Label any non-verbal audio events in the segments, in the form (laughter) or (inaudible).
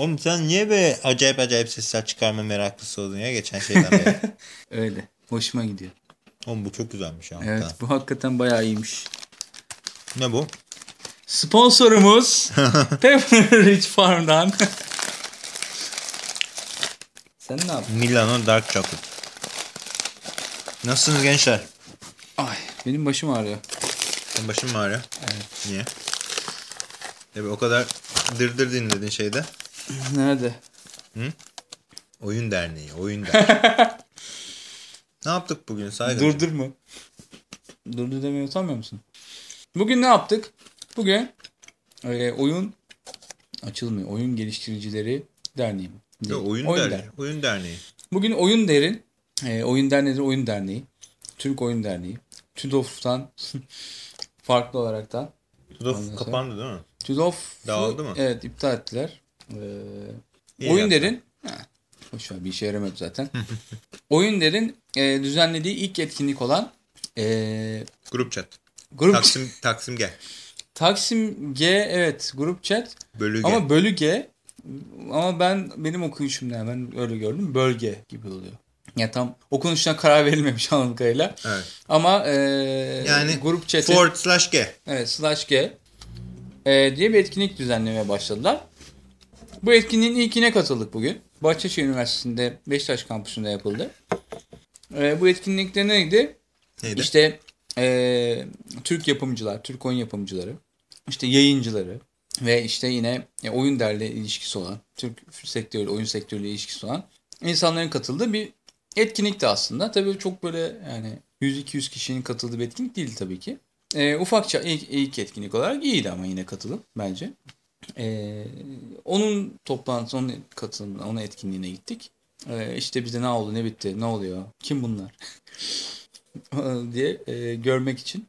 Oğlum sen niye be acayip acayip sesler çıkarma meraklısı oldun ya geçen şeyden beri? (laughs) Öyle. Hoşuma gidiyor. Oğlum bu çok güzelmiş ya. Evet hakikaten. bu hakikaten bayağı iyiymiş. Ne bu? Sponsorumuz (laughs) Pepper Ridge Farm'dan. Sen ne yaptın? Milano Dark Chocolate. Nasılsınız gençler? Ay benim başım ağrıyor. Senin başın mı ağrıyor? Evet. Niye? Tabii o kadar dırdır dinledin şeyde. Nerede? Oyun derneği, oyun (laughs) derneği. ne yaptık bugün saygı? Durdur mu? Durdur demeye utanmıyor musun? Bugün ne yaptık? Bugün e, oyun açılmıyor. Oyun geliştiricileri derneği mi? Yok, oyun, Oyun derneği. derneği. Oyun derneği. Bugün Oyun Der'in, e, Oyun Derneği Oyun Derneği, Türk Oyun Derneği, TÜDOF'tan (laughs) farklı olarak da sonra- kapandı değil mi? TÜDOF Dağıldı mı? Evet iptal ettiler. Ee, Oyun. Der'in ha, boş ver, bir işe yaramadı zaten. (laughs) Oyun Der'in e, düzenlediği ilk etkinlik olan e, Grup chat. grup Taksim, Taksim gel. Taksim G evet grup chat Bölü ama gel. bölü G ama ben benim okuyuşumda ben öyle gördüm bölge gibi oluyor. Ya tam okunuşuna karar verilmemiş (laughs) anladığım kadarıyla. Evet. Ama e, Yani grup chat'i Forward slash G. evet, slash G e, diye bir etkinlik düzenlemeye başladılar. Bu etkinliğin ilkine katıldık bugün. Bahçeşehir Üniversitesi'nde Beşiktaş kampüsünde yapıldı. E, bu etkinlikte neydi? Neydi? İşte e, Türk yapımcılar, Türk oyun yapımcıları, işte yayıncıları ve işte yine e, oyun derle ilişkisi olan, Türk sektörü, oyun sektörüyle ilişkisi olan insanların katıldığı bir etkinlikti aslında. Tabii çok böyle yani 100-200 kişinin katıldığı bir etkinlik değil tabii ki. E, ufakça ilk, ilk etkinlik olarak iyiydi ama yine katılım bence. E, onun toplantısı, onun katılımına, onun etkinliğine gittik. E, işte bize ne oldu, ne bitti, ne oluyor, kim bunlar (laughs) diye e, görmek için.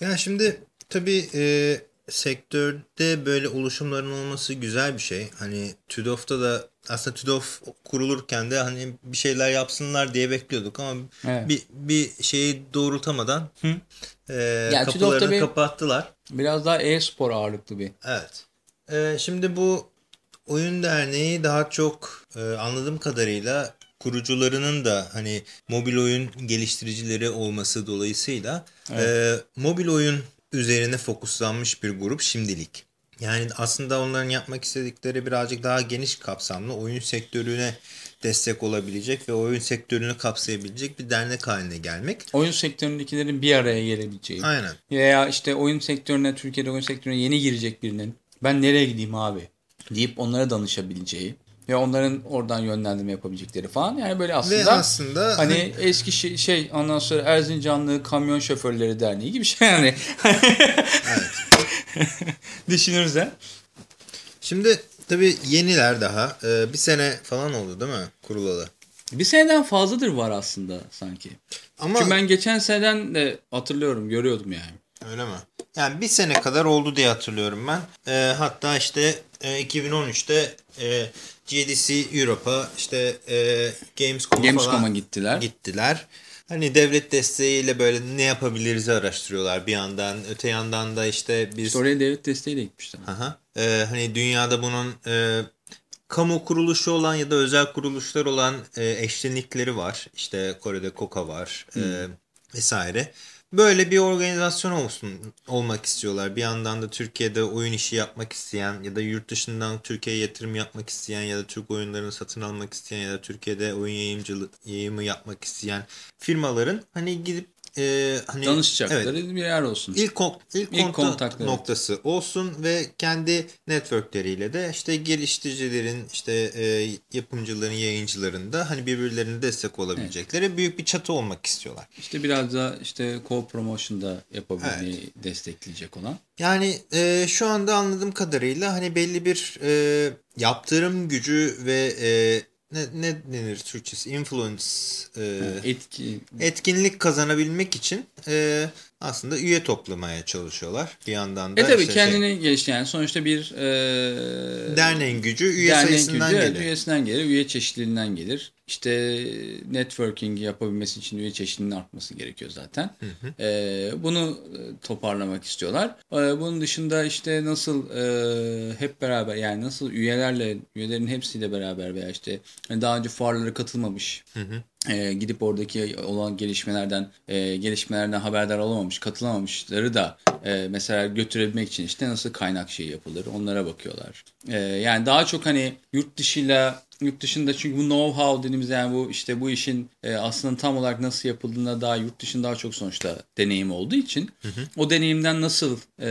Yani şimdi tabii e, sektörde böyle oluşumların olması güzel bir şey. Hani TÜDOF'ta da aslında TÜDOF kurulurken de hani bir şeyler yapsınlar diye bekliyorduk ama Evet. bir bir şeyi doğrultamadan Hı. e, Ya TÜDOF kapılarını kapattılar. Biraz daha e-spor ağırlıklı bir. Evet. E, şimdi bu oyun derneği daha çok e, anladığım kadarıyla kurucularının da hani mobil oyun geliştiricileri olması dolayısıyla e, mobil oyun üzerine fokuslanmış bir grup şimdilik. Yani aslında onların yapmak istedikleri birazcık daha geniş kapsamlı oyun sektörüne destek olabilecek ve oyun sektörünü kapsayabilecek bir dernek haline gelmek. Oyun sektöründekilerin bir araya gelebileceği. Aynen. Veya işte oyun sektörüne, Türkiye'de oyun sektörüne yeni girecek birinin ben nereye gideyim abi deyip onlara danışabileceği ve onların oradan yönlendirme yapabilecekleri falan. Yani böyle aslında, Ve aslında hani (laughs) eski şey, şey ondan sonra Erzincanlı Kamyon Şoförleri Derneği gibi şey yani. (laughs) Düşünürsen. şimdi tabii yeniler daha. E, bir sene falan oldu değil mi kurulalı? Bir seneden fazladır var aslında sanki. Ama Çünkü ben geçen seneden de hatırlıyorum, görüyordum yani. Öyle mi? Yani bir sene kadar oldu diye hatırlıyorum ben. Ee, hatta işte e, 2013'te e, GDC Europe'a işte e, Gamescom'a falan gittiler. gittiler. Hani devlet desteğiyle böyle ne yapabiliriz araştırıyorlar bir yandan. Öte yandan da işte biz İşte oraya devlet desteğiyle gitmişler. Aha. Ee, hani dünyada bunun e, kamu kuruluşu olan ya da özel kuruluşlar olan e, eşlenikleri var. İşte Kore'de KOKA var e, vesaire. Böyle bir organizasyon olsun olmak istiyorlar. Bir yandan da Türkiye'de oyun işi yapmak isteyen ya da yurt dışından Türkiye'ye yatırım yapmak isteyen ya da Türk oyunlarını satın almak isteyen ya da Türkiye'de oyun yayımcılığı yayımı yapmak isteyen firmaların hani gidip e, hani Danışacakları evet, bir yer olsun. İlk, ilk, ilk kontak noktası olsun ve kendi networkleriyle de işte geliştiricilerin, işte e, yapımcıların, yayıncıların da hani birbirlerine destek olabilecekleri evet. büyük bir çatı olmak istiyorlar. İşte biraz da işte co-promotion da yapabilmeyi evet. destekleyecek olan. Yani e, şu anda anladığım kadarıyla hani belli bir e, yaptırım gücü ve e, ne, ne denir Türkçesi? Influence. E, Etki. Etkinlik kazanabilmek için e, aslında üye toplamaya çalışıyorlar. Bir yandan da. E tabii işte kendini şey, geliş yani sonuçta bir e, derneğin gücü üye derneğin sayısından gücü, gelir. üyesinden gelir, üye çeşitliliğinden gelir. İşte networking yapabilmesi için üye çeşitliliğinin artması gerekiyor zaten. Hı hı. E, bunu toparlamak istiyorlar. E, bunun dışında işte nasıl e, hep beraber yani nasıl üyelerle üyelerin hepsiyle beraber veya işte daha önce fuarlara katılmamış hı hı e, gidip oradaki olan gelişmelerden e, gelişmelerden haberdar olamamış, katılamamışları da e, mesela götürebilmek için işte nasıl kaynak şeyi yapılır onlara bakıyorlar. E, yani daha çok hani yurt dışıyla yurt dışında çünkü bu know-how dediğimiz yani bu işte bu işin e, aslında tam olarak nasıl yapıldığına daha yurt dışında daha çok sonuçta deneyim olduğu için hı hı. o deneyimden nasıl e,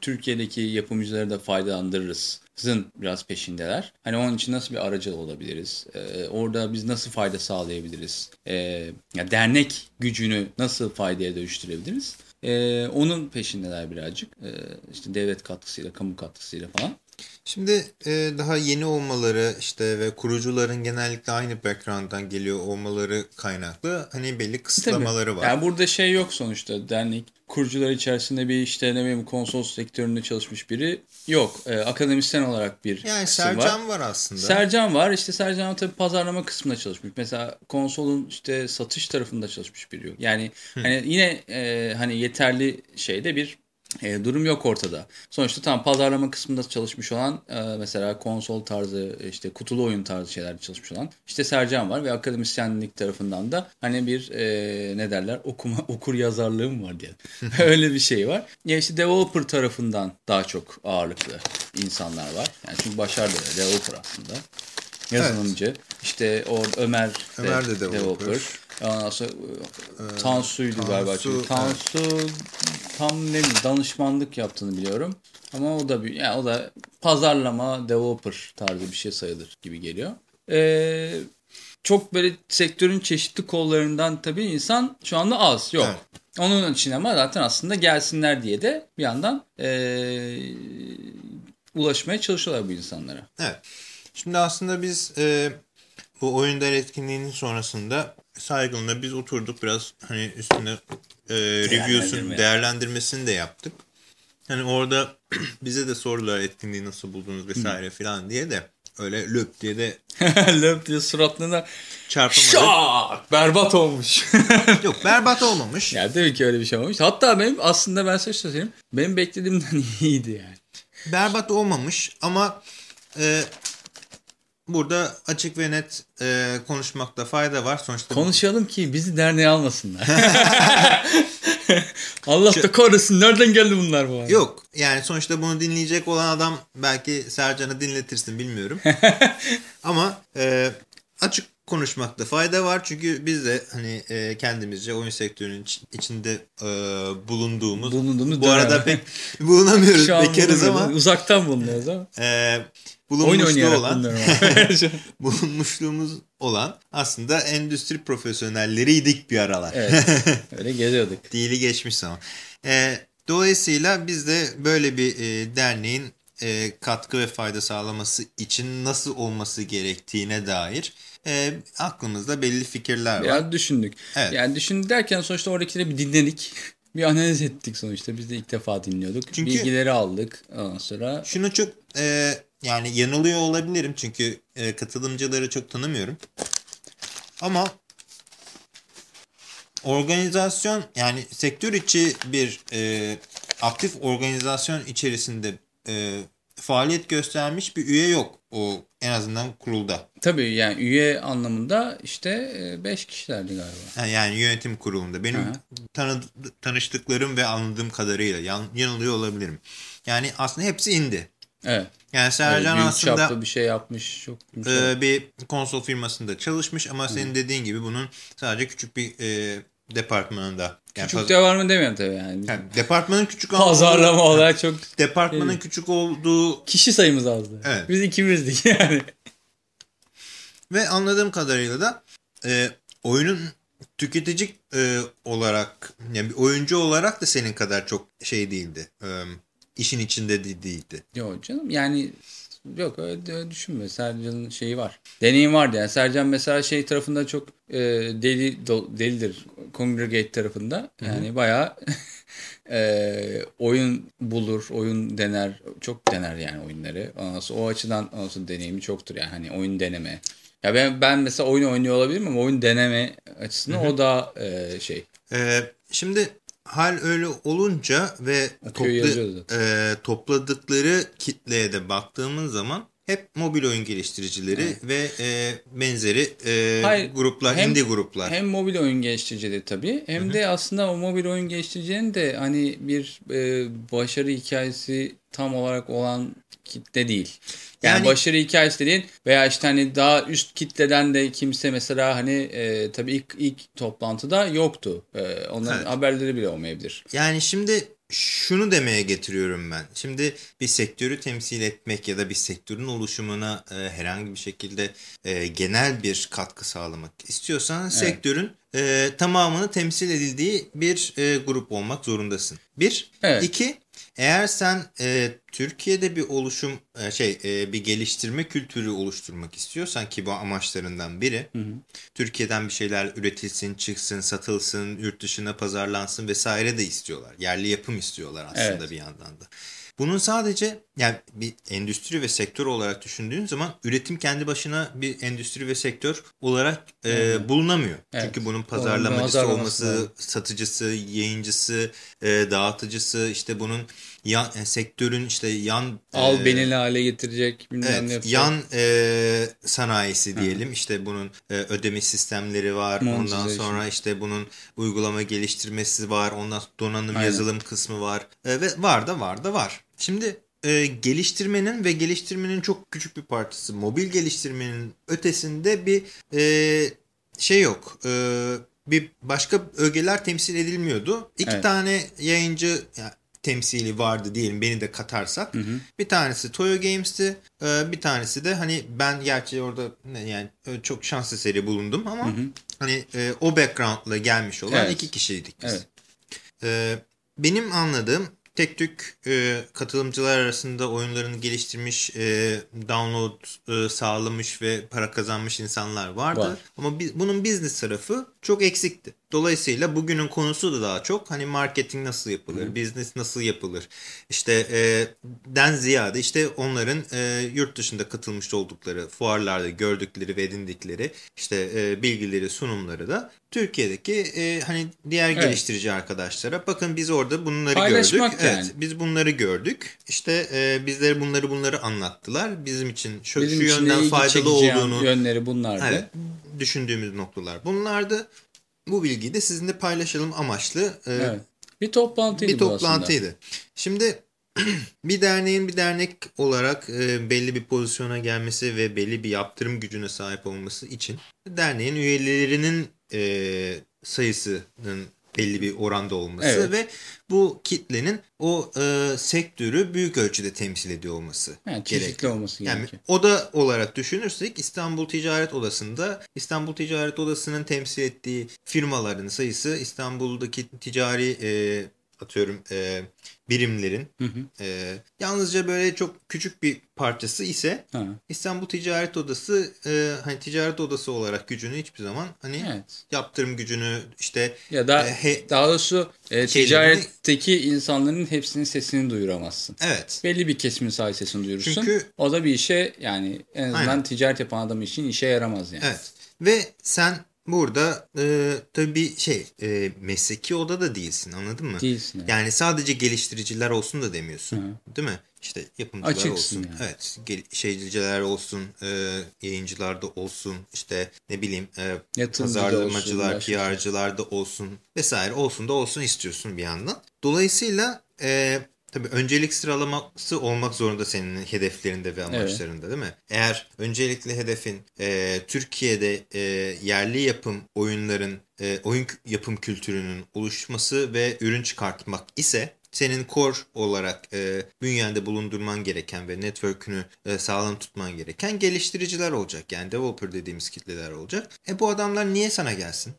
Türkiye'deki yapımcıları da faydalandırırız zın biraz peşindeler. Hani onun için nasıl bir aracı olabiliriz? Ee, orada biz nasıl fayda sağlayabiliriz? Ee, ya dernek gücünü nasıl faydaya dönüştürebiliriz? Ee, onun peşindeler birazcık. Ee, işte devlet katkısıyla, kamu katkısıyla falan. Şimdi e, daha yeni olmaları işte ve kurucuların genellikle aynı background'dan geliyor olmaları kaynaklı hani belli kısıtlamaları Tabii. var. Yani burada şey yok sonuçta dernek kurucular içerisinde bir işte ne bileyim konsol sektöründe çalışmış biri yok. E, akademisyen olarak bir yani Sercan var. var aslında. Sercan var. İşte Sercan tabii pazarlama kısmında çalışmış. Mesela konsolun işte satış tarafında çalışmış biri yok. Yani hani yine e, hani yeterli şeyde bir e, durum yok ortada. Sonuçta tam pazarlama kısmında çalışmış olan e, mesela konsol tarzı işte kutulu oyun tarzı şeylerde çalışmış olan işte Sercan var ve akademisyenlik tarafından da hani bir e, ne derler okuma (laughs) okur yazarlığım var diye. (laughs) Öyle bir şey var. Ya işte developer tarafından daha çok ağırlıklı insanlar var. Yani çünkü başarılı developer aslında. Yazılımcı. Evet. İşte o Ömer de, Ömer de developer. developer. Ondan sonra ee, Tansu'ydu Tansu, galiba. Çünkü Tansu evet. tam ne danışmanlık yaptığını biliyorum. Ama o da bir yani o da pazarlama developer tarzı bir şey sayılır gibi geliyor. Ee, çok böyle sektörün çeşitli kollarından tabii insan şu anda az yok. Evet. Onun için ama zaten aslında gelsinler diye de bir yandan ee, ulaşmaya çalışıyorlar bu insanlara. Evet. Şimdi aslında biz e, bu oyunlar etkinliğinin sonrasında saygınla biz oturduk biraz hani üstüne e, review'sun değerlendirmesini de yaptık. Hani orada (clears throat) bize de sorular etkinliği nasıl buldunuz vesaire Hı. falan diye de öyle löp diye de (laughs) löp diye suratına çarpamadık. Şak! Berbat olmuş. (laughs) Yok berbat olmamış. Ya tabii ki öyle bir şey olmamış. Hatta benim aslında ben size söyleyeyim. Benim beklediğimden (laughs) iyiydi yani. Berbat olmamış ama e, burada açık ve net e, konuşmakta fayda var. Sonuçta Konuşalım ki bizi derneğe almasınlar. (laughs) Allah da korusun. Nereden geldi bunlar bu arada? Yok. Yani sonuçta bunu dinleyecek olan adam belki Sercan'ı dinletirsin bilmiyorum. (laughs) Ama e, açık konuşmakta fayda var. Çünkü biz de hani e, kendimizce oyun sektörünün içinde e, bulunduğumuz, bulunduğumuz bu dönem. arada pek bulunamıyoruz bekarız ama uzaktan bulunuyoruz ama. E, bulunmuşluğu olan (laughs) bulunmuşluğumuz olan aslında endüstri profesyonelleriydik bir aralar. Evet. (laughs) Öyle geliyorduk. Dili geçmiş zaman. E, dolayısıyla biz de böyle bir e, derneğin e, katkı ve fayda sağlaması için nasıl olması gerektiğine dair e, aklımızda belli fikirler var. Biraz düşündük. Evet. Yani düşündük derken sonuçta oradakileri bir dinledik. (laughs) Bir analiz ettik sonuçta. Biz de ilk defa dinliyorduk. Çünkü Bilgileri aldık. Ondan sonra... Şunu çok e, yani yanılıyor olabilirim. Çünkü e, katılımcıları çok tanımıyorum. Ama organizasyon yani sektör içi bir e, aktif organizasyon içerisinde e, faaliyet göstermiş bir üye yok o en azından kurulda. Tabii yani üye anlamında işte 5 e, kişilerdi galiba. Yani yönetim kurulunda. Benim tanı, tanıştıklarım ve anladığım kadarıyla yan, yanılıyor olabilirim. Yani aslında hepsi indi. Evet. Yani Sercan evet, aslında bir şey yapmış. Çok e, bir konsol firmasında çalışmış ama senin Hı. dediğin gibi bunun sadece küçük bir e, departmanında. Yani Küçük paz- de var mı demiyorum tabii yani. yani departmanın küçük (laughs) Pazarlama olduğu- olarak çok (laughs) departmanın küçük olduğu kişi sayımız azdı. Evet. Biz ikimizdik (laughs) yani. ve anladığım kadarıyla da e, oyunun tüketici e, olarak yani bir oyuncu olarak da senin kadar çok şey değildi. E, işin içinde de değildi. Yok canım yani yok öyle, öyle düşünme. Sercan'ın şeyi var. Deneyim vardı yani. Sercan mesela şey tarafında çok e, deli do- delidir. Congregate tarafında. Yani bayağı (laughs) e, oyun bulur, oyun dener. Çok dener yani oyunları. Ondan o açıdan ondan deneyimi çoktur yani. Hani oyun deneme. Ya ben, ben mesela oyun oynuyor olabilirim ama oyun deneme açısından o da e, şey. E, şimdi hal öyle olunca ve topla, e, topladıkları kitleye de baktığımız zaman hep mobil oyun geliştiricileri ve e, benzeri e, Hayır, gruplar, hem- indie gruplar. Hem mobil oyun geliştiricileri tabii hem de aslında o mobil oyun geliştiricilerin de hani bir e, başarı hikayesi tam olarak olan kitle değil. Yani, Yani- başarı hikayesi de değil veya işte hani daha üst kitleden de kimse mesela hani e, tabii ilk ilk toplantıda yoktu. E, onların Evet. haberleri bile olmayabilir. Yani şimdi şunu demeye getiriyorum ben. Şimdi bir sektörü temsil etmek ya da bir sektörün oluşumuna e, herhangi bir şekilde e, genel bir katkı sağlamak istiyorsan sektörün e, tamamını temsil edildiği bir e, grup olmak zorundasın. Bir. Evet. iki eğer sen e, Türkiye'de bir oluşum e, şey e, bir geliştirme kültürü oluşturmak istiyorsan ki bu amaçlarından biri Türkiye'den bir şeyler üretilsin, çıksın, satılsın, yurt dışına pazarlansın vesaire de istiyorlar. Yerli yapım istiyorlar aslında Evet. bir yandan da. Bunun sadece yani bir endüstri ve sektör olarak düşündüğün zaman üretim kendi başına bir endüstri ve sektör olarak e, bulunamıyor. Evet. Çünkü bunun pazarlamacısı olması, lazım. satıcısı, yayıncısı, e, dağıtıcısı, işte bunun yan, e, sektörün işte yan Al e, benili hale getirecek bilmem ne Evet, yapacak. yan e, sanayisi diyelim. İşte bunun e, ödeme sistemleri var. Ondan Monetization. sonra işte bunun uygulama geliştirmesi var. Ondan donanım Aynen. yazılım kısmı var. E, ve var da var da var. Şimdi e, geliştirmenin ve geliştirmenin çok küçük bir parçası. Mobil geliştirmenin ötesinde bir e, şey yok. E, bir başka ögeler temsil edilmiyordu. İki Evet. tane yayıncı yani temsili vardı diyelim beni de katarsak. Bir tanesi Toyo Games'ti. e, bir tanesi de hani ben gerçi orada yani e, çok şans eseri bulundum ama hani e, o background'la gelmiş olan Evet. iki kişiydik biz. Evet. E, benim anladığım tek tük e, katılımcılar arasında oyunlarını geliştirmiş, download sağlamış ve para kazanmış insanlar vardı. Var. Ama bunun business tarafı çok eksikti. Dolayısıyla bugünün konusu da daha çok hani marketing nasıl yapılır, business nasıl yapılır. İşte e, den ziyade işte onların e, yurt dışında katılmış oldukları fuarlarda gördükleri ve edindikleri işte e, bilgileri, sunumları da Türkiye'deki e, hani diğer Evet. geliştirici arkadaşlara bakın biz orada bunları Paylaşmak gördük. yani. Evet, biz bunları gördük. İşte e, bizlere bunları bunları anlattılar. Bizim için şu, Bizim şu yönden faydalı olduğunu yönleri bunlardı. Evet, düşündüğümüz noktalar bunlardı. Bu bilgiyi de sizinle paylaşalım amaçlı e, Evet. Bir toplantıydı bir aslında. toplantıydı. Şimdi (clears throat) bir derneğin bir dernek olarak e, belli bir pozisyona gelmesi ve belli bir yaptırım gücüne sahip olması için derneğin üyelerinin e, sayısının belli bir oranda olması Evet. ve bu kitlenin o e, sektörü büyük ölçüde temsil ediyor olması Yani çeşitli gerekiyor. olması Yani gerekiyor. oda olarak düşünürsek İstanbul Ticaret Odası'nda İstanbul Ticaret Odası'nın temsil ettiği firmaların sayısı İstanbul'daki ticari e, atıyorum e, birimlerin Hı hı. e, yalnızca böyle çok küçük bir parçası ise Ha. İstanbul Ticaret Odası e, hani ticaret odası olarak gücünü hiçbir zaman hani Evet. yaptırım gücünü işte Ya da e, he- daha doğrusu e, ticaretteki insanların hepsinin sesini duyuramazsın. evet Belli bir kesimin sadece sesini duyurursun. Çünkü- o da bir işe yani en azından Aynen. ticaret yapan adam için işe yaramaz yani. Evet. Ve sen burada e, tabii bir şey e, mesleki oda da değilsin anladın mı? Değilsin yani. Yani sadece geliştiriciler olsun da demiyorsun. Değil mi? İşte yapımcılar Açıksın olsun. yani. Evet. Şeyciler olsun. E, yayıncılar da olsun. işte ne bileyim e, pazarlamacılar, PR'cılar da olsun vesaire olsun da olsun istiyorsun bir yandan. Dolayısıyla e, Tabii öncelik sıralaması olmak zorunda senin hedeflerinde ve amaçlarında değil mi? Eğer öncelikli hedefin e, Türkiye'de e, yerli yapım oyunların, e, oyun yapım kültürünün oluşması ve ürün çıkartmak ise senin core olarak e, bünyende bulundurman gereken ve network'ünü e, sağlam tutman gereken geliştiriciler olacak. Yani developer dediğimiz kitleler olacak. E bu adamlar niye sana gelsin?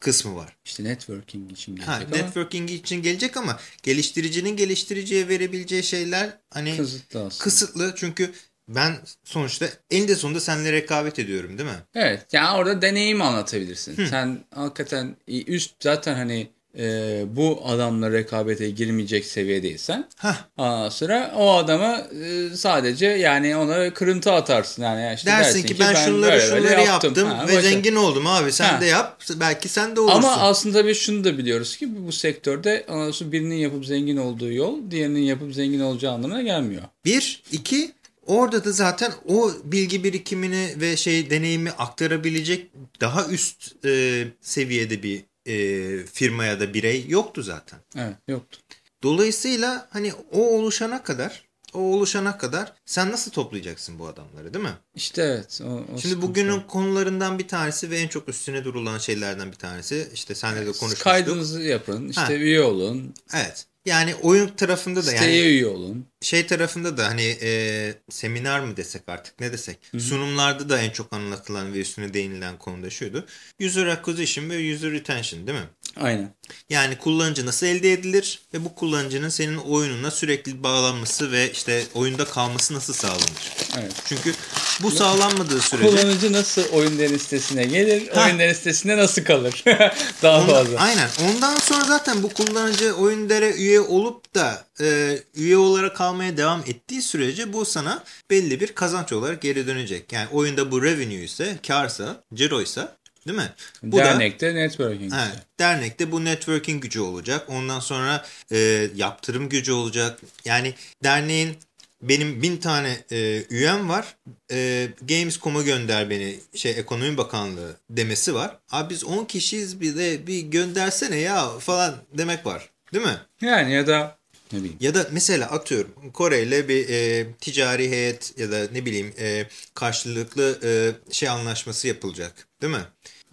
Kısmı var. İşte networking için gelecek ha, ama Networking için gelecek ama geliştiricinin geliştiriciye verebileceği şeyler hani kısıtlı aslında. kısıtlı. Çünkü ben sonuçta eninde sonunda seninle rekabet ediyorum değil mi? Evet yani orada deneyim anlatabilirsin. Sen hakikaten üst zaten hani e, bu adamla rekabete girmeyecek seviyedeysen Hah. ondan sonra o adama e, sadece yani ona kırıntı atarsın. Yani işte Dersin, ki ben, şunları böyle böyle şunları yaptım, Ha, ve başa- zengin oldum abi sen Ha. de yap belki sen de olursun. Ama aslında biz şunu da biliyoruz ki bu, sektörde sonra birinin yapıp zengin olduğu yol diğerinin yapıp zengin olacağı anlamına gelmiyor. Bir, iki orada da zaten o bilgi birikimini ve şey deneyimi aktarabilecek daha üst e, seviyede bir e, firma ya da birey yoktu zaten. Evet yoktu. Dolayısıyla hani o oluşana kadar o oluşana kadar sen nasıl toplayacaksın bu adamları değil mi? İşte evet. O, o Şimdi sıkıntı. bugünün konularından bir tanesi ve en çok üstüne durulan şeylerden bir tanesi işte senle de konuşmuştuk. kaydınızı yapın. işte Ha. üye olun. Evet. Yani oyun tarafında da Siteye yani üye olun. şey tarafında da hani e, seminer mi desek artık ne desek sunumlarda da en çok anlatılan ve üstüne değinilen konu da şuydu. User acquisition ve user retention değil mi? Aynen. Yani kullanıcı nasıl elde edilir ve bu kullanıcının senin oyununa sürekli bağlanması ve işte oyunda kalması nasıl sağlanır? Evet. Çünkü bu sağlanmadığı sürece Kullanıcı nasıl oyunların sitesine gelir, Ha. oyunların sitesinde nasıl kalır? (laughs) Daha Ondan- fazla. aynen. Ondan sonra zaten bu kullanıcı oyunlara üye olup da e, üye olarak kalmaya devam ettiği sürece bu sana belli bir kazanç olarak geri dönecek. Yani oyunda bu revenue ise, karsa, ciroysa değil mi? Bu da Dernekte networking. Evet, dernekte bu networking gücü olacak. Ondan sonra e, yaptırım gücü olacak. Yani derneğin benim bin tane e, üyem var. E, Gamescom'a gönder beni şey ekonomi bakanlığı demesi var. Abi biz 10 kişiyiz bir de bir göndersene ya falan demek var. Değil mi? Yani ya da ne bileyim. Ya da mesela atıyorum Kore ile bir e, ticari heyet ya da ne bileyim e, karşılıklı e, şey anlaşması yapılacak. Değil mi?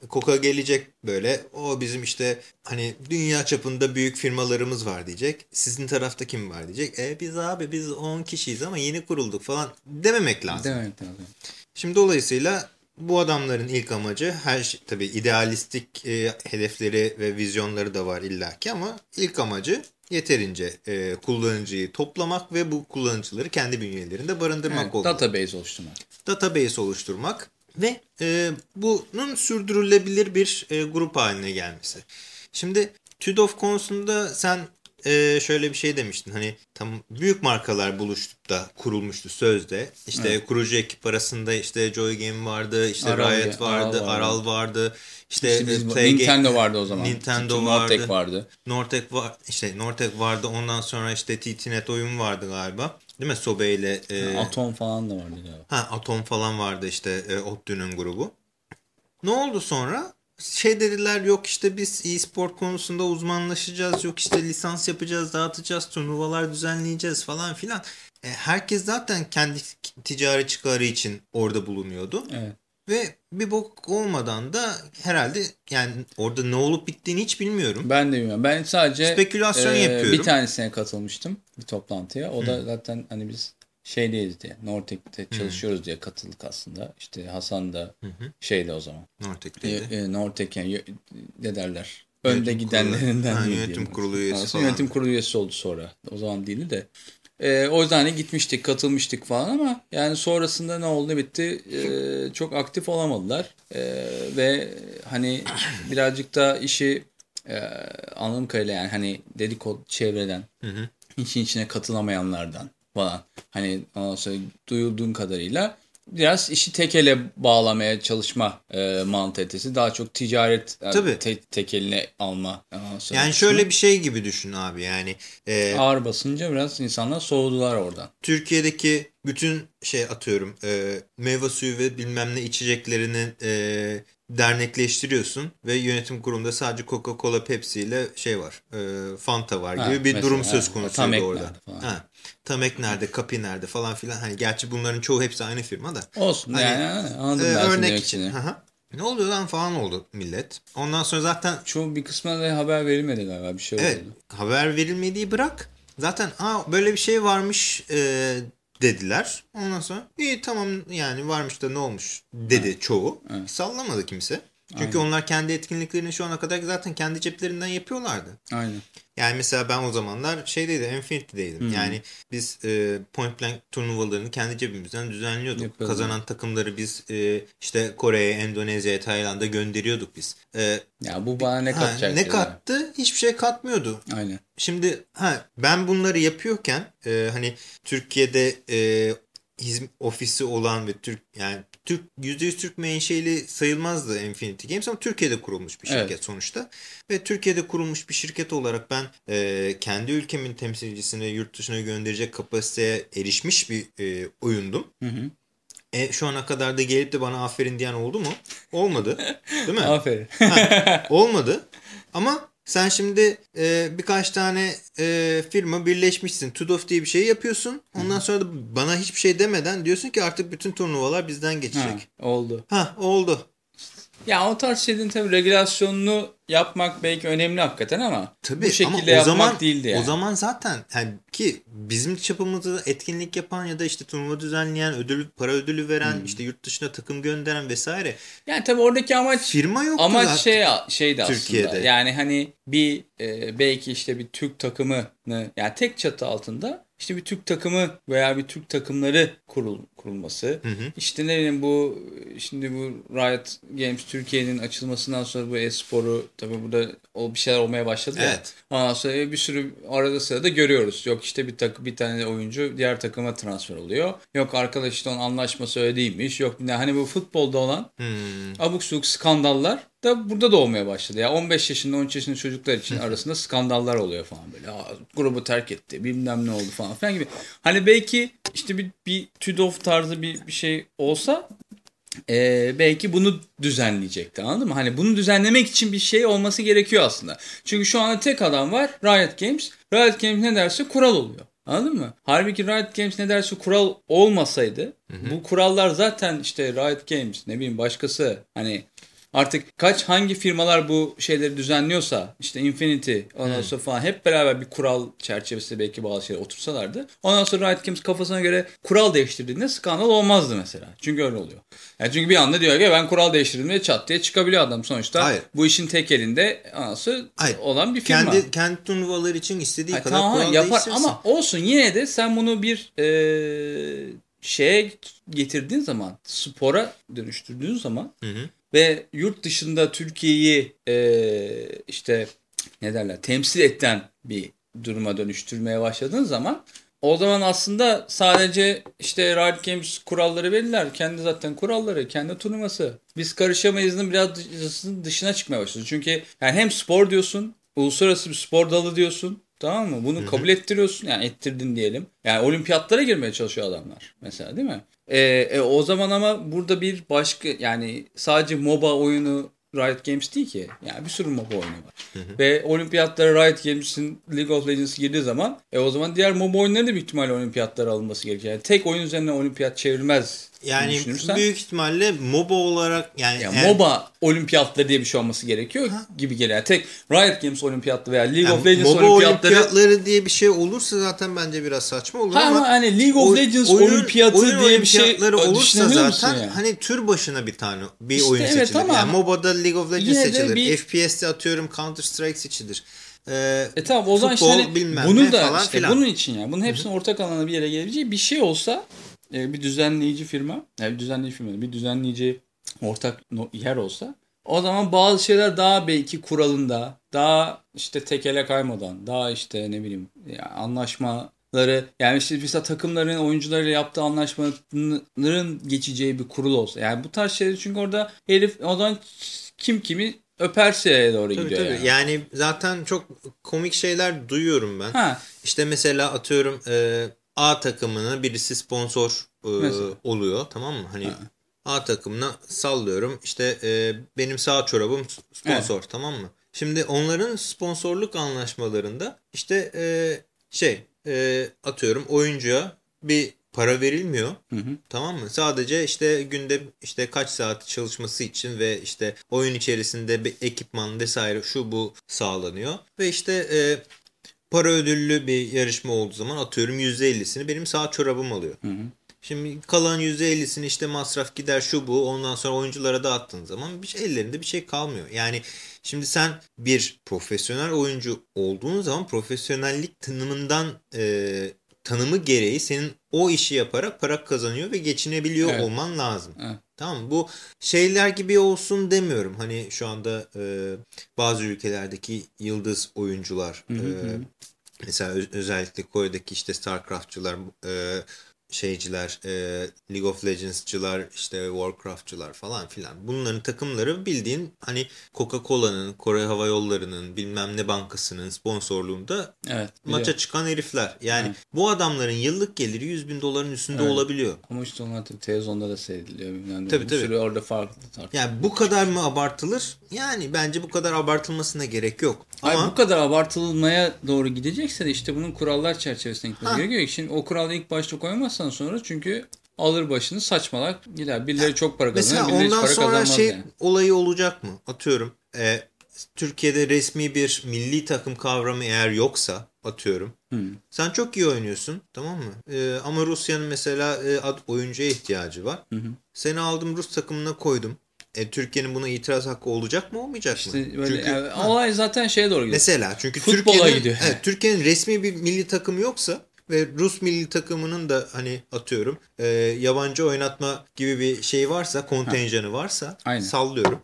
Coca gelecek böyle o bizim işte hani dünya çapında büyük firmalarımız var diyecek. Sizin tarafta kim var diyecek. E biz abi biz 10 kişiyiz ama yeni kurulduk falan dememek lazım. Demek lazım. Şimdi dolayısıyla bu adamların ilk amacı her şey tabii idealistik e, hedefleri ve vizyonları da var illaki ama ilk amacı yeterince e, kullanıcıyı toplamak ve bu kullanıcıları kendi bünyelerinde barındırmak Evet, olmalı. database oluşturmak. Database oluşturmak ve e, bunun sürdürülebilir bir e, grup haline gelmesi. Şimdi TÜDOF konusunda sen e, şöyle bir şey demiştin. Hani tam büyük markalar buluştup da kurulmuştu sözde. İşte kurucu ekip arasında işte Joy Game vardı, işte Aral- Riot vardı, Aral vardı. Aral vardı. İşte, İşte biz, e, Play Nintendo Game- vardı o zaman. Nintendo Çünkü vardı. Nortek vardı. Nortek var işte Nortek vardı. Ondan sonra işte TTNet oyun vardı galiba. Değil mi? Sobe ile e, Atom falan da vardı galiba. Ha Atom falan vardı işte e, ODTÜ'nün grubu. Ne oldu sonra? Şey dediler yok işte biz e-sport konusunda uzmanlaşacağız. Yok işte lisans yapacağız, dağıtacağız, turnuvalar düzenleyeceğiz falan filan. E, herkes zaten kendi ticari çıkarı için orada bulunuyordu. Evet. Ve bir bok olmadan da herhalde yani orada ne olup bittiğini hiç bilmiyorum. Ben de bilmiyorum. Ben sadece Spekülasyon e, yapıyorum. bir tanesine katılmıştım bir toplantıya. O da zaten hani biz şeydeyiz diye Nortek'te çalışıyoruz diye katıldık aslında. İşte Hasan da şeyle o zaman. E, Nortek'teydi. e, Nortek yani ne derler? Önde Yönetim gidenlerinden kurulu. Ha, yönetim kurulu üyesi Aslında. Yönetim kurulu üyesi oldu sonra. O zaman değildi de. E, o yüzden hani gitmiştik, katılmıştık falan ama yani sonrasında ne oldu ne bitti e, çok aktif olamadılar. E, ve hani (clears throat) birazcık da işi e, anladığım kadarıyla yani hani dedikodu çevreden Hı hı. işin içine katılamayanlardan falan hani ondan sonra duyulduğum kadarıyla biraz işi tekele bağlamaya çalışma e, mantalitesi daha çok ticaret yani Tabii. te- tekeline alma. Yani şöyle bir şey gibi düşün abi yani. E, ağır basınca biraz insanlar soğudular oradan. Türkiye'deki bütün şey atıyorum e, meyve suyu ve bilmem ne içeceklerinin e, dernekleştiriyorsun ve yönetim kurulunda sadece Coca-Cola, Pepsi ile şey var. E, Fanta var gibi Ha, bir mesela, durum söz konusu orada. nerede. Ha, Tamek nerede, Kapi nerede falan filan. Hani gerçi bunların çoğu hepsi aynı firma da. Olsun Hani, yani anladım Ee, ben örnek için. hı. Ne oluyor lan falan oldu millet. Ondan sonra zaten Çoğu bir kısmına da haber verilmedi galiba bir şey evet oldu. haber verilmediği bırak. Zaten Aa, böyle bir şey varmış e, dediler. Ondan sonra iyi tamam yani varmış da ne olmuş dedi çoğu. Sallamadı kimse. Çünkü onlar kendi etkinliklerini şu ana kadar zaten kendi ceplerinden yapıyorlardı. Aynen. Yani mesela ben o zamanlar şeydeydim, Infinity'deydim. Yani biz e, point blank turnuvalarını kendi cebimizden düzenliyorduk. Yapıyorduk. Kazanan takımları biz e, işte Kore'ye, Endonezya'ya, Tayland'a gönderiyorduk biz. E, Ya bu bana ne ha, katacak? ne yani? kattı? Hiçbir şey katmıyordu. Aynen. Şimdi ha ben bunları yapıyorken e, hani Türkiye'de e, hizm ofisi olan ve Türk yani Türk %100 Türk menşeli sayılmazdı Infinity Games ama Türkiye'de kurulmuş bir şirket Evet. sonuçta. Ve Türkiye'de kurulmuş bir şirket olarak ben e, kendi ülkemin temsilcisini yurt dışına gönderecek kapasiteye erişmiş bir e, oyundum. Hı hı. E, şu ana kadar da gelip de bana aferin diyen oldu mu? Olmadı. (laughs) Değil mi? Aferin. Olmadı. Ama sen şimdi e, birkaç tane e, firma birleşmişsin. Tudof diye bir şey yapıyorsun. Ondan sonra da bana hiçbir şey demeden diyorsun ki artık bütün turnuvalar bizden ha, geçecek. oldu. Ha oldu. Ya o tarz şeylerin tabii regülasyonunu yapmak belki önemli hakikaten ama Tabii bu şekilde ama o yapmak zaman değildi yani. o zaman zaten yani ki bizim çapımızda etkinlik yapan ya da işte turnuva düzenleyen, ödül para ödülü veren, Hmm. işte yurt dışına takım gönderen vesaire Yani tabii oradaki amaç firma yoktu amaç zaten. şey şeydi aslında. Türkiye'de. Yani hani bir e, belki işte bir Türk takımını yani tek çatı altında işte bir Türk takımı veya bir Türk takımları kurul, kurulması. Hı hı. İşte ne bileyim bu şimdi bu Riot Games Türkiye'nin açılmasından sonra bu e-sporu tabii burada o bir şeyler olmaya başladı ya. Evet. Ondan sonra bir sürü arada sırada görüyoruz. Yok işte bir takı bir tane oyuncu diğer takıma transfer oluyor. Yok arkadaş işte onun anlaşması öyle değilmiş. Yok hani bu futbolda olan Hmm. abuk subuk skandallar da burada da olmaya başladı. Ya 15 yaşında 13 yaşında çocuklar için arasında skandallar oluyor falan böyle. Aa, grubu terk etti bilmem ne oldu falan filan gibi. Hani belki işte bir, bir TÜDOF tarzı bir, bir şey olsa e, belki bunu düzenleyecekti anladın mı? Hani bunu düzenlemek için bir şey olması gerekiyor aslında. Çünkü şu anda tek adam var Riot Games. Riot Games ne derse kural oluyor. Anladın mı? Halbuki Riot Games ne derse kural olmasaydı bu kurallar zaten işte Riot Games ne bileyim başkası hani artık kaç hangi firmalar bu şeyleri düzenliyorsa işte Infinity ondan sonra falan hep beraber bir kural çerçevesinde belki bazı şeyler otursalardı. Ondan sonra Riot Games kafasına göre kural değiştirdiğinde skandal olmazdı mesela. Çünkü öyle oluyor. Yani çünkü bir anda diyor ki ben kural değiştirdim ve çat diye çıkabiliyor adam sonuçta. Hayır. Bu işin tek elinde anası Hayır. olan bir firma. Kendi kendi turnuvaları için istediği Ha, kadar tamam kural yapar değiştirsin. ama olsun yine de sen bunu bir e, şeye getirdiğin zaman spora dönüştürdüğün zaman Hı hı. Ve yurt dışında Türkiye'yi e, işte ne derler temsil eden bir duruma dönüştürmeye başladığın zaman o zaman aslında sadece işte Riot Games kuralları belirler. Kendi zaten kuralları, kendi turnuvası. Biz karışamayızın biraz dış- dışına çıkmaya başladı. Çünkü yani hem spor diyorsun, uluslararası bir spor dalı diyorsun. Tamam mı? Bunu kabul ettiriyorsun. Yani ettirdin diyelim. Yani olimpiyatlara girmeye çalışıyor adamlar. Mesela değil mi? Ee, e, o zaman ama burada bir başka yani sadece MOBA oyunu Riot Games değil ki. Yani bir sürü MOBA oyunu var. Ve olimpiyatlara Riot Games'in League of Legends girdiği zaman e o zaman diğer MOBA oyunları da büyük ihtimalle olimpiyatlara alınması gerekiyor. Yani tek oyun üzerine olimpiyat çevrilmez. Yani büyük ihtimalle MOBA olarak yani Ya eğer- MOBA olimpiyatları diye bir şey olması gerekiyor gibi geliyor. Yani tek Riot Games olimpiyatları veya League yani of Legends MOBA olimpiyatları olimpiyatları diye bir şey olursa zaten bence biraz saçma olur Ha ama hani League of Legends oyun- olimpiyatı oyun diye bir şey olursa zaten yani? hani tür başına bir tane bir İşte oyun evet seçilir. ama yani MOBA'da League of Legends yine seçilir. bir- FPS'te atıyorum Counter Strike seçilir. Ee, E tamam o zaman işte futbol hani bilmem bunu da falan işte filan. bunun için yani bunun hepsinin ortak alana bir yere gelebileceği bir şey olsa bir düzenleyici firma yani bir düzenleyici firma bir düzenleyici ortak yer olsa o zaman bazı şeyler daha belki kuralında daha işte tekele kaymadan daha işte ne bileyim ya anlaşmaları yani işte mesela takımların oyuncularıyla yaptığı anlaşmaların geçeceği bir kurul olsa yani bu tarz şeyler çünkü orada herif o zaman kim kimi öperse doğru Tabii gidiyor tabii. yani. Yani zaten çok komik şeyler duyuyorum ben. Ha, İşte mesela atıyorum e, A takımını birisi sponsor e, Mesela. oluyor tamam mı? Hani Ha. A takımına sallıyorum. İşte e, benim sağ çorabım sponsor tamam mı? Şimdi onların sponsorluk anlaşmalarında işte e, şey e, atıyorum oyuncuya bir para verilmiyor. Tamam mı? Sadece işte günde işte kaç saat çalışması için ve işte oyun içerisinde bir ekipman vesaire şu bu sağlanıyor. Ve işte e, para ödüllü bir yarışma olduğu zaman atıyorum %50'sini benim sağ çorabım alıyor. Şimdi kalan %50'sini işte masraf gider şu bu ondan sonra oyunculara dağıttığın zaman bir şey, ellerinde bir şey kalmıyor. Yani şimdi sen bir profesyonel oyuncu olduğun zaman profesyonellik tanımından e, tanımı gereği senin o işi yaparak para kazanıyor ve geçinebiliyor Evet. olman lazım. Evet. Tamam mı? Bu şeyler gibi olsun demiyorum. Hani şu anda e, bazı ülkelerdeki yıldız oyuncular e, mesela özellikle Kore'deki işte StarCraft'çılar e, şeyciler, e, League of Legends'çılar, işte Warcraft'çılar falan filan. Bunların takımları bildiğin hani Coca-Cola'nın, Kore Hava Yolları'nın, bilmem ne bankasının sponsorluğunda Evet. maça çıkan herifler. Yani Evet. bu adamların yıllık geliri 100 bin doların üstünde Evet. olabiliyor. Ama işte onlar tabii televizyonda da seyrediliyor. Yani Tabii, bir tabii. sürü orada farklı farklı. Yani bu kadar mı abartılır? Yani bence bu kadar abartılmasına gerek yok. Hayır, Ama bu kadar abartılmaya doğru gidecekse de işte bunun kurallar çerçevesinde gitmesi gerekiyor. Şimdi o kuralı ilk başta koymazsan sonra çünkü alır başını saçmalar gider. Birileri çok para kazanır, Mesela birileri hiç ondan para sonra kazanmaz şey yani. olayı olacak mı? Atıyorum e, Türkiye'de resmi bir milli takım kavramı eğer yoksa atıyorum. Hı. Sen çok iyi oynuyorsun tamam mı? E, ama Rusya'nın mesela e, ad, oyuncuya ihtiyacı var. Hı hı. Seni aldım Rus takımına koydum. E, Türkiye'nin buna itiraz hakkı olacak mı olmayacak mı? İşte böyle, Çünkü, yani olay zaten şeye doğru gidiyor. mesela çünkü Türkiye'nin gidiyor. evet, Türkiye'nin resmi bir milli takımı yoksa ve Rus milli takımının da hani atıyorum e, yabancı oynatma gibi bir şey varsa kontenjanı varsa Aynen. sallıyorum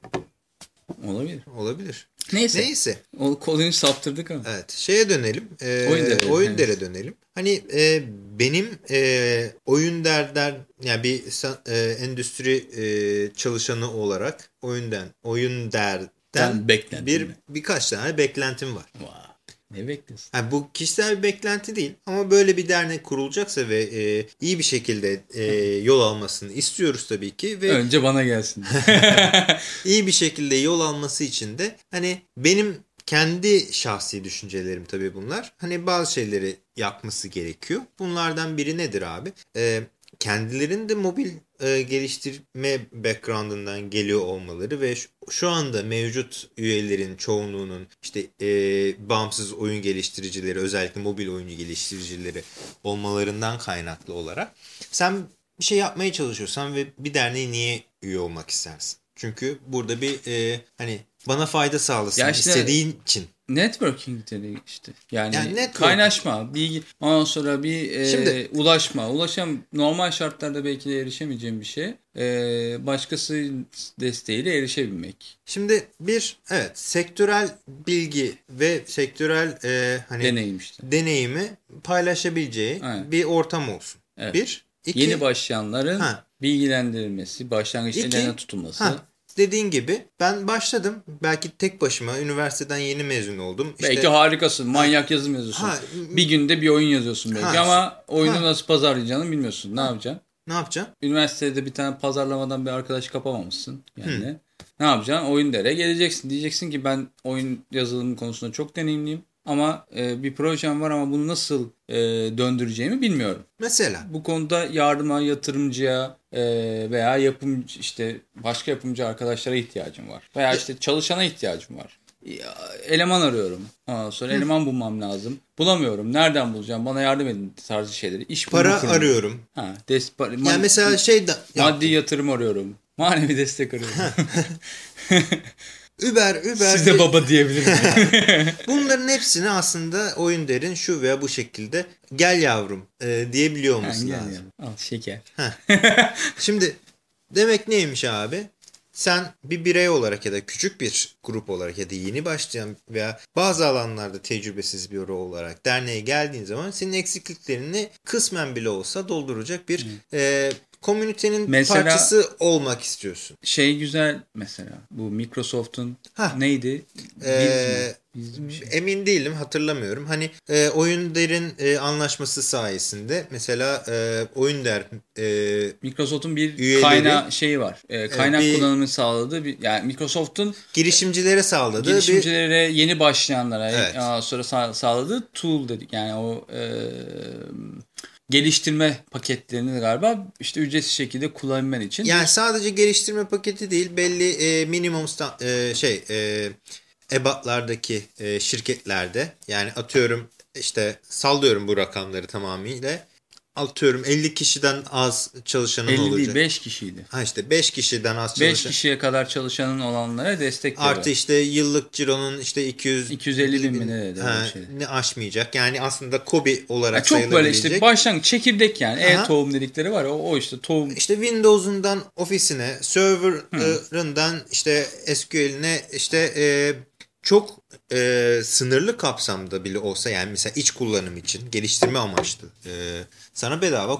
Olabilir. olabilir. Neyse. Neyse O konuyu saptırdık ama. evet şeye dönelim e, Oyun dere, oyun evet. dere dönelim. Hani e, benim e, oyun derden yani bir e, endüstri e, çalışanı olarak oyundan oyun derden Sen beklentin bir mi? birkaç tane beklentim var. Vay, Ne bekliyorsun? Yani bu kişisel bir beklenti değil ama böyle bir dernek kurulacaksa ve e, iyi bir şekilde e, (laughs) yol almasını istiyoruz tabii ki ve Önce bana gelsin. (laughs) iyi bir şekilde yol alması için de hani benim kendi şahsi düşüncelerim tabii bunlar. Hani bazı şeyleri yapması gerekiyor. Bunlardan biri nedir abi? E, kendilerinin de mobil e, geliştirme background'ından geliyor olmaları ve şu, anda mevcut üyelerin çoğunluğunun işte e, bağımsız oyun geliştiricileri özellikle mobil oyuncu geliştiricileri olmalarından kaynaklı olarak sen bir şey yapmaya çalışıyorsan ve bir derneğe niye üye olmak istersin? Çünkü burada bir e, hani bana fayda sağlasın Ya işte- istediğin için. Networking dedi işte. Yani, Yani networking. kaynaşma, bilgi, ondan sonra bir e, Şimdi- ulaşma. Ulaşam normal şartlarda belki de erişemeyeceğim bir şey. E, başkası desteğiyle erişebilmek. Şimdi bir evet sektörel bilgi ve sektörel e, hani Deneyim işte. deneyimi paylaşabileceği Aynen. bir ortam olsun. Evet. Bir. iki Yeni başlayanların Ha. bilgilendirilmesi, başlangıç ellerine tutulması. Ha, dediğin gibi ben başladım. Belki tek başıma üniversiteden yeni mezun oldum. İşte, Belki harikasın. Manyak yazım yazıyorsun. Ha, bir günde bir oyun yazıyorsun belki Ha, ama oyunu ha. nasıl pazarlayacağını bilmiyorsun. Ne yapacaksın? ne yapacaksın? Üniversitede bir tane pazarlamadan bir arkadaş kapamamışsın. Yani ne yapacaksın? Oyun dere geleceksin. Diyeceksin ki ben oyun yazılımı konusunda çok deneyimliyim. Ama e, bir projem var ama bunu nasıl e, döndüreceğimi bilmiyorum. Mesela Bu konuda yardıma, yatırımcıya veya yapımcı işte başka yapımcı arkadaşlara ihtiyacım var. Veya işte çalışana ihtiyacım var. Eleman arıyorum. Ondan sonra eleman bulmam lazım. Bulamıyorum. Nereden bulacağım? Bana yardım edin tarzı şeyleri. İş para kurumu. arıyorum. Ha, des, Yani mesela şey da maddi yatırım arıyorum. Manevi destek arıyorum. (laughs) Uber, Uber. Siz de baba diyebilirim. (laughs) Bunların hepsini aslında oyun derin şu veya bu şekilde gel yavrum e, diyebiliyor olması gel lazım. yani. Al şeker. (laughs) Şimdi demek neymiş abi? Sen bir birey olarak ya da küçük bir grup olarak ya da yeni başlayan veya bazı alanlarda tecrübesiz bir birey olarak derneğe geldiğin zaman senin eksikliklerini kısmen bile olsa dolduracak bir e, komünitenin Mesela- parçası olmak istiyorsun. Şey güzel mesela bu Microsoft'un neydi? Ee, Biz mi? Biz mi bir şey? Emin değilim hatırlamıyorum. Hani e, oyun derin e, anlaşması sayesinde mesela e, oyun der e, Microsoft'un bir Üyeleri- kaynağı şeyi var. Ee, kaynak bir- kullanımını sağladığı bir yani Microsoft'un girişimcilere sağladığı bir girişimcilere yeni başlayanlara Evet. sonra sağ- sağladığı tool dedik. Yani o e, geliştirme paketlerini galiba işte ücretsiz şekilde kullanabilmen için. yani sadece geliştirme paketi değil belli e, minimum e, şey e, ebatlardaki e, şirketlerde yani atıyorum işte sallıyorum bu rakamları tamamıyla atıyorum 50 kişiden az çalışanın 50 olacak. değil 5 kişiydi. Ha işte 5 kişiden az 5 çalışan. kişiye kadar çalışanın olanlara destek veriyor. Artı işte yıllık cironun işte 200 250 bin mi ne dedi, şey. ne aşmayacak. Yani aslında kobi olarak Ya çok böyle işte başlangıç çekirdek yani. E-tohum dedikleri var. O, o işte tohum. İşte Windows'undan ofisine, server'ından işte SQL'ine işte e, çok e, sınırlı kapsamda bile olsa yani mesela iç kullanım için geliştirme amaçlı e, sana bedava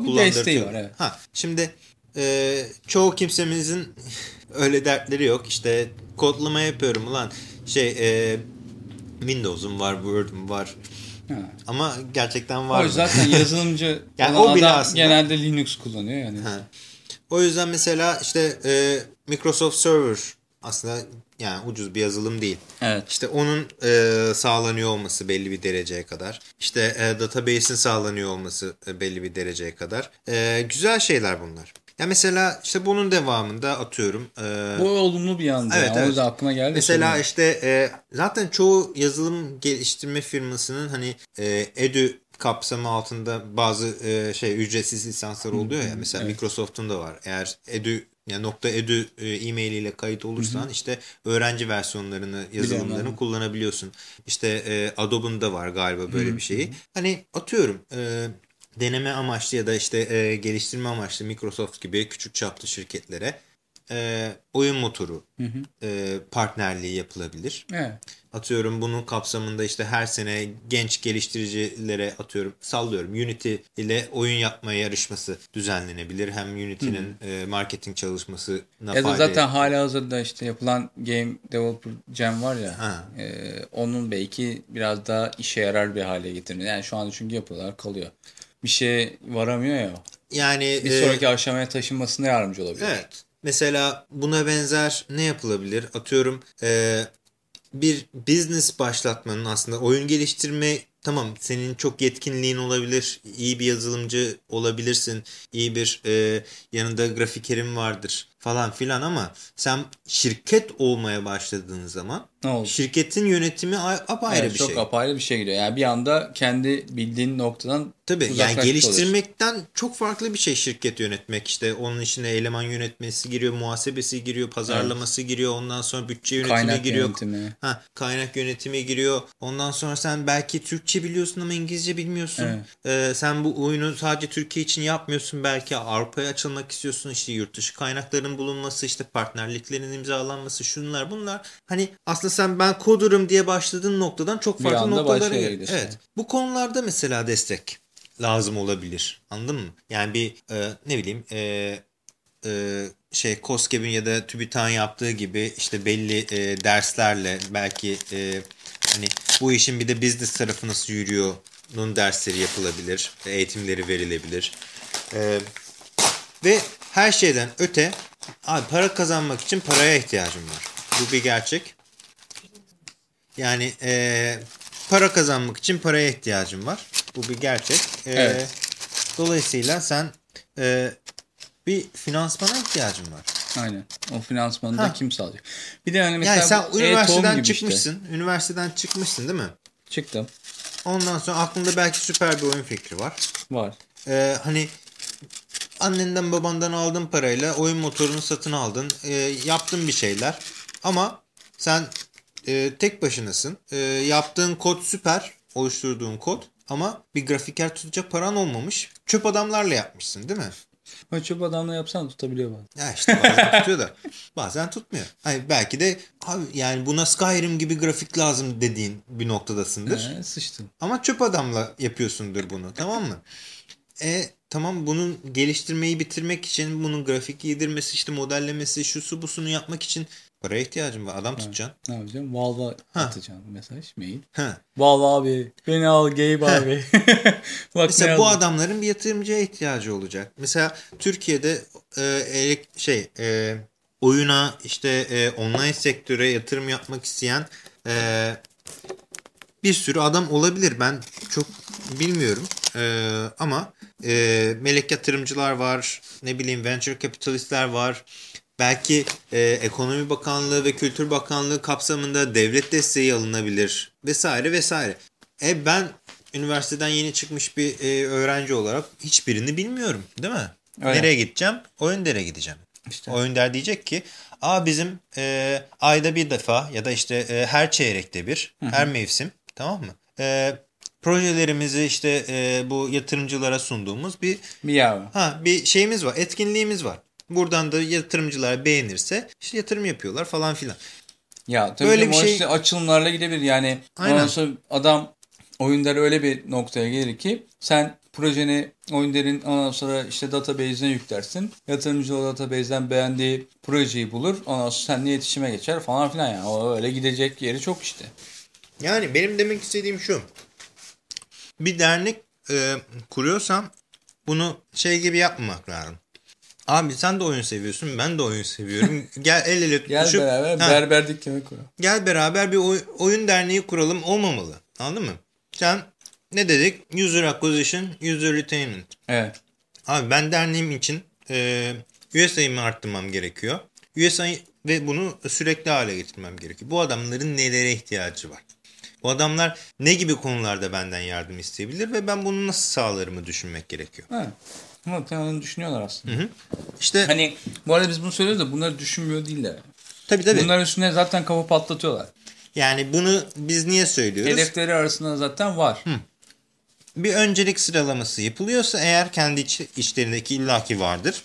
var, evet. Ha, şimdi e, çoğu kimsemizin (laughs) öyle dertleri yok. İşte kodlama yapıyorum ulan şey e, Windows'um var, Word'um var. Ha. Ama gerçekten var O zaten (laughs) yazılımcı Yani o bile adam aslında- genelde Linux kullanıyor yani. Ha. O yüzden mesela işte e, Microsoft Server aslında yani ucuz bir yazılım değil. Evet. İşte onun e, sağlanıyor olması belli bir dereceye kadar. İşte e, database'in sağlanıyor olması e, belli bir dereceye kadar. E, güzel şeyler bunlar. Ya mesela işte bunun devamında atıyorum. e, Bu olumlu bir yandı. Evet, yani. O evet. yüzden aklıma geldi. Mesela sonra. işte e, zaten çoğu yazılım geliştirme firmasının hani e, edu kapsamı altında bazı e, şey ücretsiz lisanslar oluyor ya. Mesela Microsoft'un da var. Eğer edu yani nokta edu e, e-mail ile kayıt olursan işte öğrenci versiyonlarını yazılımlarını Biliyorum, kullanabiliyorsun. İşte e, Adobe'un da var galiba böyle bir şeyi. Hani atıyorum e, deneme amaçlı ya da işte e, geliştirme amaçlı Microsoft gibi küçük çaplı şirketlere e, oyun motoru e, partnerliği yapılabilir. Evet. Atıyorum bunun kapsamında işte her sene genç geliştiricilere atıyorum sallıyorum Unity ile oyun yapma yarışması düzenlenebilir. Hem Unity'nin e, marketing çalışmasına Ya da zaten hala hazırda işte yapılan Game Developer Jam var ya. Ha. e, onun belki biraz daha işe yarar bir hale getirme. Yani şu an çünkü yapıyorlar kalıyor. Bir şey varamıyor ya. Yani Bir e, sonraki aşamaya taşınmasına yardımcı olabilir. Evet. Mesela buna benzer ne yapılabilir? Atıyorum e, bir business başlatmanın aslında oyun geliştirme tamam senin çok yetkinliğin olabilir. iyi bir yazılımcı olabilirsin. iyi bir e, yanında grafikerin vardır falan filan ama sen şirket olmaya başladığın zaman Ne oldu? şirketin yönetimi apayrı Evet, bir çok şey. apayrı bir şey giriyor. Yani bir anda kendi bildiğin noktadan Tabii yani geliştirmekten çok farklı bir şey şirket yönetmek. İşte onun içine eleman yönetmesi giriyor, muhasebesi giriyor, pazarlaması giriyor, ondan sonra bütçe yönetimi Kaynak giriyor. yönetimi. Ha, kaynak yönetimi giriyor. Ondan sonra sen belki Türkçe biliyorsun ama İngilizce bilmiyorsun. Evet. Ee, sen bu oyunu sadece Türkiye için yapmıyorsun. Belki Avrupa'ya açılmak istiyorsun. İşte yurt dışı kaynakların bulunması, işte partnerliklerin imzalanması, şunlar bunlar. Hani aslında sen ben coder'ım diye başladığın noktadan çok farklı noktalara başka yere gel- gidiyorsun. Evet. Bu konularda mesela destek lazım olabilir. Anladın mı? Yani bir e, ne bileyim e, e, şey Koskeb'in ya da TÜBİTAK'ın yaptığı gibi işte belli e, derslerle belki e, hani bu işin bir de business tarafı nasıl yürüyor bunun dersleri yapılabilir, eğitimleri verilebilir. E, ve her şeyden öte abi para kazanmak için paraya ihtiyacım var. Bu bir gerçek. Yani e, para kazanmak için paraya ihtiyacım var. Bu bir gerçek. E, Evet. Dolayısıyla sen e, bir finansmana ihtiyacın var. Aynen. O finansmanı Ha. da kim sağlayacak? Bir de hani mesela Yani sen e-tohum üniversiteden çıkmışsın. Üniversiteden çıkmışsın değil mi? Işte. Çıktım. Ondan sonra aklında belki süper bir oyun fikri var. Var. Ee, hani annenden babandan aldığın parayla oyun motorunu satın aldın. Ee, yaptın bir şeyler. Ama sen e, tek başınasın. Ee, yaptığın kod süper. Oluşturduğun kod. Ama bir grafiker tutacak paran olmamış. Çöp adamlarla yapmışsın değil mi? O çöp adamla yapsan tutabiliyor bazen. Ya işte bazen tutuyor da (laughs) bazen tutmuyor. Hani belki de abi yani buna Skyrim gibi grafik lazım dediğin bir noktadasındır. Ee, sıçtın. Ama çöp adamla yapıyorsundur bunu tamam mı? E tamam bunun geliştirmeyi bitirmek için bunun grafik yedirmesi işte modellemesi şu su busunu yapmak için paraya ihtiyacım var. Adam tutacaksın. Ne yapacağım? Valve'a Ha. atacağım mesaj, mail. Ha. Valve abi beni al Gabe abi. (laughs) Bak Mesela bu adamların bir yatırımcıya ihtiyacı olacak. Mesela Türkiye'de e, şey e, oyuna işte e, online sektöre yatırım yapmak isteyen e, bir sürü adam olabilir. Ben çok bilmiyorum. E, ama e, melek yatırımcılar var. Ne bileyim venture capitalistler var. Belki e, Ekonomi Bakanlığı ve Kültür Bakanlığı kapsamında devlet desteği alınabilir vesaire vesaire. E ben üniversiteden yeni çıkmış bir e, öğrenci olarak hiçbirini bilmiyorum değil mi? Öyle. Nereye gideceğim? Oyunder'e gideceğim. İşte. Oyunder diyecek ki Aa bizim e, ayda bir defa ya da işte e, her çeyrekte bir, her mevsim tamam mı? E, projelerimizi işte e, bu yatırımcılara sunduğumuz bir yavru. ha bir şeyimiz var, etkinliğimiz var. Buradan da yatırımcılar beğenirse işte yatırım yapıyorlar falan filan. Ya tabii Böyle bir şey- işte açılımlarla gidebilir. Yani Aynen. ondan sonra adam oyunlar öyle bir noktaya gelir ki sen projeni oyunların ondan sonra işte database'ine yüklersin. Yatırımcı o database'den beğendiği projeyi bulur. Ondan sonra seninle iletişime geçer falan filan yani. O öyle gidecek yeri çok işte. Yani benim demek istediğim şu. Bir dernek e, kuruyorsam bunu şey gibi yapmamak lazım. Abi sen de oyun seviyorsun, ben de oyun seviyorum. (laughs) Gel el ele Gel tutuşup beraber Ha, berber dükkanı kuralım. gel beraber bir oy- oyun derneği kuralım olmamalı. Anladın mı? Sen ne dedik? User acquisition, user retainment. Evet. Abi ben derneğim için e, USA'yı arttırmam gerekiyor. USA ve bunu sürekli hale getirmem gerekiyor. Bu adamların nelere ihtiyacı var? Bu adamlar ne gibi konularda benden yardım isteyebilir ve ben bunu nasıl sağlarımı düşünmek gerekiyor. Ha. Muhtemelen düşünüyorlar aslında. Hı. İşte Hani bu arada biz bunu söylüyoruz da bunları düşünmüyor değiller. tabii tabii. Bunların üstüne zaten kafa patlatıyorlar. Yani bunu biz niye söylüyoruz? Hedefleri arasında zaten var. Bir öncelik sıralaması yapılıyorsa eğer kendi iç, içlerindeki illaki vardır.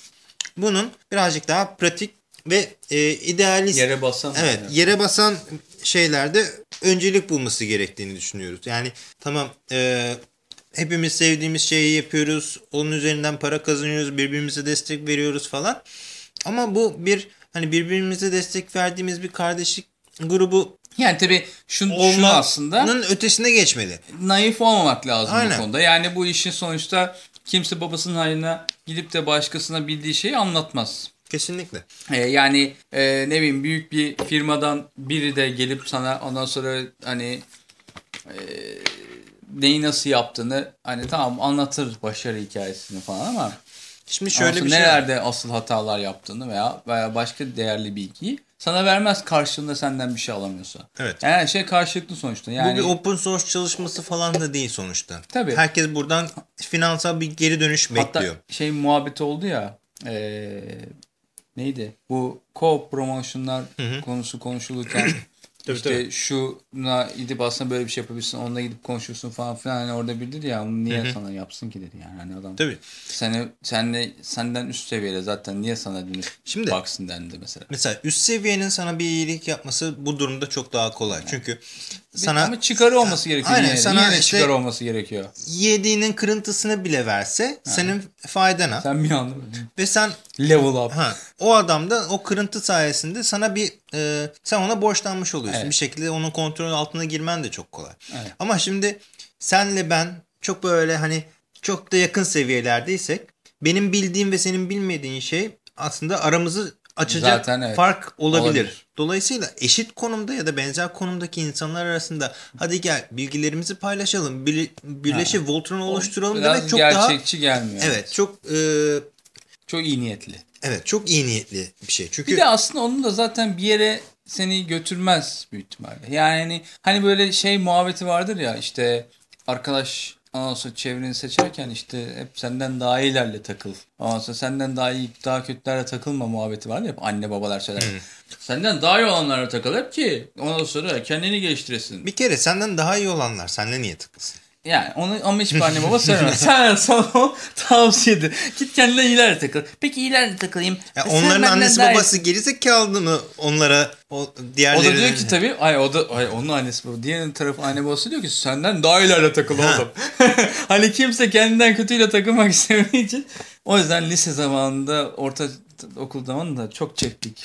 Bunun birazcık daha pratik ve e, idealist Yere basan. Evet yere basan şeylerde öncelik bulması gerektiğini düşünüyoruz. Yani tamam e, hepimiz sevdiğimiz şeyi yapıyoruz. Onun üzerinden para kazanıyoruz. Birbirimize destek veriyoruz falan. Ama bu bir hani birbirimize destek verdiğimiz bir kardeşlik grubu Yani tabii şunu, şunu aslında ötesine geçmeli. naif olmamak lazım Aynen. bu konuda. Yani bu işin sonuçta kimse babasının hayrına gidip de başkasına bildiği şeyi anlatmaz. Kesinlikle. Ee, yani e, ne bileyim büyük bir firmadan biri de gelip sana ondan sonra hani e, neyi nasıl yaptığını hani tamam anlatır başarı hikayesini falan ama Şimdi şöyle bir şey var. asıl hatalar yaptığını veya veya başka değerli bilgiyi sana vermez karşılığında senden bir şey alamıyorsa. Evet. Yani şey karşılıklı sonuçta. Yani Bu bir open source çalışması falan da değil sonuçta. Tabii. Herkes buradan finansal bir geri dönüş bekliyor. Hatta şey muhabbeti oldu ya eee, neydi? Bu co-promotionlar konusu konuşulurken (clears throat) Tabii, işte tabii. şuna gidip aslında böyle bir şey yapabilirsin onunla gidip konuşursun falan filan hani orada bir dedi ya niye sana yapsın ki dedi yani hani adam Tabii. seni senle senden üst seviyede zaten niye sana dönüp Şimdi- baksın dendi mesela. Mesela üst seviyenin sana bir iyilik yapması bu durumda çok daha kolay. Çünkü sana Ama çıkarı olması gerekiyor. Aynen, yine sana Yine işte- çıkarı olması gerekiyor. yediğinin kırıntısını bile verse senin faydana Sen bir anda ve sen level up. ha o adam da o kırıntı sayesinde sana bir e, sen ona borçlanmış oluyorsun. Evet. Bir şekilde onun kontrol altına girmen de çok kolay. Evet. Ama şimdi senle ben çok böyle hani çok da yakın seviyelerdeysek benim bildiğim ve senin bilmediğin şey aslında aramızı açacak Zaten evet. fark olabilir. Olabilir. Dolayısıyla eşit konumda ya da benzer konumdaki insanlar arasında hadi gel bilgilerimizi paylaşalım, bir, birleşip Voltron oluşturalım Biraz demek çok daha gerçekçi gelmiyor. evet çok e, Çok iyi niyetli. evet çok iyi niyetli bir şey. Çünkü Bir de aslında onun da zaten bir yere seni götürmez büyük ihtimalle. Yani hani böyle şey muhabbeti vardır ya işte arkadaş ondan sonra çevreni seçerken işte hep senden daha iyilerle takıl. Ondan sonra senden daha iyi daha kötülerle takılma muhabbeti var ya hep anne babalar söyler. Senden daha iyi olanlarla takıl hep ki ondan sonra kendini geliştiresin. bir kere senden daha iyi olanlar seninle niye takılsın? Yani onu ama hiçbir anne baba söylemez. (laughs) Sen sana o tavsiyedir. Git kendine ileride takıl. Peki ileride takılayım. Ya onların annesi daha babası gerizekalı mı onlara o O diğerlerine? da diyor ki tabii ay o da ay onun annesi babası. Diğerinin tarafı anne babası diyor ki senden daha ileride takıl oğlum. (laughs) hani kimse kendinden kötüyle takılmak (laughs) istemediği için. O yüzden lise zamanında orta okul zamanında çok çektik.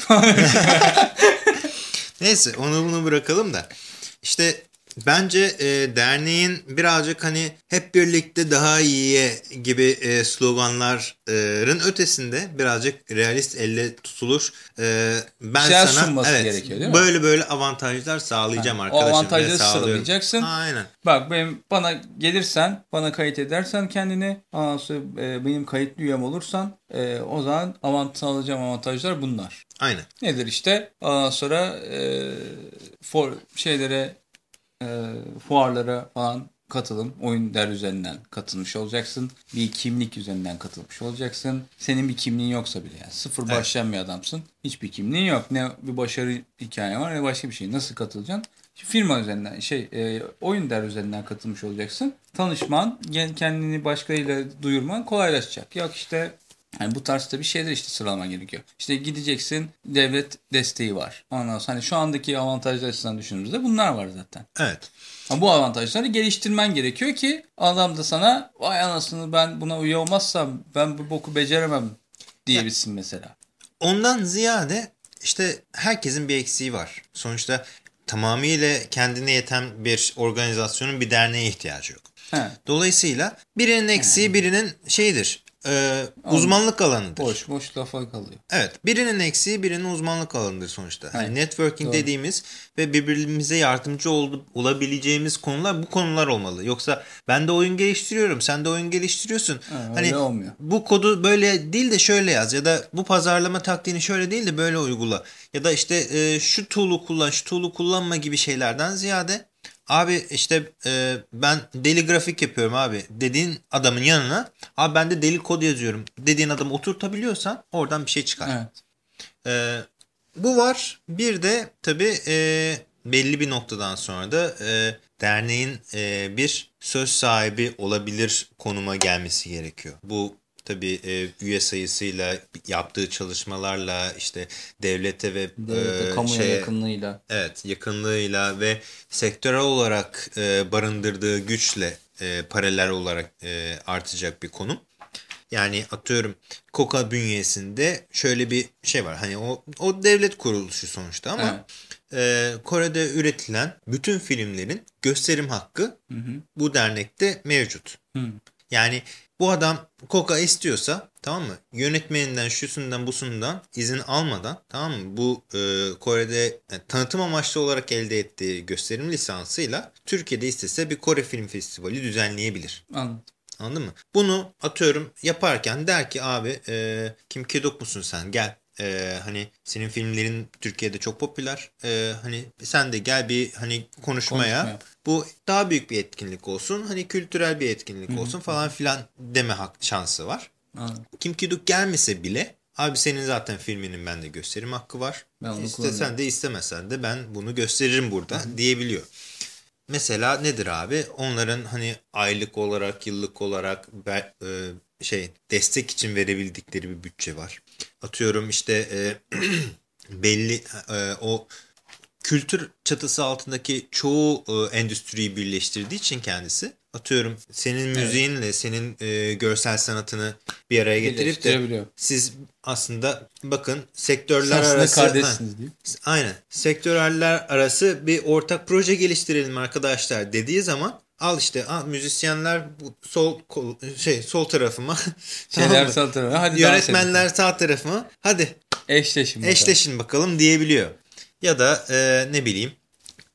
Neyse onu bunu bırakalım da. İşte bence e, derneğin birazcık hani hep birlikte daha iyiye gibi e, sloganların ötesinde birazcık realist elle tutulur. E, ben Şeyler sana evet, gerekiyor, değil mi? böyle böyle avantajlar sağlayacağım Ha, o arkadaşım. ve avantajları sağlıyorum. sıralayacaksın. Aynen. Bak benim bana gelirsen, bana kayıt edersen kendini, ondan sonra e, benim kayıtlı üyem olursan e, o zaman avantaj alacağım avantajlar bunlar. Aynen. Nedir işte? Ondan sonra e, for, şeylere e, fuarlara falan katılım. Oyun der üzerinden katılmış olacaksın. Bir kimlik üzerinden katılmış olacaksın. Senin bir kimliğin yoksa bile yani. Sıfır Evet. başlayan bir adamsın. Hiçbir kimliğin yok. Ne bir başarı hikayen var ne başka bir şey. Nasıl katılacaksın? Firma üzerinden şey e, oyun der üzerinden katılmış olacaksın. Tanışman, kendini başkalarıyla duyurman kolaylaşacak. Yok işte yani bu tarzda bir şeyler işte sıralaman gerekiyor. İşte gideceksin devlet desteği var. Ondan sonra hani şu andaki avantajlar açısından düşündüğümüzde bunlar var zaten. Evet. Ama bu avantajları geliştirmen gerekiyor ki adam da sana vay anasını ben buna üye olmazsam ben bu boku beceremem diyebilsin mesela. Ondan ziyade işte herkesin bir eksiği var. Sonuçta tamamıyla kendine yeten bir organizasyonun bir derneğe ihtiyacı yok. He, Dolayısıyla birinin eksiği birinin şeyidir. E, uzmanlık alanıdır. boş boş lafa kalıyor. Evet. Birinin eksiği birinin uzmanlık alanıdır sonuçta. Evet, networking doğru. dediğimiz ve birbirimize yardımcı ol, olabileceğimiz konular bu konular olmalı. Yoksa ben de oyun geliştiriyorum, sen de oyun geliştiriyorsun. Ha, hani olmuyor. bu kodu böyle değil de şöyle yaz ya da bu pazarlama taktiğini şöyle değil de böyle uygula. Ya da işte e, şu tool'u kullan, şu tool'u kullanma gibi şeylerden ziyade Abi işte e, ben deli grafik yapıyorum abi dediğin adamın yanına abi ben de deli kod yazıyorum dediğin adamı oturtabiliyorsan oradan bir şey çıkar. Evet. E, bu var. Bir de tabii e, belli bir noktadan sonra da e, derneğin e, bir söz sahibi olabilir konuma gelmesi gerekiyor. Bu tabii e, üye sayısıyla yaptığı çalışmalarla işte devlete ve Devlete, e, kamuya şeye- yakınlığıyla. Evet yakınlığıyla ve sektörel olarak e, barındırdığı güçle e, paralel olarak e, artacak bir konum. Yani atıyorum Coca bünyesinde şöyle bir şey var. Hani o, o devlet kuruluşu sonuçta ama e, Kore'de üretilen bütün filmlerin gösterim hakkı Hı hı. bu dernekte mevcut. Hı. Yani bu adam Coca istiyorsa tamam mı? Yönetmeninden, şusundan, busundan izin almadan tamam mı? Bu e, Kore'de yani tanıtım amaçlı olarak elde ettiği gösterim lisansıyla Türkiye'de istese bir Kore Film Festivali düzenleyebilir. Anladım. Anladın mı? Bunu atıyorum yaparken der ki abi e, Kim Kedok musun sen gel. E, hani senin filmlerin Türkiye'de çok popüler. E, hani sen de gel bir hani konuşmaya. Konuşma yap. Bu daha büyük bir etkinlik olsun. Hani kültürel bir etkinlik olsun falan filan deme hak şansı var. Anladım. Kim Kedok gelmese bile abi senin zaten filminin bende gösterim hakkı var. Ben İstesen de istemesen de ben bunu gösteririm burada diyebiliyor. Mesela nedir abi? Onların hani aylık olarak, yıllık olarak e, şey destek için verebildikleri bir bütçe var. Atıyorum işte e, (clears throat) belli e, o kültür çatısı altındaki çoğu e, endüstriyi birleştirdiği için kendisi atıyorum senin müziğinle senin e, görsel sanatını bir araya getirip de siz aslında bakın sektörler aslında arası kardeşsiniz diyeyim. aynen sektörler arası bir ortak proje geliştirelim arkadaşlar dediği zaman al işte al, müzisyenler bu sol kol, şey sol tarafıma tamam (laughs) Şeyler mı? sağ tarafa. Hadi yönetmenler sağ tarafıma hadi. Eşleşin. bakalım. eşleşin bakalım diyebiliyor. Ya da e, ne bileyim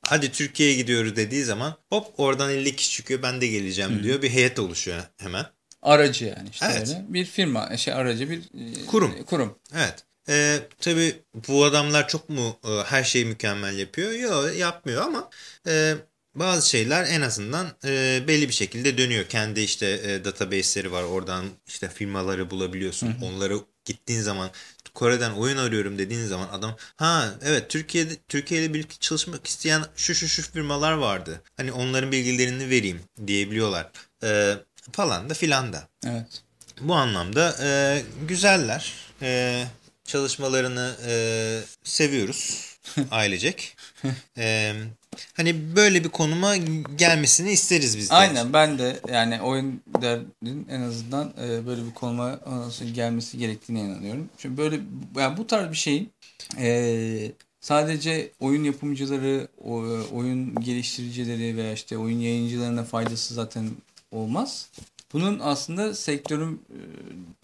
hadi Türkiye'ye gidiyoruz dediği zaman hop oradan 50 kişi çıkıyor ben de geleceğim diyor. Bir heyet oluşuyor hemen. Aracı yani işte Evet. öyle. Bir firma, şey aracı bir e, Kurum. kurum. Evet. E, tabii bu adamlar çok mu e, her şeyi mükemmel yapıyor? Yok yapmıyor ama e, bazı şeyler en azından e, belli bir şekilde dönüyor. Kendi işte e, database'leri var. Oradan işte firmaları bulabiliyorsun. Onları gittiğin zaman Kore'den oyun arıyorum dediğin zaman adam ha evet Türkiye'de Türkiye ile birlikte çalışmak isteyen şu şu şu firmalar vardı. Hani onların bilgilerini vereyim diyebiliyorlar. Ee, falan da filan da. Evet. Bu anlamda e, güzeller. E, çalışmalarını e, seviyoruz (laughs) ailecek. E, hani böyle bir konuma gelmesini isteriz biz de. Aynen ben de yani oyun derdinin en azından e, böyle bir konuma gelmesi gerektiğine inanıyorum. Çünkü böyle yani bu tarz bir şeyin e, sadece oyun yapımcıları, oyun geliştiricileri veya işte oyun yayıncılarına faydası zaten olmaz. Bunun aslında sektörün e,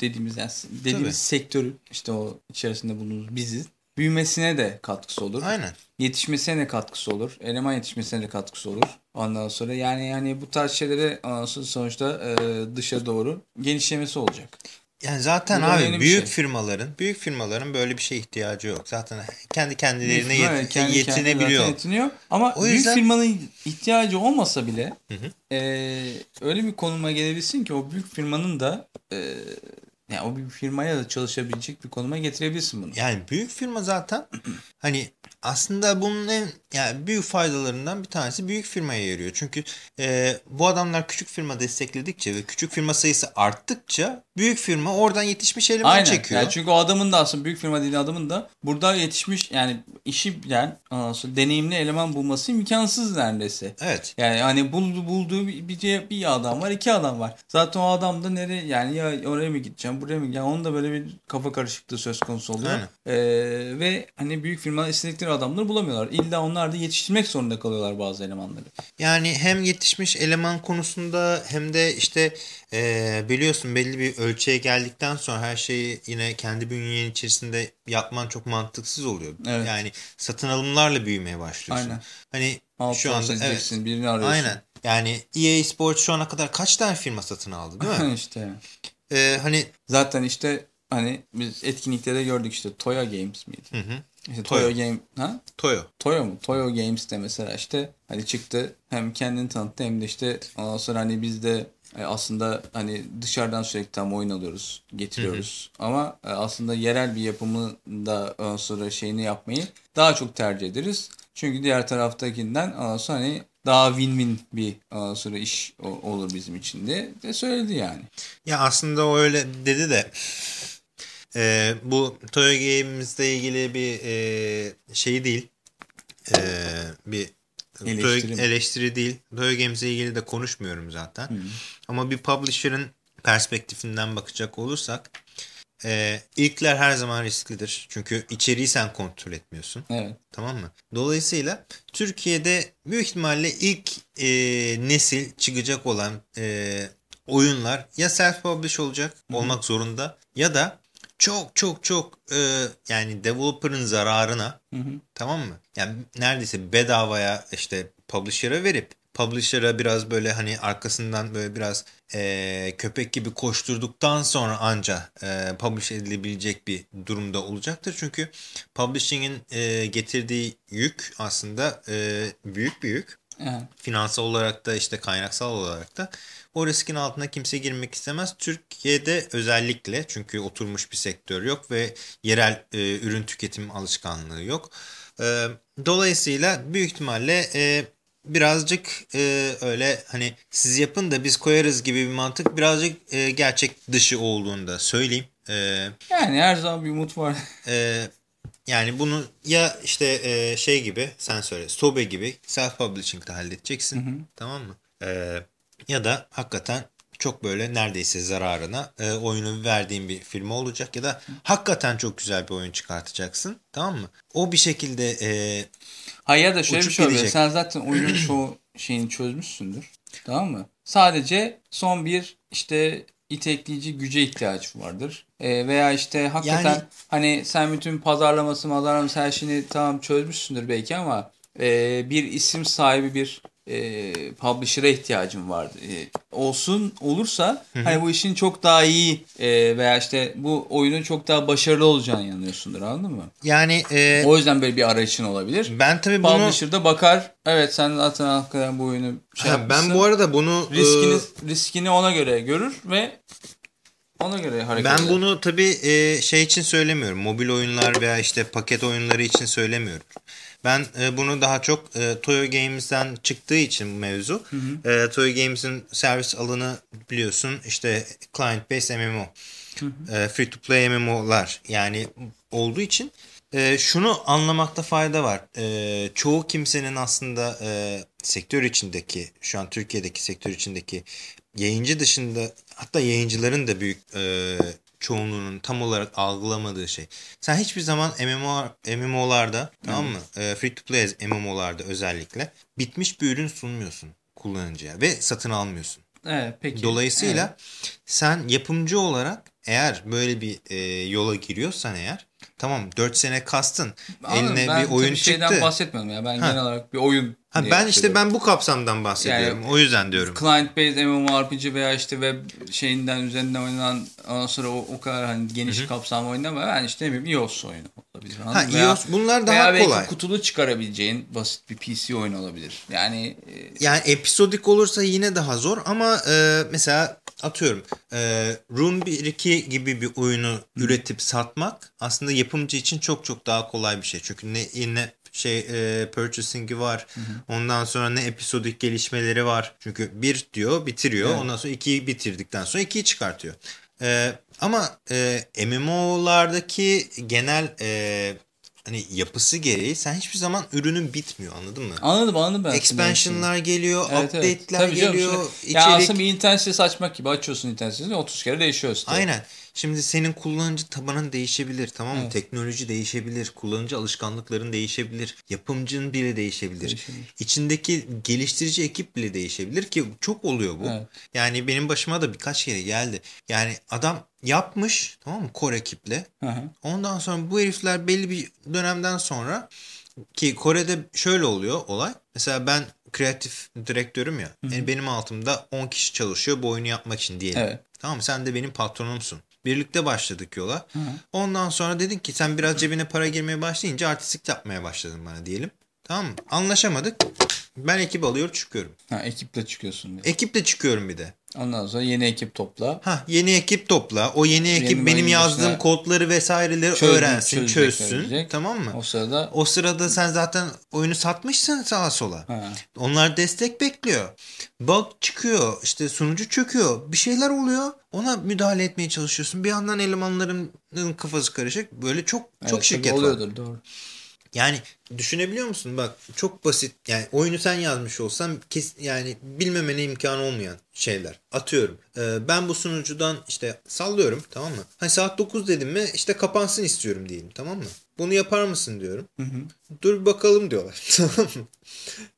dediğimiz yani dediğimiz Tabii. sektörü işte o içerisinde bulunduğumuz biziz büyümesine de katkısı olur. Aynen. Yetişmesine de katkısı olur. Eleman yetişmesine de katkısı olur. Ondan sonra yani yani bu tarz şeylere sonuçta e, dışa doğru genişlemesi olacak. Yani zaten Bu abi büyük şey. firmaların büyük firmaların böyle bir şeye ihtiyacı yok. Zaten kendi kendilerine yet evet, kendi yetinebiliyor. Yetiniyor. Ama o yüzden... büyük firmanın ihtiyacı olmasa bile hı hı. E, öyle bir konuma gelebilsin ki o büyük firmanın da e, yani o bir firmaya da çalışabilecek bir konuma getirebilirsin bunu. Yani büyük firma zaten (clears throat) hani aslında bunun en yani büyük faydalarından bir tanesi büyük firmaya yarıyor. Çünkü e, bu adamlar küçük firma destekledikçe ve küçük firma sayısı arttıkça büyük firma oradan yetişmiş eleman Aynen. çekiyor. Yani çünkü o adamın da aslında büyük firma değil adamın da burada yetişmiş yani işi bilen sonra deneyimli eleman bulması imkansız neredeyse. Evet. Yani hani buldu, bulduğu bir, bir, bir adam var iki adam var. Zaten o adam da nereye yani ya oraya mı gideceğim buraya mı? Yani onun da böyle bir kafa karışıklığı söz konusu oluyor. Aynen. Ee, ve hani büyük firma istedikleri adamları bulamıyorlar. İlla onlar da yetiştirmek zorunda kalıyorlar bazı elemanları. Yani hem yetişmiş eleman konusunda hem de işte e, biliyorsun belli bir ölçüye geldikten sonra her şeyi yine kendi bünyenin içerisinde yapman çok mantıksız oluyor. Evet. Yani satın alımlarla büyümeye başlıyorsun. Aynen. Hani Alt şu anda evet. birini arıyorsun. Aynen. Yani EA Sports şu ana kadar kaç tane firma satın aldı değil mi? (laughs) İşte. Ee, hani zaten işte hani biz etkinlikte de gördük işte Toya Games miydi? Hı hı. İşte Toyo. Toyo Game ha? Toyo. Toyo mu? Toyo Games de mesela işte hani çıktı hem kendini tanıttı hem de işte ondan sonra hani biz de e, aslında hani dışarıdan sürekli tam oyun alıyoruz, getiriyoruz. Hı hı. Ama e, aslında yerel bir yapımı da ondan sonra şeyini yapmayı daha çok tercih ederiz. Çünkü diğer taraftakinden ondan sonra hani daha win-win bir ondan sonra iş olur bizim için de, de söyledi yani. Ya aslında o öyle dedi de e, bu Toyo Games'le ilgili bir e, şey değil. E, bir eleştiri, Toyo, eleştiri değil. Toyo Games'le ilgili de konuşmuyorum zaten. Hı. Ama bir publisher'ın perspektifinden bakacak olursak e, ilkler her zaman risklidir. Çünkü içeriği sen kontrol etmiyorsun. Evet. Tamam mı? Dolayısıyla Türkiye'de büyük ihtimalle ilk e, nesil çıkacak olan e, oyunlar ya self-publish olacak, Hı -hı. olmak zorunda ya da çok çok çok e, yani developer'ın zararına hı hı. tamam mı? Yani neredeyse bedavaya işte publisher'a verip publisher'a biraz böyle hani arkasından böyle biraz e, köpek gibi koşturduktan sonra anca e, publish edilebilecek bir durumda olacaktır. Çünkü publishing'in e, getirdiği yük aslında e, büyük büyük. Evet. Finansal olarak da işte kaynaksal olarak da o riskin altına kimse girmek istemez. Türkiye'de özellikle çünkü oturmuş bir sektör yok ve yerel e, ürün tüketim alışkanlığı yok. E, dolayısıyla büyük ihtimalle e, birazcık e, öyle hani siz yapın da biz koyarız gibi bir mantık birazcık e, gerçek dışı olduğunu da söyleyeyim. E, yani her zaman bir umut var. E, yani bunu ya işte e, şey gibi sen söyle Sobe gibi self-publishing'de halledeceksin. Hı hı. Tamam mı? E, ya da hakikaten çok böyle neredeyse zararına e, oyunu verdiğin bir film olacak ya da hakikaten çok güzel bir oyun çıkartacaksın. Tamam mı? O bir şekilde e, Hayır ya da şöyle bir şey oluyor. Sen zaten oyunun çoğu şeyini çözmüşsündür. Tamam mı? Sadece son bir işte itekleyici güce ihtiyaç vardır. E, veya işte hakikaten yani... hani sen bütün pazarlaması, pazarlaması her şeyini tamam çözmüşsündür belki ama e, bir isim sahibi bir e, publisher'a ihtiyacım var e, olsun olursa Hı -hı. hani bu işin çok daha iyi e, veya işte bu oyunun çok daha başarılı olacağını yanıyorsundur anladın mı? Yani e, o yüzden böyle bir arayışın olabilir. Ben tabii bunu publisher'da bakar evet sen zaten hakikaten bu oyunu şey ha, Ben bu arada bunu riskini, e... riskini ona göre görür ve Ona göre hareket Ben edelim. bunu tabii e, şey için söylemiyorum. Mobil oyunlar veya işte paket oyunları için söylemiyorum. Ben e, bunu daha çok e, Toyo Games'den çıktığı için bu mevzu. E, Toyo Games'in servis alanı biliyorsun işte client based MMO. E, free to play MMO'lar yani olduğu için e, şunu anlamakta fayda var. E, çoğu kimsenin aslında e, sektör içindeki şu an Türkiye'deki sektör içindeki yayıncı dışında hatta yayıncıların da büyük e, çoğunluğunun tam olarak algılamadığı şey. Sen hiçbir zaman MMO, MMO'larda tamam mı? E, free to play MMO'larda özellikle bitmiş bir ürün sunmuyorsun kullanıcıya ve satın almıyorsun. Evet, peki. Dolayısıyla sen yapımcı olarak eğer böyle bir e, yola giriyorsan eğer tamam 4 sene kastın Anladım. eline ben bir oyun şeyden çıktı. bahsetmiyorum ya. Ben Ha. genel olarak bir oyun Ha, ben işte söylüyorum. ben bu kapsamdan bahsediyorum. Yani- o yüzden diyorum. client based MMORPG veya işte web şeyinden üzerinden oynanan ondan sonra o, o kadar hani geniş kapsamlı oyun ama ben işte ne bileyim iOS oyunu olabilir. Ha, mı? Veya- iOS bunlar daha veya kolay. kutulu çıkarabileceğin basit bir PC oyunu olabilir. Yani e, Yani episodik olursa yine daha zor ama e, mesela atıyorum e, Room 1-2 gibi bir oyunu üretip satmak aslında yapımcı için çok çok daha kolay bir şey. Çünkü ne yine şey e, purchasing'i var. Ondan sonra ne episodik gelişmeleri var. Çünkü bir diyor bitiriyor. Evet. Ondan sonra ikiyi bitirdikten sonra ikiyi çıkartıyor. E, ama e, MMO'lardaki genel e, hani yapısı gereği sen hiçbir zaman ürünün bitmiyor anladın mı? anladım anladım ben. Expansion'lar geliyor, Evet, evet. update'ler Tabii canım, geliyor, işte- Ya içerik. aslında bir internet sitesi açmak gibi açıyorsun internet sitesini 30 kere değişiyor site. Aynen. Şimdi senin kullanıcı tabanın değişebilir tamam mı? Evet. Teknoloji değişebilir, kullanıcı alışkanlıkların değişebilir, yapımcının bile değişebilir. Değişebilir. İçindeki geliştirici ekip bile değişebilir ki çok oluyor bu. Evet. Yani benim başıma da birkaç kere geldi. Yani adam yapmış tamam mı Kore ekiple. Hı hı. Ondan sonra bu herifler belli bir dönemden sonra ki Kore'de şöyle oluyor olay. Mesela ben kreatif direktörüm ya. Yani benim altımda 10 kişi çalışıyor bu oyunu yapmak için diyelim. Evet. Tamam? Sen de benim patronumsun. Birlikte başladık yola. Ondan sonra dedin ki sen biraz cebine para girmeye başlayınca artistlik yapmaya başladın bana diyelim. Tamam mı? Anlaşamadık. Ben ekip alıyor çıkıyorum. Ha, ekiple çıkıyorsun. diye. Ekiple çıkıyorum bir de. Ondan sonra yeni ekip topla. Ha yeni ekip topla. O yeni ekip Benim benim yazdığım kodları vesaireleri çözmek- öğrensin, çözsün. öğrenecek. Tamam mı? O sırada O sırada sen zaten oyunu satmışsın sağa sola. ha, Onlar destek bekliyor. Bug çıkıyor, işte sunucu çöküyor, bir şeyler oluyor. Ona müdahale etmeye çalışıyorsun. Bir yandan elemanların kafası karışık. Böyle çok evet, çok şirket var. oluyordur doğru. Yani düşünebiliyor musun? Bak çok basit. Yani oyunu sen yazmış olsan kes, yani bilmemene imkanı olmayan şeyler. Atıyorum. Ee, ben bu sunucudan işte sallıyorum tamam mı? Hani saat 9 dedim mi işte kapansın istiyorum diyelim tamam mı? Bunu yapar mısın diyorum. Dur bir bakalım diyorlar. (laughs) Tamam mı?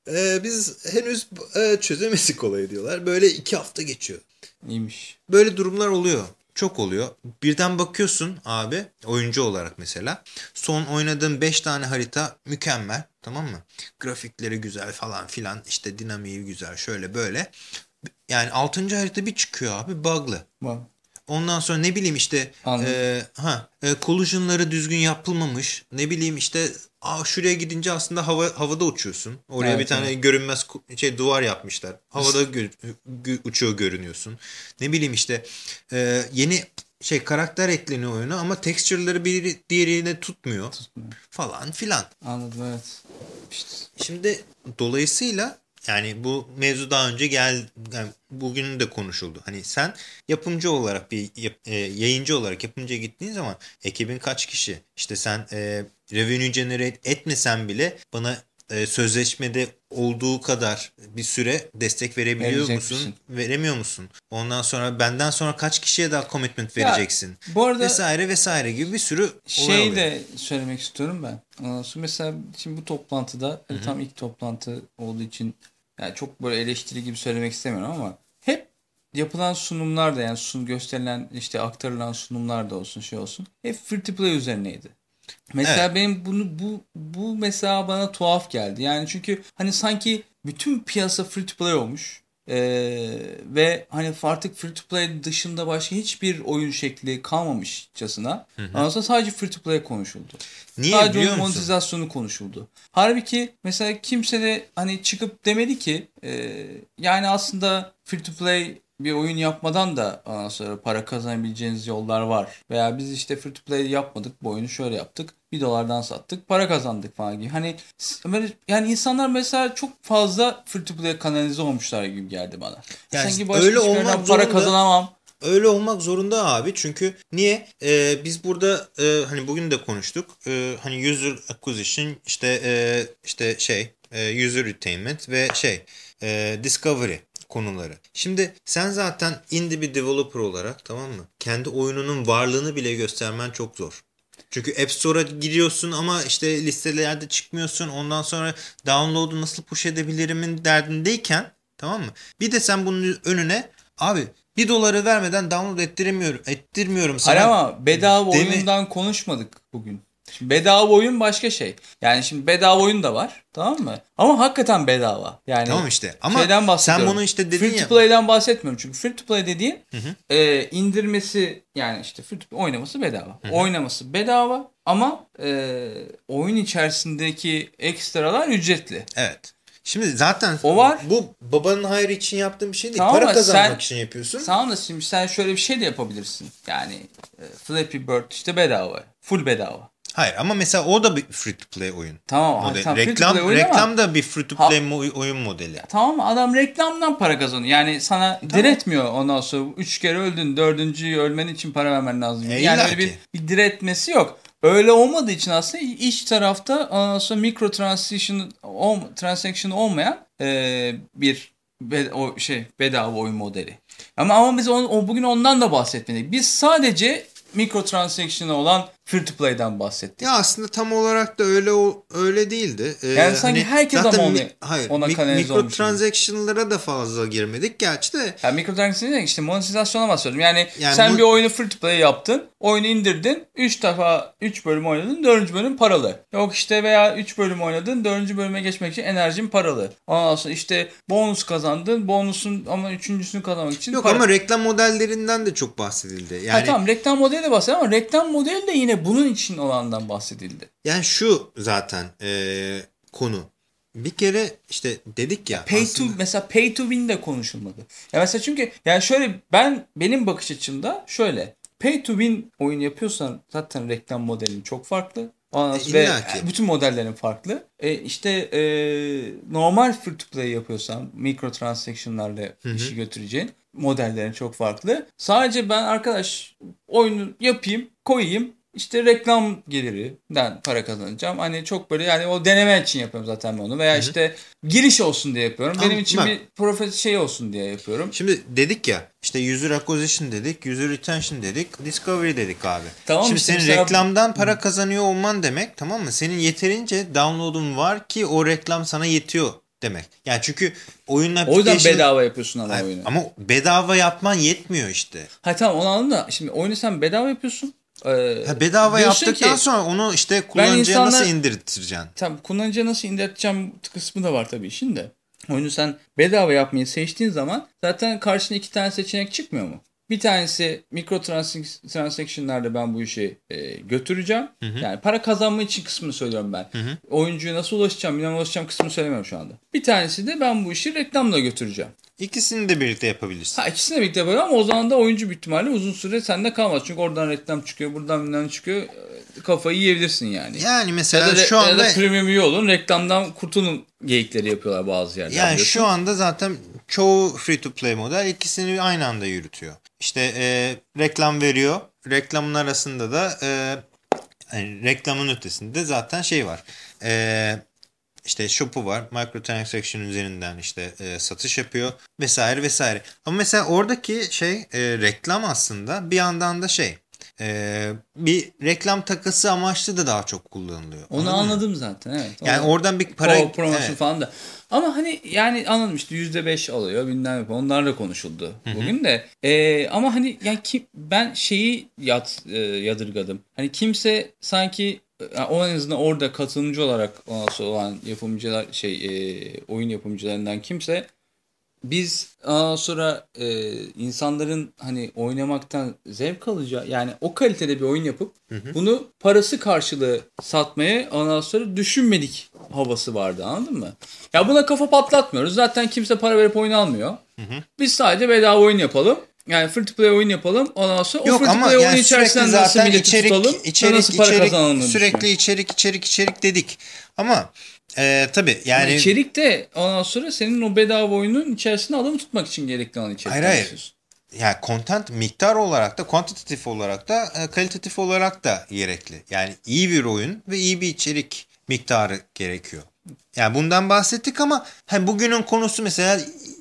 Ee, biz henüz e, çözemedik olayı diyorlar. Böyle iki hafta geçiyor. İyiymiş. Böyle durumlar oluyor. Çok oluyor. Birden bakıyorsun abi oyuncu olarak mesela. Son oynadığın 5 tane harita mükemmel tamam mı? Grafikleri güzel falan filan işte dinamiği güzel şöyle böyle. Yani 6. harita bir çıkıyor abi bug'lı. Bak. Ondan sonra ne bileyim işte Anladım. e, ha e, collision'ları düzgün yapılmamış. Ne bileyim işte aa, şuraya gidince aslında hava havada uçuyorsun. Oraya Evet, bir tane görünmez ku- şey duvar yapmışlar. Havada gö- uçuyor görünüyorsun. Ne bileyim işte e, yeni şey karakter ekleniyor oyuna ama texture'ları bir diğerine tutmuyor, falan filan. Anladım evet. İşte Şimdi dolayısıyla yani bu mevzu daha önce gel yani bugün de konuşuldu. Hani sen yapımcı olarak bir e, yayıncı olarak yapımcıya gittiğin zaman ekibin kaç kişi? İşte sen e, revenue generate etmesen bile bana e, sözleşmede olduğu kadar bir süre destek verebiliyor Verecek musun? misin? Veremiyor musun? Ondan sonra benden sonra kaç kişiye daha commitment Ya, vereceksin? bu arada vesaire vesaire gibi bir sürü şey de söylemek istiyorum ben. Mesela şimdi bu toplantıda hani tam ilk toplantı olduğu için yani çok böyle eleştiri gibi söylemek istemiyorum ama hep yapılan sunumlar da yani sun gösterilen işte aktarılan sunumlar da olsun şey olsun hep free to play üzerineydi. Mesela Evet. benim bunu bu bu mesela bana tuhaf geldi. Yani çünkü hani sanki bütün piyasa free to play olmuş. Ee, ve hani artık free to play dışında başka hiçbir oyun şekli kalmamışçasına. Ondan sonra sadece free to play konuşuldu. Niye sadece biliyor onun monetizasyonu konuşuldu. Halbuki mesela kimse de hani çıkıp demedi ki e, yani aslında free to play bir oyun yapmadan da ondan sonra para kazanabileceğiniz yollar var. Veya biz işte free to play yapmadık bu oyunu şöyle yaptık. Bir dolardan sattık para kazandık falan gibi. Hani böyle yani insanlar mesela çok fazla free to play kanalize olmuşlar gibi geldi bana. Yani Sanki başka öyle olmak para zorunda. kazanamam. Öyle olmak zorunda abi çünkü niye Ee, biz burada e, hani bugün de konuştuk Ee, hani user acquisition işte e, işte şey e, user retainment ve şey e, discovery konuları. Şimdi sen zaten indie bir developer olarak tamam mı kendi oyununun varlığını bile göstermen çok zor. Çünkü App Store'a giriyorsun ama işte listelerde çıkmıyorsun. Ondan sonra download'u nasıl push edebilirimin derdindeyken tamam mı? Bir de sen bunun önüne abi bir doları vermeden download ettiremiyorum. Ettirmiyorum sana. Hayır ama bedava Demi- oyundan konuşmadık bugün. Şimdi bedava oyun başka şey. Yani şimdi bedava oyun da var. Tamam mı? Ama hakikaten bedava. Yani Tamam işte. Ama şeyden bahsediyorum. sen bunu işte dedin free ya. to play'den bahsetmiyorum. Çünkü free to play dediğin e, indirmesi yani işte free to play oynaması bedava. Oynaması bedava ama e, oyun içerisindeki ekstralar ücretli. Evet. Şimdi zaten O var. bu babanın hayrı için yaptığın bir şey değil. Tamam Para kazanmak sen- için yapıyorsun. Sağ da şimdi sen şöyle bir şey de yapabilirsin. Yani e, Flappy Bird işte bedava. Full bedava. Hayır ama mesela o da bir free to play oyun. Tamam. Model. tamam, free to reklam play oyun ama- reklam da bir free to Ha- play mo- oyun modeli. Tamam? Adam reklamdan para kazanıyor. Yani sana diretmiyor ondan sonra. Üç kere öldün. Dördüncüyü ölmen için para vermen lazım. E, yani öyle bir, bir diretmesi yok. Öyle olmadığı için aslında iç tarafta ondan sonra mikro transaction, olm- transaction olmayan e, bir be- o şey bedava oyun modeli. Ama ama biz on- o, bugün ondan da bahsetmedik. Biz sadece mikro transaction olan free to play'den bahsettik. Ya aslında tam olarak da öyle o öyle değildi. Ee, Yani sanki herkes ama onu- mi- hayır, ona mi- kanalize olmuş mikrotransaction'lara da fazla girmedik. Gerçi de Yani mikrotransaksiyon demek işte monetizasyona bahsediyorum. Yani, Yani sen bu- bir oyunu free to play yaptın. Oyunu indirdin. 3 defa 3 bölüm oynadın. 4. bölüm paralı. Yok işte veya 3 bölüm oynadın. 4. bölüme geçmek için enerjin paralı. Ondan sonra işte bonus kazandın. Bonusun ama üçüncüsünü kazanmak için yok para. ama reklam modellerinden de çok bahsedildi. Ha, Yani tamam reklam modeli de bahsediyor ama reklam modeli de yine bunun için olandan bahsedildi. yani şu zaten ee, konu. Bir kere işte dedik ya Pay aslında- to mesela pay to win de konuşulmadı. Ya mesela çünkü yani şöyle ben benim bakış açımda şöyle pay to win oyun yapıyorsan zaten reklam modelin çok farklı. Ondan E, ve ki. bütün modellerin farklı. E, işte e, normal free to play yapıyorsan mikrotransactionlarla işi götüreceğin modellerin çok farklı. Sadece ben arkadaş oyunu yapayım, koyayım işte reklam gelirinden para kazanacağım. Hani çok böyle yani o deneme için yapıyorum zaten ben onu. Veya işte giriş olsun diye yapıyorum. Benim Ama için bak- bir profet şey olsun diye yapıyorum. Şimdi dedik ya işte user acquisition dedik, user retention dedik, discovery dedik abi. Tamam Şimdi işte senin mesela- reklamdan para kazanıyor olman demek tamam mı? Senin yeterince download'un var ki o reklam sana yetiyor demek. Yani çünkü oyun O yüzden application- bedava yapıyorsun ama Hayır, oyunu. Ama bedava yapman yetmiyor işte. Ha tamam onu anladım da şimdi oyunu sen bedava yapıyorsun. Ee, Ha, bedava yaptıktan ki- sonra onu işte kullanıcıya insanlar- nasıl indirteceksin? Tabii kullanıcıya nasıl indirteceğim kısmı da var tabii işin de. Oyunu sen bedava yapmayı seçtiğin zaman zaten karşına iki tane seçenek çıkmıyor mu? Bir tanesi mikro transac- transaction'larla ben bu işi e, götüreceğim. Yani para kazanma için kısmını söylüyorum ben. Oyuncuya nasıl ulaşacağım, bilmem ulaşacağım kısmını söylemiyorum şu anda. Bir tanesi de ben bu işi reklamla götüreceğim. İkisini de birlikte yapabilirsin. Ha ikisini de birlikte böyle ama o zaman da oyuncu büyük ihtimalle uzun süre sende kalmaz. Çünkü oradan reklam çıkıyor, buradan bilmem çıkıyor. E, Kafayı yiyebilirsin yani. Yani mesela Ya da, şu ya anda da premium üye olun reklamdan kurtulun geyikleri yapıyorlar bazı yerler. yani biliyorsun. şu anda zaten çoğu free to play model ikisini aynı anda yürütüyor. İşte e, reklam veriyor. Reklamın arasında da e, yani reklamın ötesinde zaten şey var. E, işte shop'u var. Microtransaction üzerinden işte e, satış yapıyor vesaire vesaire. Ama mesela oradaki şey e, reklam aslında bir yandan da şey e, bir reklam takası amaçlı da daha çok kullanılıyor. Onu Anladın mı? anladım zaten evet. Yani Onu- oradan bir para o promosyon evet. falan da. Ama hani yani anladım işte %5 alıyor bilmem yapıyor. Onlar da konuşuldu bugün de. Ee, ama hani yani kim, ben şeyi yat, e, yadırgadım. Hani kimse sanki e, o en azından orada katılımcı olarak olan yapımcılar şey e, oyun yapımcılarından kimse biz ondan sonra e, insanların hani oynamaktan zevk alacağı yani o kalitede bir oyun yapıp bunu parası karşılığı satmaya ondan sonra düşünmedik havası vardı anladın mı? Ya buna kafa patlatmıyoruz. Zaten kimse para verip oyun almıyor. Biz sadece bedava oyun yapalım. Yani free to play oyun yapalım. Ondan sonra o Yok free to play oyun yani içerisinden sürekli nasıl milleti içerik, tutalım içerik, nasıl para içerik, kazanalım sürekli içerik, içerik, içerik dedik. Ama e, tabii yani... Yani içerik de ondan sonra senin o bedava oyunun içerisinde adamı tutmak için gerekli olan içerik. Hayır, hayır. yani content miktar olarak da kuantitatif olarak da e, kalitatif olarak da gerekli. Yani iyi bir oyun ve iyi bir içerik miktarı gerekiyor. Yani bundan bahsettik ama hani bugünün konusu mesela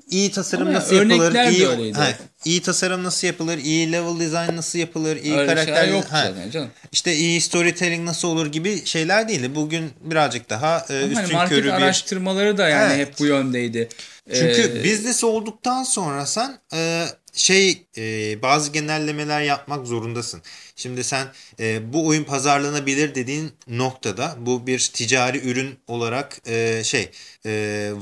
iyi tasarım Ama nasıl ya, yapılır, iyi, öyleydi. ha, iyi tasarım nasıl yapılır, iyi level design nasıl yapılır, iyi Öyle karakter yok zaten canım. işte iyi storytelling nasıl olur gibi şeyler değil. Bugün birazcık daha e, hani üstün market körü bir araştırmaları da yani Evet. hep bu yöndeydi. çünkü Ee, business olduktan sonra sen e, şey e, bazı genellemeler yapmak zorundasın. Şimdi sen e, bu oyun pazarlanabilir dediğin noktada bu bir ticari ürün olarak e, şey e,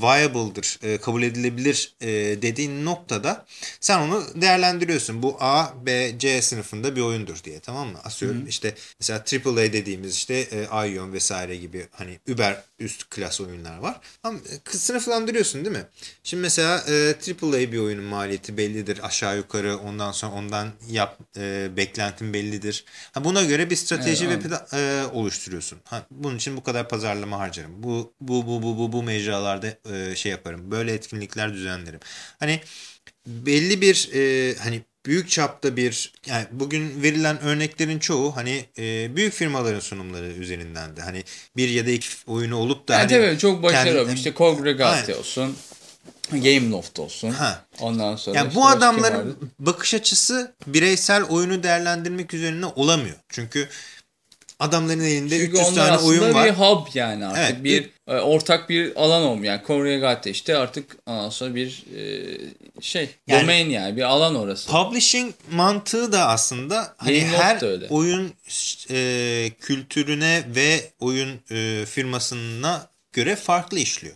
viable'dır, e, kabul edilebilir e, dediğin noktada sen onu değerlendiriyorsun. Bu A, B, C sınıfında bir oyundur diye tamam mı? Asıyorum işte mesela AAA dediğimiz işte e, Ion vesaire gibi hani Uber üst klas oyunlar var. Ama sınıflandırıyorsun değil mi? Şimdi mesela e, AAA bir oyunun maliyeti bellidir aşağı yukarı ondan sonra ondan yap e, beklentin bellidir. Ha, buna göre bir strateji Evet, ve pla- e, oluşturuyorsun. Ha, bunun için bu kadar pazarlama harcarım. Bu bu bu bu bu, bu mecralarda e, şey yaparım. Böyle etkinlikler düzenlerim. Hani belli bir e, hani büyük çapta bir yani bugün verilen örneklerin çoğu hani e, büyük firmaların sunumları üzerinden de hani bir ya da iki oyunu olup da yani hani tabii çok başarılı. kendi- İşte Congregate Aynen. Olsun. Gameloft olsun. Ha. Ondan sonra Yani işte bu adamların bakış açısı bireysel oyunu değerlendirmek üzerine olamıyor. Çünkü adamların elinde Çünkü 300 onlar tane oyun var. bir hub yani artık Evet, bir, e, ortak bir alan olmuyor. Yani Congregate işte artık ondan sonra bir e, şey Yani- domain yani bir alan orası. Publishing mantığı da aslında hani her öyle. oyun e, kültürüne ve oyun e, firmasına göre farklı işliyor.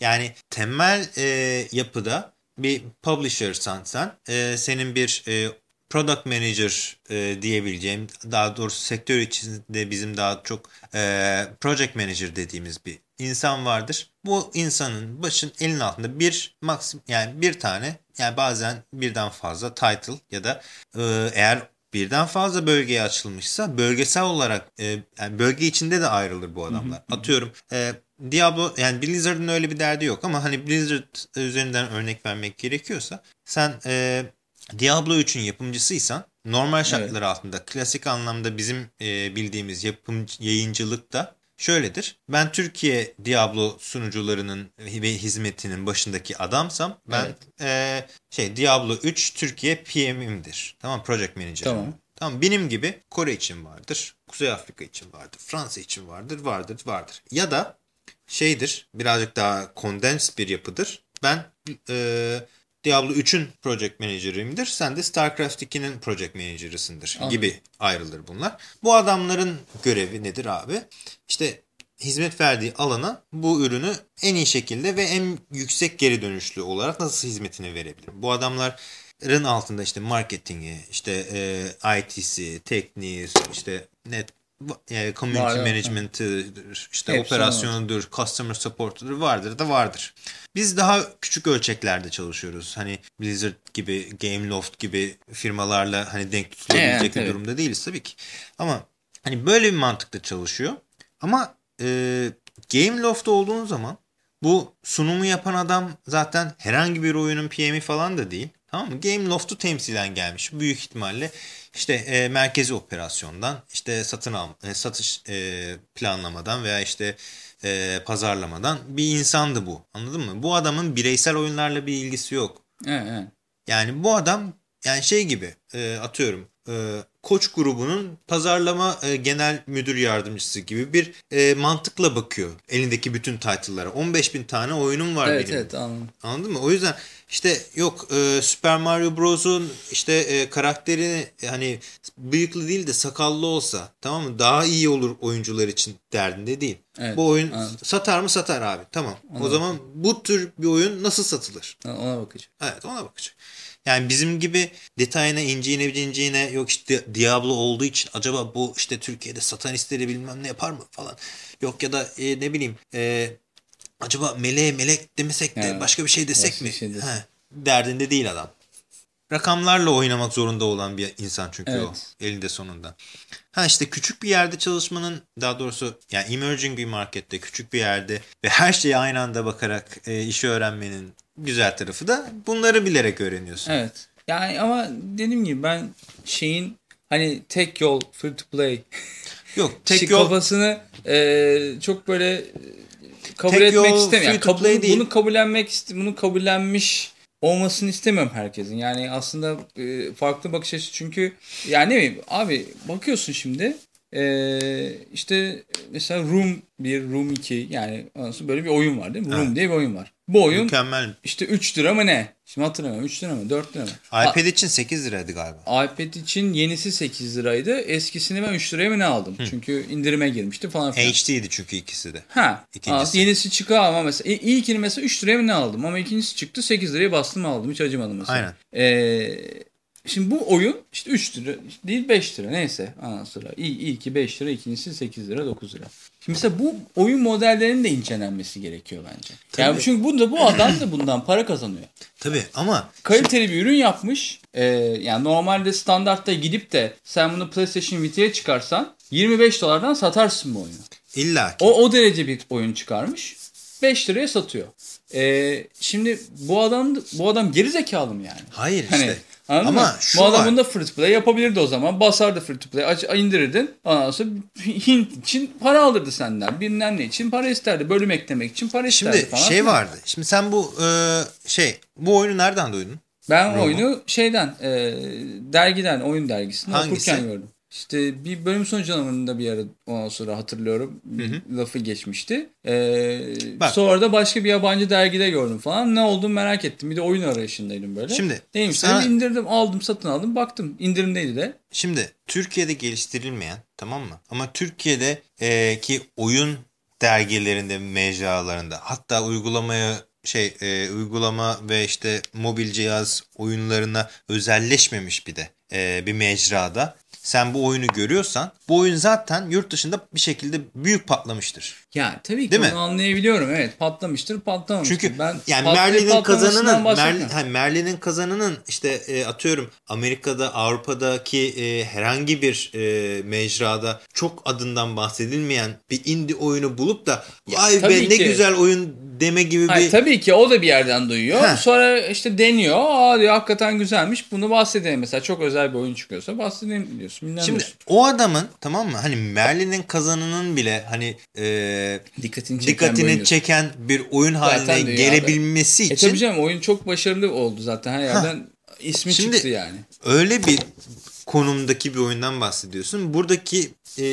Yani temel e, yapıda bir publisher'san sen e, senin bir e, product manager e, diyebileceğim daha doğrusu sektör içinde bizim daha çok e, project manager dediğimiz bir insan vardır. Bu insanın başın elin altında bir maksim yani bir tane yani bazen birden fazla title ya da e, eğer birden fazla bölgeye açılmışsa bölgesel olarak e, yani bölge içinde de ayrılır bu adamlar. Atıyorum e, Diablo yani Blizzard'ın öyle bir derdi yok ama hani Blizzard üzerinden örnek vermek gerekiyorsa sen e, Diablo 3'ün yapımcısıysan normal şartlar altında klasik anlamda bizim e, bildiğimiz yapım yayıncılıkta şöyledir. Ben Türkiye Diablo sunucularının ve hizmetinin başındaki adamsam ben Evet. e, şey Diablo 3 Türkiye PM'imdir. Tamam Project Manager'ım. Tamam. Tamam benim gibi Kore için vardır. Kuzey Afrika için vardır. Fransa için vardır. Vardır vardır. Ya da şeydir birazcık daha condensed bir yapıdır. Ben e, Diablo 3'ün project manager'ıyımdır. Sen de StarCraft 2'nin project manager'ısındır Anladım. gibi ayrılır bunlar. Bu adamların görevi nedir abi? İşte hizmet verdiği alana bu ürünü en iyi şekilde ve en yüksek geri dönüşlü olarak nasıl hizmetini verebilir? Bu adamların altında işte marketingi, işte e, IT'si, tekniği, işte net yani community Var, evet. management'ıdır, işte Hepsi operasyonudur, customer support'udur vardır da vardır. Biz daha küçük ölçeklerde çalışıyoruz. Hani Blizzard gibi, Gameloft gibi firmalarla hani denk tutulabilecek Evet, bir evet. durumda değiliz tabii ki. Ama hani böyle bir mantıkta çalışıyor. Ama e, Gameloft olduğun zaman bu sunumu yapan adam zaten herhangi bir oyunun PM'i falan da değil. Tamam mı? Gameloft'u temsilen gelmiş. Büyük ihtimalle işte e, merkezi operasyondan, işte satın al, e, satış e, planlamadan veya işte e, pazarlamadan bir insandı bu. Anladın mı? Bu adamın bireysel oyunlarla bir ilgisi yok. Evet, evet. Yani bu adam yani şey gibi e, atıyorum e, Koç grubunun pazarlama e, genel müdür yardımcısı gibi bir e, mantıkla bakıyor elindeki bütün title'lara. 15 bin tane oyunum var Evet benim. evet anladım. Anladın mı? O yüzden işte yok e, Super Mario Bros'un işte e, karakterini hani bıyıklı değil de sakallı olsa tamam mı? Daha iyi olur oyuncular için derdinde değil. Evet, bu oyun anladım. satar mı satar abi. Tamam. O Anladım. zaman bu tür bir oyun nasıl satılır? Ona bakacağım. Evet ona bakacak. Yani bizim gibi detayına inciğine cinciğine yok işte Diablo olduğu için acaba bu işte Türkiye'de satanistleri bilmem ne yapar mı falan. Yok ya da e, ne bileyim e, acaba meleğe melek demesek de Evet. başka bir şey desek Başka mi? şey desek. He, derdinde değil adam. Rakamlarla oynamak zorunda olan bir insan çünkü Evet. o elinde sonunda. Ha işte küçük bir yerde çalışmanın daha doğrusu yani emerging bir markette küçük bir yerde ve her şeye aynı anda bakarak e, işi öğrenmenin güzel tarafı da bunları bilerek öğreniyorsun. Evet. Yani ama dediğim gibi ben şeyin hani tek yol free to play Yok tek şey yol kafasını e, çok böyle kabul Tek etmek istemiyorum. Yani kabul- değil. Bunu kabullenmek bunu kabullenmiş olmasını istemiyorum herkesin. Yani aslında e, farklı bakış açısı çünkü yani ne bileyim abi bakıyorsun şimdi e, işte mesela Room 1, Room 2 yani böyle bir oyun var değil mi? Room Evet. diye bir oyun var. Bu oyun mükemmel. işte 3 lira mı ne? Şimdi hatırlamıyorum 3 lira mı 4 lira mı? iPad için 8 liraydı galiba. iPad için yenisi 8 liraydı. Eskisini ben 3 liraya mı ne aldım? Çünkü indirime girmişti falan filan. HD'ydi çünkü ikisi de. Ha. İkincisi. Aa, yenisi çıkıyor ama mesela i- ilkini mesela 3 liraya mı ne aldım ama ikincisi çıktı 8 liraya bastım aldım hiç acımadım mesela. Aynen. Ee, şimdi bu oyun işte 3 lira değil 5 lira neyse ondan sonra İl, ilki 5 lira ikincisi 8 lira 9 lira. Şimdi mesela bu oyun modellerinin de incelenmesi gerekiyor bence. Yani Tabii. çünkü burada bu adam da bundan para kazanıyor (clears throat) Tabii ama kaliteli bir ürün yapmış. Ee, yani normalde standartta gidip de sen bunu PlayStation Vita'ya çıkarsan 25 dolardan satarsın bu oyunu. illa ki. O, o derece bir oyun çıkarmış. 5 liraya satıyor. Ee, şimdi bu adam bu adam geri zekalı mı yani? Hayır Hani, işte. Anladın ama mı? şu bu adam var. bunu da free to play yapabilirdi o zaman. Basardı free to play. Aç, indirirdin. Ondan sonra Hint için para alırdı senden. Bilmem ne için para isterdi. Bölüm eklemek için para isterdi Şimdi falan. şey filan. vardı. Şimdi sen bu e, şey bu oyunu nereden duydun? Ben Robo. oyunu şeyden e, dergiden oyun dergisinde Hangisi? okurken gördüm. İşte bir bölüm sonu canavarında bir ara ondan sonra hatırlıyorum bir lafı geçmişti. Ee, Bak. sonra da başka bir yabancı dergide gördüm falan. Ne olduğunu merak ettim. Bir de oyun arayışındaydım böyle. Şimdi Neymiş sana- dedim, indirdim aldım satın aldım baktım indirimdeydi de. Şimdi Türkiye'de geliştirilmeyen tamam mı? Ama Türkiye'de e, ki oyun dergilerinde, mecralarında hatta uygulamaya şey e, uygulama ve işte mobil cihaz oyunlarına özelleşmemiş bir de e, bir mecrada sen bu oyunu görüyorsan bu oyun zaten yurt dışında bir şekilde büyük patlamıştır. Ya tabii ki Değil mi? onu anlayabiliyorum. Evet patlamıştır patlamamıştır. Çünkü ben yani Merlin'in kazanının. Merlin, Merlin'in kazanının işte e, atıyorum Amerika'da Avrupa'daki e, herhangi bir e, mecrada çok adından bahsedilmeyen bir indie oyunu bulup da vay be tabii ne ki. güzel oyun deme gibi Hayır, bir tabii ki o da bir yerden duyuyor. Heh. Sonra işte deniyor. Aa diyor hakikaten güzelmiş. Bunu bahsedelim. Mesela çok özel bir oyun çıkıyorsa bahsedelim diyorsun. Şimdi diyorsun. o adamın tamam mı hani Merlin'in kazanının bile hani e, dikkatini çeken bir dikkatini oyun. çeken bir oyun haline Zaten dünyada- gelebilmesi E için tabii canım oyun çok başarılı oldu zaten. Her yerden ismi Şimdi- çıktı yani. öyle bir konumdaki bir oyundan bahsediyorsun. Buradaki e,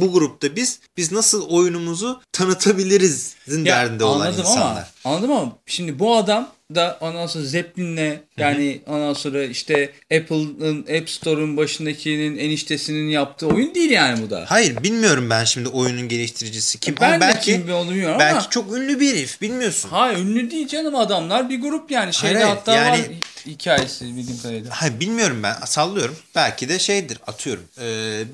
bu grupta biz biz nasıl oyunumuzu tanıtabiliriz'in Ya, derdinde olan anladım insanlar. Ama, anladım ama şimdi bu adam da ondan sonra Zeppelin'le yani ondan sonra işte Apple'ın App Store'un başındakinin eniştesinin yaptığı oyun değil yani bu da. Hayır bilmiyorum ben şimdi oyunun geliştiricisi kim Ben ama de belki kim onu bilmiyorum belki ama çok ünlü bir herif bilmiyorsun. Hayır ünlü değil canım adamlar bir grup yani şeyde hayır, hatta yani- var hikayesi bildiğim kadarıyla. Hayır bilmiyorum ben sallıyorum. Belki de şeydir atıyorum. e,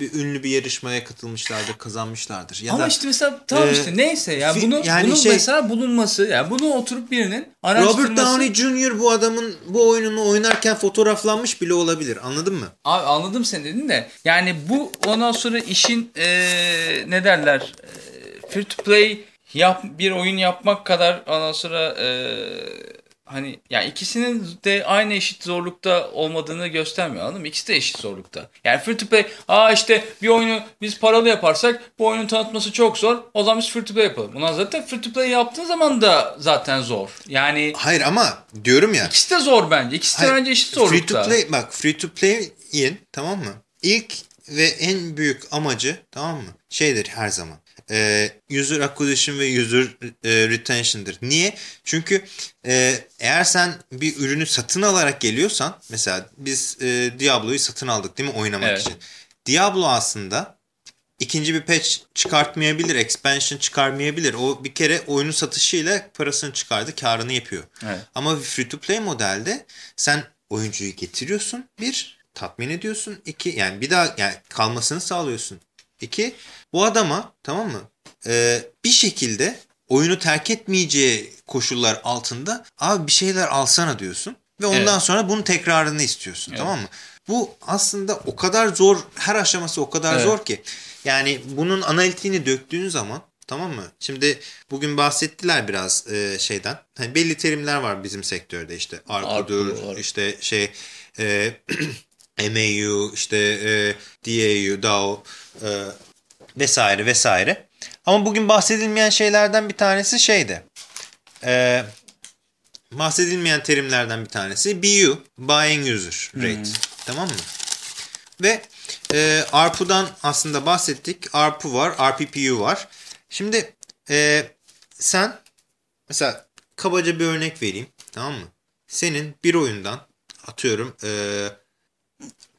bir ünlü bir yarışmaya katılmışlardır, kazanmışlardır. Ya Ama da işte mesela tamam e, işte neyse ya fi- bunu yani bunun şey- mesela bulunması ya bunu oturup birinin araştırması. Robert Downey Jr. bu adamın bu oyununu oynarken fotoğraflanmış bile olabilir. Anladın mı? Abi anladım sen dedin de yani bu ondan sonra işin eee, ne derler eee, free to play yap, bir oyun yapmak kadar ondan sonra eee, hani ya ikisinin de aynı eşit zorlukta olmadığını göstermiyor anladın mı? İkisi de eşit zorlukta. Yani free to play aa işte bir oyunu biz paralı yaparsak bu oyunun tanıtması çok zor. O zaman biz free to play yapalım. Ulan zaten free to play yaptığın zaman da zaten zor. Yani Hayır ama diyorum ya. ikisi de zor bence. İkisi de Hayır, bence eşit Free to zorlukta. play bak free to play'in tamam mı? İlk ve en büyük amacı tamam mı? Şeydir her zaman. E, user acquisition ve user e, retention'dır. Niye? Çünkü e, eğer sen bir ürünü satın alarak geliyorsan mesela biz e, Diablo'yu satın aldık değil mi oynamak Evet. için. Diablo aslında ikinci bir patch çıkartmayabilir, expansion çıkarmayabilir. O bir kere oyunun satışıyla parasını çıkardı, karını yapıyor. Evet. Ama free to play modelde sen oyuncuyu getiriyorsun. Bir, tatmin ediyorsun. iki yani bir daha yani kalmasını sağlıyorsun. İki, bu adama tamam mı? Ee, bir şekilde oyunu terk etmeyeceği koşullar altında abi bir şeyler alsana diyorsun. Ve ondan Evet. sonra bunun tekrarını istiyorsun Evet. tamam mı? Bu aslında o kadar zor, her aşaması o kadar Evet. zor ki. Yani bunun analitiğini döktüğün zaman tamam mı? Şimdi bugün bahsettiler biraz e, şeyden. Hani belli terimler var bizim sektörde işte. Var. işte şey e, (clears throat) MAU, işte e, DAU, DAO e, vesaire vesaire. Ama bugün bahsedilmeyen şeylerden bir tanesi şeydi. E, bahsedilmeyen terimlerden bir tanesi BU, Buying User Rate. Tamam mı? Ve e, ARPU'dan aslında bahsettik. ARPU var, RPPU var. Şimdi e, sen mesela kabaca bir örnek vereyim. Tamam mı? Senin bir oyundan atıyorum e,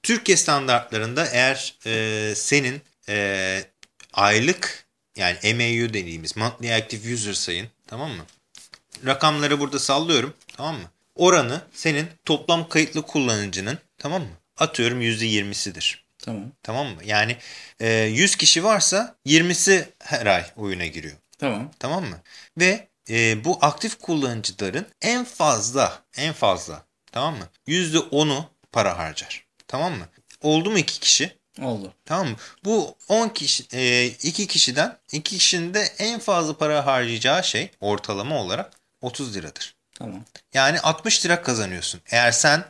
Türkiye standartlarında eğer e, senin e, aylık yani MAU dediğimiz Monthly Active User sayın tamam mı? Rakamları burada sallıyorum tamam mı? Oranı senin toplam kayıtlı kullanıcının tamam mı? Atıyorum %20'sidir. Tamam. Tamam mı? Yani e, 100 kişi varsa 20'si her ay oyuna giriyor. Tamam. Tamam mı? Ve e, bu aktif kullanıcıların en fazla en fazla tamam mı? %10'u para harcar. Tamam mı? Oldu mu iki kişi? Oldu. Tamam mı? Bu 10 kişi, e, iki kişiden iki kişinin de en fazla para harcayacağı şey ortalama olarak 30 liradır. Tamam. Yani 60 lira kazanıyorsun. Eğer sen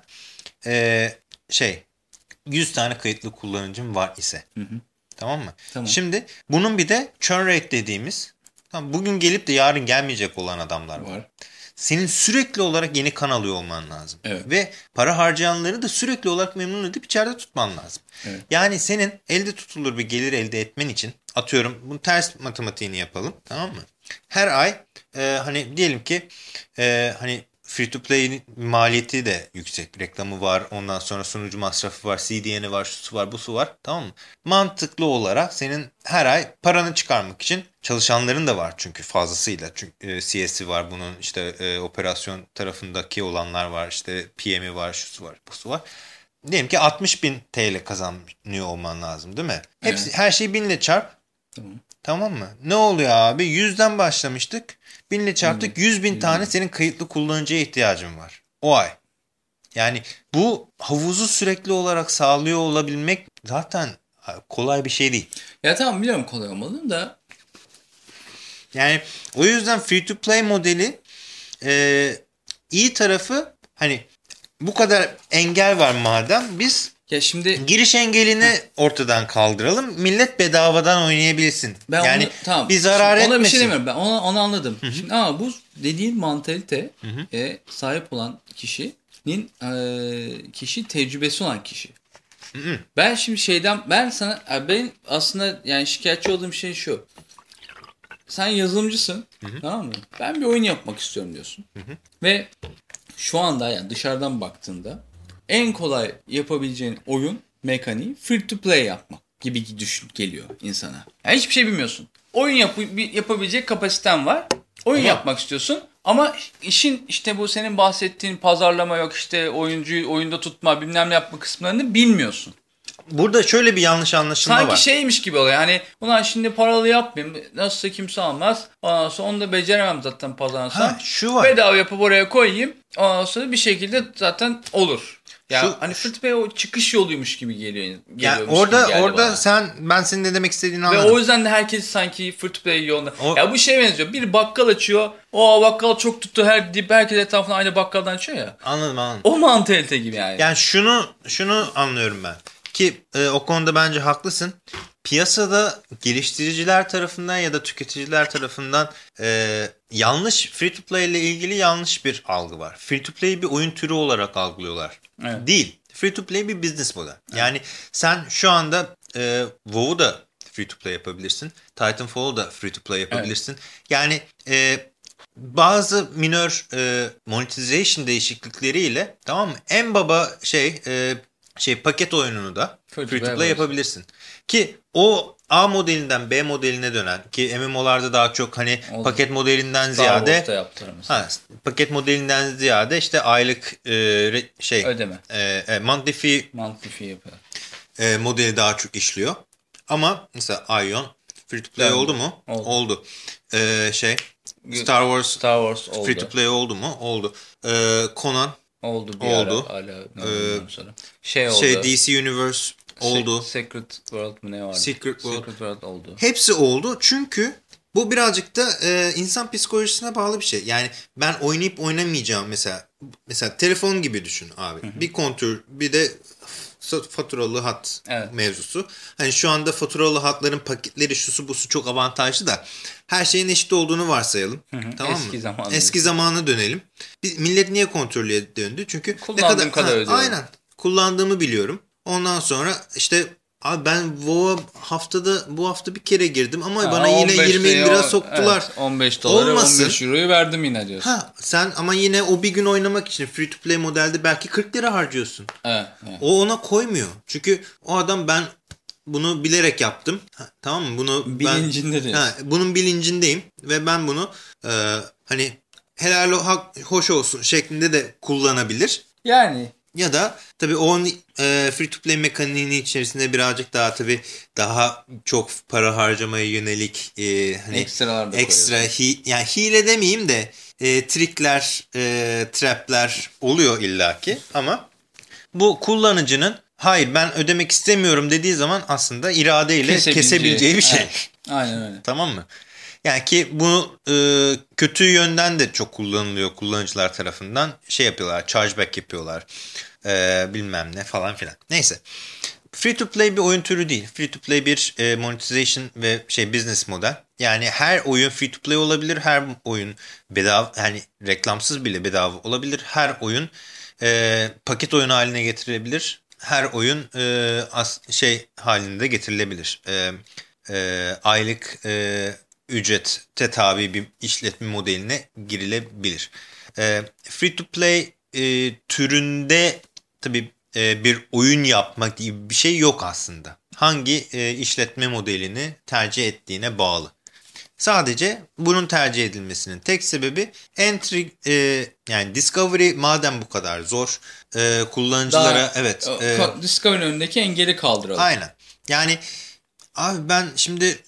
e, şey 100 tane kayıtlı kullanıcın var ise. Hı hı. Tamam mı? Tamam. Şimdi bunun bir de churn rate dediğimiz tamam, bugün gelip de yarın gelmeyecek olan adamlar var. Var. Senin sürekli olarak yeni kan alıyor olman lazım. Evet. Ve para harcayanları da sürekli olarak memnun edip içeride tutman lazım. Evet. Yani senin elde tutulur bir gelir elde etmen için atıyorum bunu ters matematiğini yapalım tamam mı? Her ay e, hani diyelim ki e, hani free to play maliyeti de yüksek. Reklamı var ondan sonra sunucu masrafı var CDN'i var şusu var busu var tamam mı? Mantıklı olarak senin her ay paranı çıkarmak için çalışanların da var çünkü fazlasıyla. Çünkü e, CS'i var bunun işte e, operasyon tarafındaki olanlar var işte PM'i var şusu var busu var. Diyelim ki 60 bin TL kazanıyor olman lazım değil mi? Hepsi, Evet. Her şeyi binle çarp. Tamam. Tamam mı? Ne oluyor abi? 100'den başlamıştık. Binle çarptık. 100 bin tane senin kayıtlı kullanıcıya ihtiyacın var. O ay. Yani bu havuzu sürekli olarak sağlıyor olabilmek zaten kolay bir şey değil. Ya tamam biliyorum kolay olmadığını da Yani o yüzden free to play modeli e, iyi tarafı hani bu kadar engel var madem biz ya şimdi giriş engelini ortadan kaldıralım. Millet bedavadan oynayabilsin. ben yani onu, tamam. bir zarar Şimdi Ona bir etmesin. şey demiyorum. Ben onu, onu anladım. Şimdi ama bu dediğin mantalite e, sahip olan kişinin e, kişi tecrübesi olan kişi. hı. Ben şimdi şeyden ben sana ben aslında yani şikayetçi olduğum şey şu. Sen yazılımcısın. Tamam mı? Ben bir oyun yapmak istiyorum diyorsun. Ve şu anda yani dışarıdan baktığında en kolay yapabileceğin oyun mekaniği free to play yapmak gibi düşün geliyor insana. Yani hiçbir şey bilmiyorsun. Oyun yap yapabilecek kapasiten var. Oyun Ama- yapmak istiyorsun. Ama işin işte bu senin bahsettiğin pazarlama yok işte oyuncuyu oyunda tutma bilmem ne yapma kısımlarını bilmiyorsun. Burada şöyle bir yanlış anlaşılma Sanki var. şeymiş gibi oluyor. Yani ulan şimdi paralı yapmayayım. Nasılsa kimse almaz. Ondan sonra onu da beceremem zaten pazarlasam. Ha, şu var. Bedava yapıp oraya koyayım. Ondan sonra bir şekilde zaten olur. Ya Şu- hani play o çıkış yoluymuş gibi geliyor. Yani geliyormuş orada gibi orada bana. sen ben senin ne demek istediğini Ve anladım. o yüzden de herkes sanki play yolunda. O- Ya bu şey benziyor. Bir bakkal açıyor. O bakkal çok tuttu. Her dip herkes etrafında aynı bakkaldan açıyor ya. Anladım anladım. O mantalite gibi yani. Yani şunu şunu anlıyorum ben. Ki e, o konuda bence haklısın. Piyasada geliştiriciler tarafından ya da tüketiciler tarafından e, yanlış free to play ile ilgili yanlış bir algı var. Free to play'i bir oyun türü olarak algılıyorlar. Evet. Değil. Free to play bir business model. Yani sen şu anda e, WoW'u da free to play yapabilirsin. Titanfall'u da free to play yapabilirsin. Yani e, bazı minor e, monetization değişiklikleriyle tamam mı? En baba şey e, şey paket oyununu da Free to free to play play yapabilirsin. Ki o A modelinden B modeline dönen ki MMO'larda daha çok hani Oldu. paket modelinden Star ziyade ha, paket modelinden ziyade işte aylık e, şey Ödeme. e, e, monthly fee Monthly fee yapıyor. e, modeli daha çok işliyor. Ama mesela Ion free to play Evet. oldu mu? Oldu. E, şey Star Wars Star Wars oldu. free to play oldu mu? Oldu. E, Conan Oldu bir Oldu. ara. Hala ne Ee, oldu sonra. Şey oldu. şey DC Universe oldu. Se- Secret World mu ne vardı? Secret World. Secret World oldu. Hepsi oldu çünkü bu birazcık da e, insan psikolojisine bağlı bir şey. Yani ben oynayıp oynamayacağım mesela. Mesela telefon gibi düşün abi. Bir kontür bir de fa- faturalı hat Evet. mevzusu. Hani şu anda faturalı hatların paketleri şusu busu çok avantajlı da her şeyin eşit olduğunu varsayalım. Tamam Eski mı? zaman Eski zamana dönelim. Biz, millet niye kontrollüye döndü? Çünkü Kullandığım kadar Ha, ödüyorum. Aynen. Kullandığımı biliyorum. Ondan sonra işte Abi ben WoW'a haftada bu hafta bir kere girdim ama Ha, bana yine 15 20 lira soktular. Evet, 15 dolara Olmasın. 15 euroyu verdim yine diyorsun. Ha sen ama yine o bir gün oynamak için free to play modelde belki 40 lira harcıyorsun. Evet, evet. O ona koymuyor. Çünkü o adam ben bunu bilerek yaptım. Ha, tamam mı? Bunu ben- Bilincinde diyorsun. Ha, bunun bilincindeyim ve ben bunu e, hani helal o- hak hoş olsun şeklinde de kullanabilir. Yani Ya da tabii onun e, free to play mekaniğinin içerisinde birazcık daha tabii daha çok para harcamaya yönelik e, hani Ekstralar da ekstra hi, yani hile demeyeyim de e, trikler, e, trapler oluyor illaki ama bu kullanıcının hayır ben ödemek istemiyorum dediği zaman aslında iradeyle kesebileceği, bir şey. Evet, Aynen öyle. (laughs) Tamam mı? Yani ki bunu e, kötü yönden de çok kullanılıyor kullanıcılar tarafından. Şey yapıyorlar, chargeback yapıyorlar. E, bilmem ne falan filan. Neyse. Free to play bir oyun türü değil. Free to play bir e, monetization ve şey business model. Yani her oyun free to play olabilir. Her oyun bedava yani reklamsız bile bedava olabilir. Her oyun e, paket oyun haline getirilebilir. Her oyun e, as, şey halinde getirilebilir. E, e, aylık e, ücrete tabi bir işletme modeline girilebilir. E, free to play e, türünde tabii e, bir oyun yapmak gibi bir şey yok aslında. Hangi e, işletme modelini tercih ettiğine bağlı. Sadece bunun tercih edilmesinin tek sebebi entry e, yani discovery madem bu kadar zor e, kullanıcılara Daha- evet e, ka- Discovery'nin önündeki engeli kaldıralım. Aynen. Yani abi ben şimdi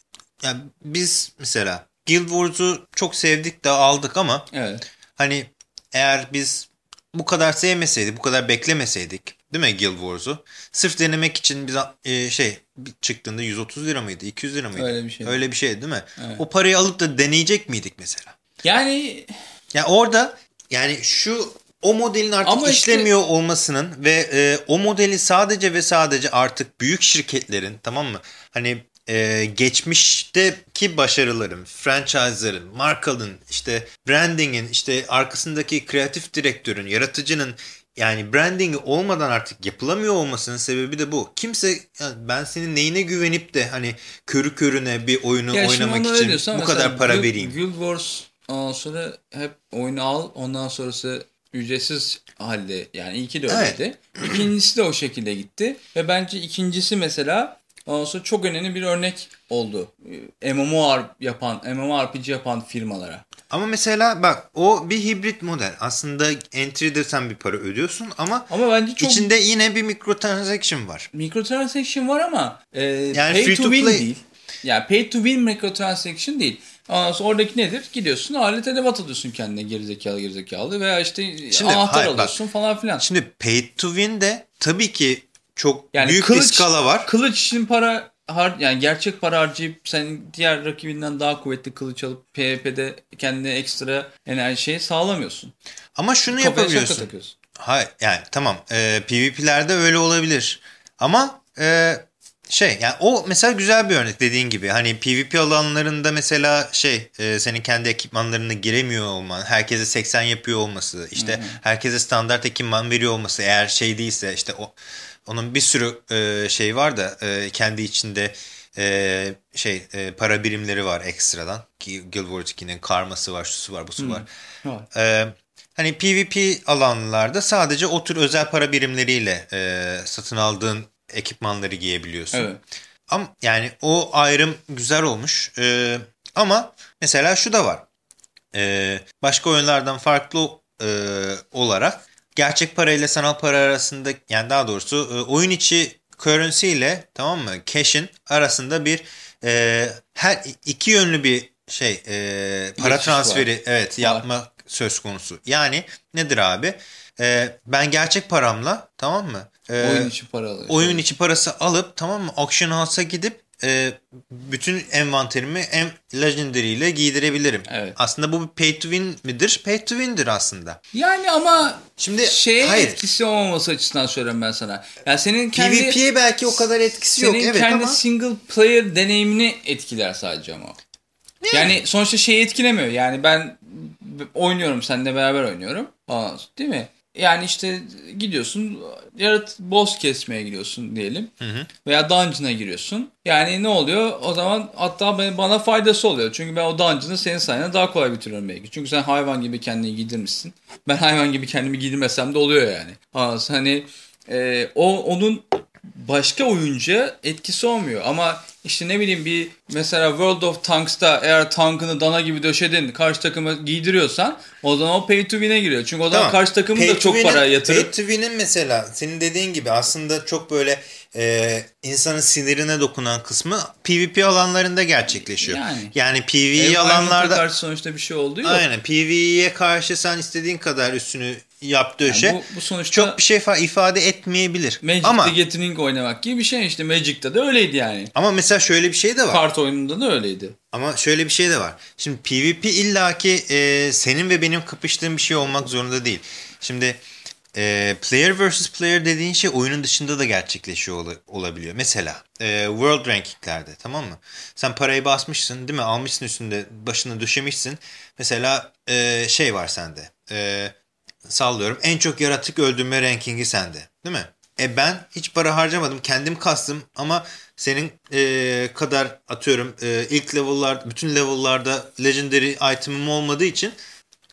yani biz mesela Guild Wars'u çok sevdik de aldık ama Evet. hani eğer biz bu kadar sevmeseydik, bu kadar beklemeseydik değil mi Guild Wars'u? Sırf denemek için biz e, şey çıktığında 130 lira mıydı? 200 lira mıydı? Öyle bir şeydi. Öyle bir şeydi değil mi? Evet. O parayı alıp da deneyecek miydik mesela? Yani Yani orada yani şu o modelin artık Ama işte- işlemiyor olmasının ve e, o modeli sadece ve sadece artık büyük şirketlerin tamam mı? Hani e, geçmişteki başarıların, franchise'ların, markanın, işte branding'in, işte arkasındaki kreatif direktörün, yaratıcının yani brandingi olmadan artık yapılamıyor olmasının sebebi de bu. Kimse yani ben senin neyine güvenip de hani körü körüne bir oyunu Ya oynamak için bu kadar para Guild- vereyim. Guild Wars ondan sonra hep oyunu al ondan sonrası ücretsiz halde yani ilki de öyleydi. İkincisi de o şekilde gitti ve bence ikincisi mesela ondan sonra çok önemli bir örnek oldu. Ee, MMOR yapan, MMORPG yapan firmalara. Ama mesela bak o bir hibrit model. Aslında entry'de sen bir para ödüyorsun ama Ama bence çok içinde yine bir mikrotransaction var. Microtransaction var ama e, Yani pay free to, to win play. değil. Yani pay to win microtransaction değil. Ondan sonra oradaki nedir? Gidiyorsun alet edevat alıyorsun kendine gerizekalı gerizekalı veya işte Şimdi, anahtar hayır, bak. alıyorsun falan filan. Şimdi pay to win de tabii ki çok Yani büyük kılıç, bir skala var. Kılıç için para har yani gerçek para harcayıp senin diğer rakibinden daha kuvvetli kılıç alıp PvP'de kendine ekstra enerji şey sağlamıyorsun. Ama şunu Kafaya yapabiliyorsun. Hayır yani tamam e, PvP'lerde öyle olabilir. Ama e, şey yani o mesela güzel bir örnek dediğin gibi. Hani PvP alanlarında mesela şey e, senin kendi ekipmanlarına giremiyor olman, herkese 80 yapıyor olması, işte herkese standart ekipman veriyor olması eğer şey değilse işte o onun bir sürü e, şey var da e, kendi içinde e, şey e, para birimleri var ekstradan. Ki Guild Wars 2'nin karması var, şusu var, busu var. Var. E, hani PvP alanlarda sadece o tür özel para birimleriyle e, satın aldığın ekipmanları giyebiliyorsun. Evet. Ama yani o ayrım güzel olmuş. E, ama mesela şu da var. E, başka oyunlardan farklı e, olarak gerçek para ile sanal para arasında yani daha doğrusu e, oyun içi currency ile tamam mı cash'in arasında bir e, her iki yönlü bir şey e, para Geçiş var. transferi evet Var. yapma söz konusu. Yani nedir abi? E, ben gerçek paramla tamam mı? E, Oyun için para alıyorsun. oyun içi parası alıp tamam mı auction house'a gidip e, bütün envanterimi en legendary ile giydirebilirim. Evet. Aslında bu bir pay to win midir? Pay to win'dir aslında. Yani ama Şimdi şeye hayır. etkisi olmaması açısından söylüyorum ben sana. Ya senin kendi PvP'ye belki o kadar etkisi senin yok evet kendi ama single player deneyimini etkiler sadece ama. o. Yani sonuçta şeyi etkilemiyor. Yani ben oynuyorum seninle beraber oynuyorum. Değil mi? Yani işte gidiyorsun yarat boss kesmeye gidiyorsun diyelim. Veya dungeon'a giriyorsun. Yani ne oluyor? O zaman hatta bana faydası oluyor. Çünkü ben o dungeon'ı senin sayende daha kolay bitiriyorum belki. Çünkü sen hayvan gibi kendini giydirmişsin. Ben hayvan gibi kendimi giydirmesem de oluyor yani. Aa, hani e, o onun başka oyuncuya etkisi olmuyor. Ama işte ne bileyim bir mesela World of Tanks'ta eğer tankını dana gibi döşedin karşı takıma giydiriyorsan o zaman o pay to win'e giriyor. Çünkü o zaman Tamam. karşı takımın Pay da çok para yatırıp Pay to win'in mesela senin dediğin gibi aslında çok böyle e, insanın sinirine dokunan kısmı PvP alanlarında gerçekleşiyor. Yani. Yani PvE alanlarda karşı sonuçta bir şey olduğu yok. aynen PvE'ye karşı sen istediğin kadar üstünü yap döşe. Yani bu, bu sonuçta çok bir şey fa- ifade etmeyebilir. Magic'te ama Gathering oynamak gibi bir şey işte. Magic'te de öyleydi yani. ama mesela şöyle bir şey de var. Kart oyununda da öyleydi. Ama şöyle bir şey de var. Şimdi PvP illaki e, senin ve benim kapıştığım bir şey olmak zorunda değil. Şimdi e, player versus player dediğin şey oyunun dışında da gerçekleşiyor ola- olabiliyor. Mesela e, World Ranking'lerde tamam mı? Sen parayı basmışsın değil mi? Almışsın üstünde başına düşemişsin. Mesela e, şey var sende. E, sallıyorum en çok yaratık öldürme rankingi sende değil mi? E ben hiç para harcamadım kendim kastım ama senin e, kadar atıyorum e, ilk level'lar bütün level'larda legendary item'ım olmadığı için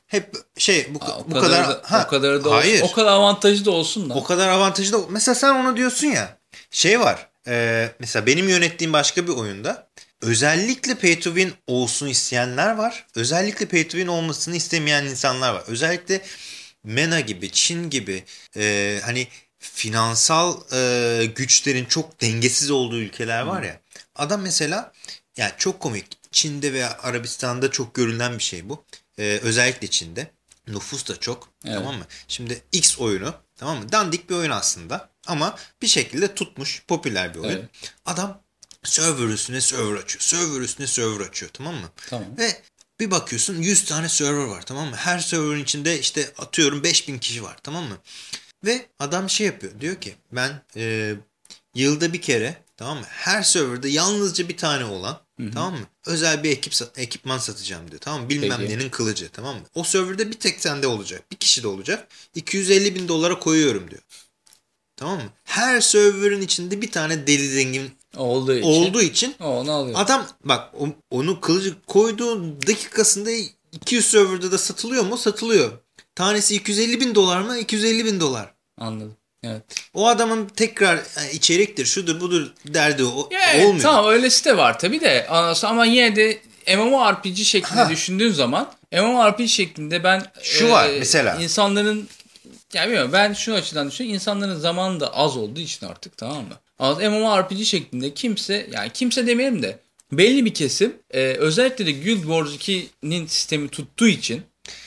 hep şey bu, Aa, bu kadar, kadar, da, ha, o kadar da hayır. olsun, o kadar avantajı da olsun da. O kadar avantajı da mesela sen onu diyorsun ya şey var e, mesela benim yönettiğim başka bir oyunda özellikle pay to win olsun isteyenler var özellikle pay to win olmasını istemeyen insanlar var özellikle MENA gibi Çin gibi e, hani finansal e, güçlerin çok dengesiz olduğu ülkeler var ya. Adam mesela yani çok komik Çin'de veya Arabistan'da çok görülen bir şey bu. E, özellikle Çin'de. Nüfus da çok Evet. tamam mı? Şimdi X oyunu tamam mı? Dandik bir oyun aslında ama bir şekilde tutmuş popüler bir oyun. Evet. adam server üstüne server açıyor server üstüne server açıyor tamam mı? Tamam. ve bir bakıyorsun 100 tane server var tamam mı? Her serverın içinde işte atıyorum 5000 kişi var tamam mı? Ve adam şey yapıyor diyor ki ben e, yılda bir kere tamam mı? Her serverda yalnızca bir tane olan tamam mı? Özel bir ekip ekipman satacağım diyor tamam mı? Bilmem Peki. nenin kılıcı tamam mı? O serverda bir tek sende olacak. Bir kişi de olacak. 250 bin dolara koyuyorum diyor. Tamam mı? Her serverın içinde bir tane deli zengin Olduğu için. olduğu için O, onu alıyor. Adam bak onu kılıcı koyduğu dakikasında 200 serverda da satılıyor mu? Satılıyor. Tanesi 250 bin dolar mı? 250 bin dolar. Anladım. Evet. O adamın tekrar yani içeriktir, şudur budur derdi o, Ya evet, olmuyor. tamam öylesi de var tabii de ama yine de MMORPG şeklinde Ha. düşündüğün zaman MMORPG şeklinde ben Şu var mesela. insanların ya bilmiyorum ben şu açıdan düşünüyorum insanların zamanı da az olduğu için artık tamam mı? Az MMORPG şeklinde kimse yani kimse demeyelim de belli bir kesim e, özellikle de Guild Wars 2'nin sistemi tuttuğu için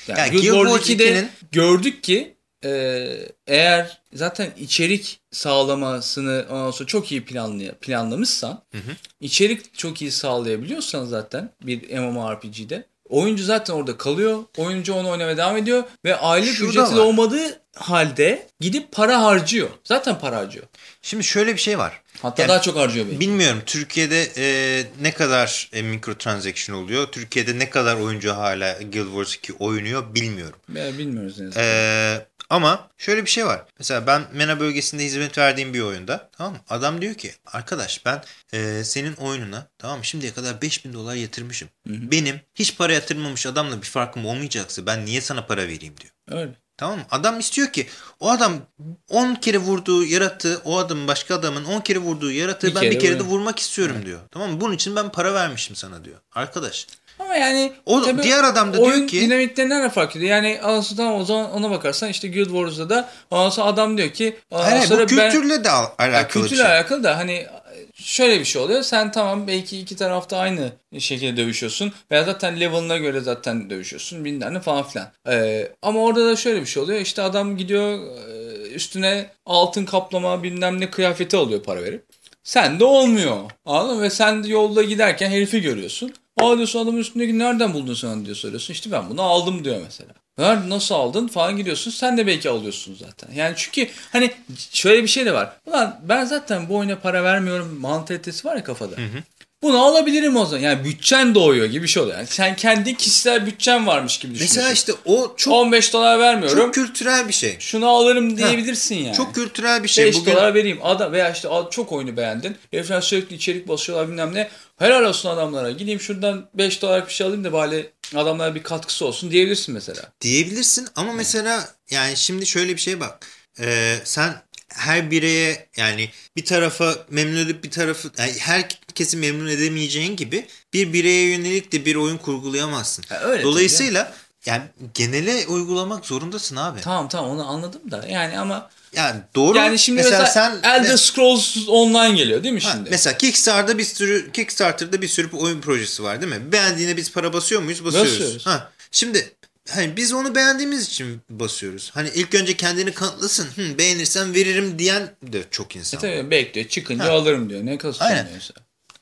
yani, Yani Guild, Guild Wars Wars 2'de 2'nin gördük ki e, eğer zaten içerik sağlamasını ondan sonra çok iyi planlay planlamışsan içerik çok iyi sağlayabiliyorsan zaten bir MMORPG'de oyuncu zaten orada kalıyor. Oyuncu onu oynamaya devam ediyor ve aylık Şu da ücreti de olmadığı halde gidip para harcıyor. Zaten para harcıyor. Şimdi şöyle bir şey var. Hatta Yani daha çok harcıyor belki. Bilmiyorum Türkiye'de e, ne kadar e, mikrotransaction oluyor. Türkiye'de ne kadar oyuncu hala Guild Wars 2 oynuyor bilmiyorum. Ya, bilmiyoruz ne yazık ki. Ee, ama şöyle bir şey var. Mesela ben MENA bölgesinde hizmet verdiğim bir oyunda tamam mı? Adam diyor ki arkadaş ben e, senin oyununa tamam mı? Şimdiye kadar 5000 dolar yatırmışım. Benim hiç para yatırmamış adamla bir farkım olmayacaksa ben niye sana para vereyim diyor. Öyle. Tamam mı? Adam istiyor ki o adam 10 kere vurduğu yaratığı o adamın başka adamın 10 kere vurduğu yaratığı Bir ben kere bir kere de vur- vurmak istiyorum diyor. Tamam mı? Bunun için ben para vermişim sana diyor. Arkadaş. Ama yani O tabii diğer adam da diyor ki dinamiklerinden de fark ediyor. Yani aslında o zaman ona bakarsan işte Guild Wars'da da sonra adam diyor ki Hayır, bu ben- kültürle de al- alakalı bir kültürle şey. alakalı da hani şöyle bir şey oluyor. Sen tamam belki iki tarafta aynı şekilde dövüşüyorsun. Veya zaten level'ına göre zaten dövüşüyorsun. Bilmem ne falan filan. Ee, ama orada da şöyle bir şey oluyor. İşte adam gidiyor e, üstüne altın kaplama bilmem ne kıyafeti alıyor para verip. Sen de olmuyor. Anladın mı? Ve sen yolda giderken herifi görüyorsun. Aa diyorsun adamın üstündeki nereden buldun sen diyor soruyorsun. İşte ben bunu aldım diyor mesela. Nerede nasıl aldın falan gidiyorsun. Sen de belki alıyorsun zaten. Yani çünkü hani şöyle bir şey de var. Ulan ben zaten bu oyuna para vermiyorum mantalitesi var ya kafada. Bunu alabilirim o zaman. Yani bütçen doğuyor gibi bir şey oluyor. Yani sen kendi kişisel bütçen varmış gibi düşünüyorsun. Mesela işte o çok 15 dolar vermiyorum. çok kültürel bir şey. Şunu alırım diyebilirsin yani. Çok kültürel bir şey. 5 Bugün dolar vereyim. Adam veya işte çok oyunu beğendin. Herifler sürekli içerik basıyorlar bilmem ne. Helal olsun adamlara. Gideyim şuradan 5 dolar bir şey alayım da bari adamlara bir katkısı olsun diyebilirsin mesela. diyebilirsin ama mesela yani şimdi şöyle bir şeye bak. Ee, sen her bireye yani bir tarafa memnun edip bir tarafı yani herkesi memnun edemeyeceğin gibi bir bireye yönelik de bir oyun kurgulayamazsın. Ha, öyle Dolayısıyla yani genele uygulamak zorundasın abi. Tamam tamam onu anladım da yani ama Yani doğru. yani şimdi mesela, sen Elder Scrolls Online geliyor değil mi Ha, şimdi? mesela Kickstarter'da bir sürü Kickstarter'da bir sürü oyun projesi var değil mi? Beğendiğine biz para basıyor muyuz? Basıyoruz. Basıyoruz. Ha. Şimdi hani biz onu beğendiğimiz için basıyoruz. Hani ilk önce kendini kanıtlasın. Hı, beğenirsen veririm diyen de çok insan. E tabii bekliyor çıkınca Ha. alırım diyor. Ne Aynen. mesela.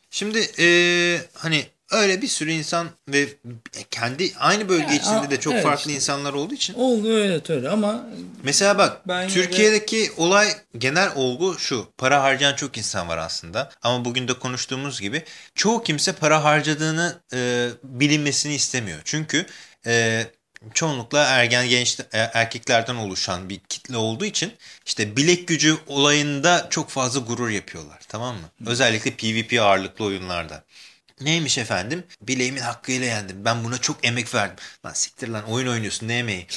Şimdi eee, hani öyle bir sürü insan ve kendi aynı bölge Yani, içinde de çok evet farklı işte. insanlar olduğu için. Oldu evet öyle ama Mesela bak Ben Türkiye'deki olay genel olgu şu. Para harcayan çok insan var aslında. Ama bugün de konuştuğumuz gibi çoğu kimse para harcadığını e, bilinmesini istemiyor. Çünkü e, çoğunlukla ergen genç e, erkeklerden oluşan bir kitle olduğu için işte bilek gücü olayında çok fazla gurur yapıyorlar. Tamam mı? Özellikle PvP ağırlıklı oyunlarda. Neymiş efendim? Bileğimin hakkıyla yendim. Ben buna çok emek verdim. Lan siktir lan oyun oynuyorsun ne emeği?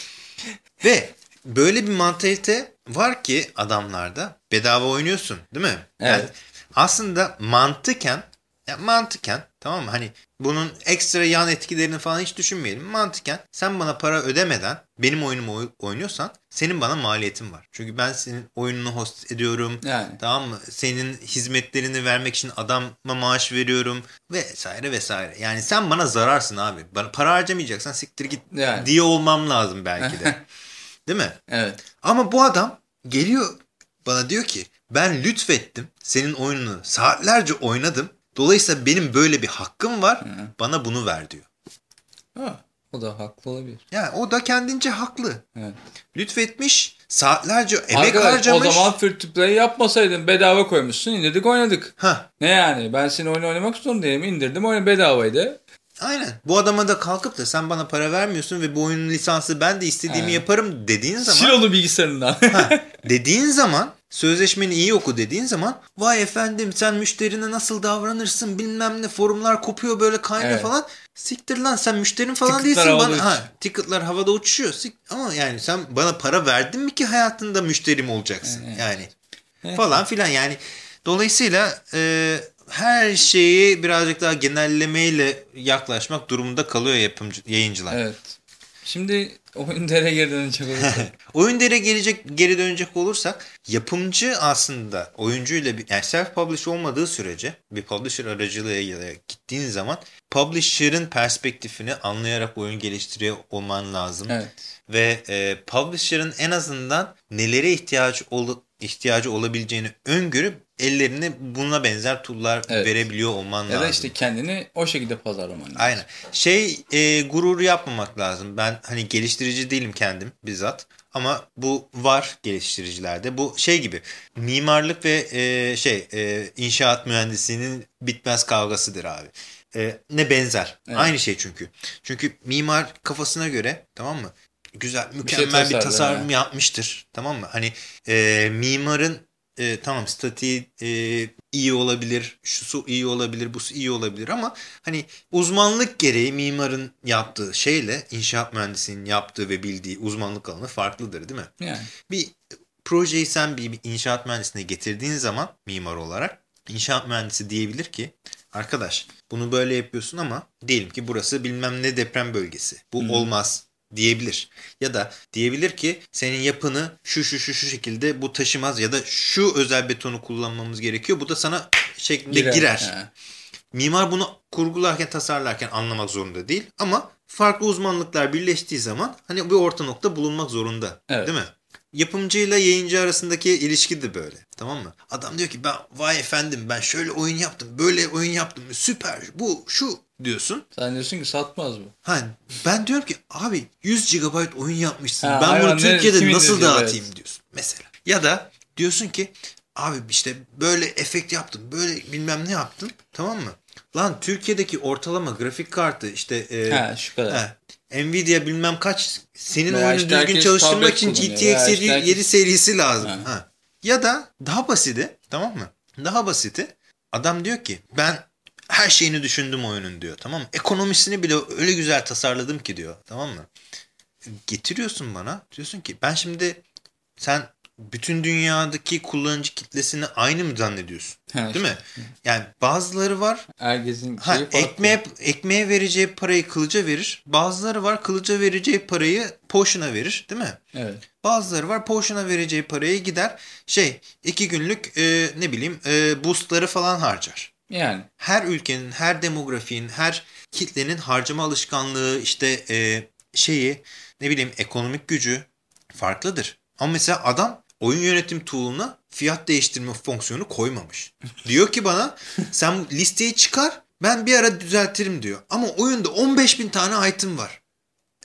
Ve böyle bir mantalite var ki adamlarda bedava oynuyorsun değil mi? Yani Evet. aslında mantıken ya mantıken tamam mı? Hani bunun ekstra yan etkilerini falan hiç düşünmeyelim. Mantıken sen bana para ödemeden benim oyunumu oy- oynuyorsan senin bana maliyetin var. Çünkü ben senin oyununu host ediyorum. Yani. Tamam mı? Senin hizmetlerini vermek için adama maaş veriyorum vesaire vesaire. Yani sen bana zararsın abi. Bana para harcamayacaksan siktir git Yani. diye olmam lazım belki de. (laughs) Değil mi? evet. Ama bu adam geliyor bana diyor ki ben lütfettim. Senin oyununu saatlerce oynadım. Dolayısıyla benim böyle bir hakkım var. Bana bunu ver diyor. Ha, o da haklı olabilir. Yani o da kendince haklı. Evet. Lütfetmiş. Saatlerce emek Arkadaş, harcamış. o zaman free to play yapmasaydın bedava koymuşsun indirdik oynadık. Hah, Ne yani ben senin oyunu oynamak zorundayım indirdim oyunu bedavaydı. aynen. Bu adama da kalkıp da sen bana para vermiyorsun ve bu oyunun lisansı ben de istediğimi Evet. yaparım dediğin zaman. Sil onu bilgisayarından. Ha, (laughs) dediğin zaman sözleşmeni iyi oku dediğin zaman vay efendim sen müşterine nasıl davranırsın bilmem ne forumlar kopuyor böyle kaynıyor Evet. falan. Siktir lan sen müşterin falan Ticket'lar değilsin. Bana, ha, ticketlar havada uçuşuyor. Sik- ama yani sen bana para verdin mi ki hayatında müşterim olacaksın Evet. yani Evet. falan filan yani. Dolayısıyla e, her şeyi birazcık daha genellemeyle yaklaşmak durumunda kalıyor yapımcı, yayıncılar. evet. Şimdi oyun dere geri dönecek olursa. (laughs) Oyun dere gelecek geri dönecek olursak yapımcı aslında oyuncuyla bir yani self publish olmadığı sürece bir publisher aracılığıyla gittiğin zaman publisher'ın perspektifini anlayarak oyun geliştiriyor olman lazım. evet. Ve e, publisher'ın en azından nelere ihtiyacı ol, ihtiyacı olabileceğini öngörüp ellerine buna benzer tool'lar Evet. verebiliyor olman Ya lazım. da işte kendini o şekilde pazarlaman lazım. Aynen. Şey e, gurur yapmamak lazım. Ben hani geliştirici değilim kendim bizzat. Ama bu var geliştiricilerde. Bu şey gibi mimarlık ve e, şey e, inşaat mühendisliğinin bitmez kavgasıdır abi. E, ne benzer. Evet. Aynı şey çünkü. Çünkü mimar kafasına göre tamam mı? Güzel, mükemmel bir, tasarlar, tasarım ha. yapmıştır. Tamam mı? Hani e, mimarın e, tamam statiği e, iyi olabilir, şusu iyi olabilir, busu iyi olabilir ama hani uzmanlık gereği mimarın yaptığı şeyle inşaat mühendisinin yaptığı ve bildiği uzmanlık alanı farklıdır değil mi? Yani. Bir projeyi sen bir, bir inşaat mühendisine getirdiğin zaman mimar olarak inşaat mühendisi diyebilir ki arkadaş bunu böyle yapıyorsun ama diyelim ki burası bilmem ne deprem bölgesi. Bu Hı. olmaz diyebilir. Ya da diyebilir ki senin yapını şu şu şu şu şekilde bu taşımaz ya da şu özel betonu kullanmamız gerekiyor. Bu da sana şeklinde girer. Ha. Mimar bunu kurgularken, tasarlarken anlamak zorunda değil. Ama farklı uzmanlıklar birleştiği zaman hani bir orta nokta bulunmak zorunda. Evet. Değil mi? Yapımcıyla yayıncı arasındaki ilişki de böyle. Tamam mı? Adam diyor ki ben vay efendim ben şöyle oyun yaptım, böyle oyun yaptım, süper, bu, şu diyorsun. Sen diyorsun ki satmaz bu. Ha, ben diyorum ki abi 100 GB oyun yapmışsın. Ha, ben bunu Türkiye'de nasıl dağıtayım evet. diyorsun mesela. Ya da diyorsun ki abi işte böyle efekt yaptım, böyle bilmem ne yaptım. Tamam mı? Lan Türkiye'deki ortalama grafik kartı işte e, Ha şu kadar. ha, Nvidia bilmem kaç senin Veya oyunu işte düzgün çalıştırmak için. GTX Veya 7, işte herkes- 7 serisi lazım. Ha. Ha. Ya da daha basiti tamam mı? Daha basiti adam diyor ki ben her şeyini düşündüm oyunun diyor tamam mı? Ekonomisini bile öyle güzel tasarladım ki diyor tamam mı? Getiriyorsun bana diyorsun ki ben şimdi sen bütün dünyadaki kullanıcı kitlesini aynı mı zannediyorsun? Ha, Değil mi? Yani bazıları var Herkesin Ha, ekmeğe, ekmeğe vereceği parayı kılıca verir. Bazıları var kılıca vereceği parayı potion'a verir değil mi? Evet. Bazıları var potion'a vereceği parayı gider şey iki günlük e, ne bileyim e, boostları falan harcar. Yani. Her ülkenin, her demografinin, her kitlenin harcama alışkanlığı işte e, şeyi ne bileyim ekonomik gücü farklıdır. Ama mesela adam oyun yönetim tool'una fiyat değiştirme fonksiyonu koymamış. (laughs) Diyor ki bana sen listeyi çıkar ben bir ara düzeltirim diyor. Ama oyunda 15 bin tane item var.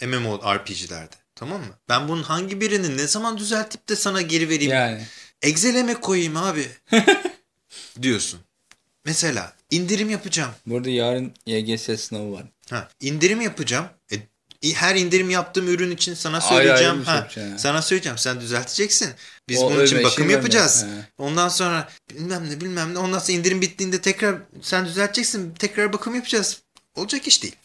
MMORPG'lerde. Tamam mı? Ben bunun hangi birini ne zaman düzeltip de sana geri vereyim? Yani. Excel'e mi koyayım abi? (laughs) diyorsun. Mesela indirim yapacağım. Burada yarın YGS sınavı var. Ha, indirim yapacağım. E, her indirim yaptığım ürün için sana söyleyeceğim. bir şey ha, ha. sana söyleyeceğim. Sen düzelteceksin. Biz O bunun için bakım şey yapacağız. He. Ondan sonra bilmem ne bilmem ne. Ondan sonra indirim bittiğinde tekrar sen düzelteceksin. Tekrar bakım yapacağız. Olacak iş değil.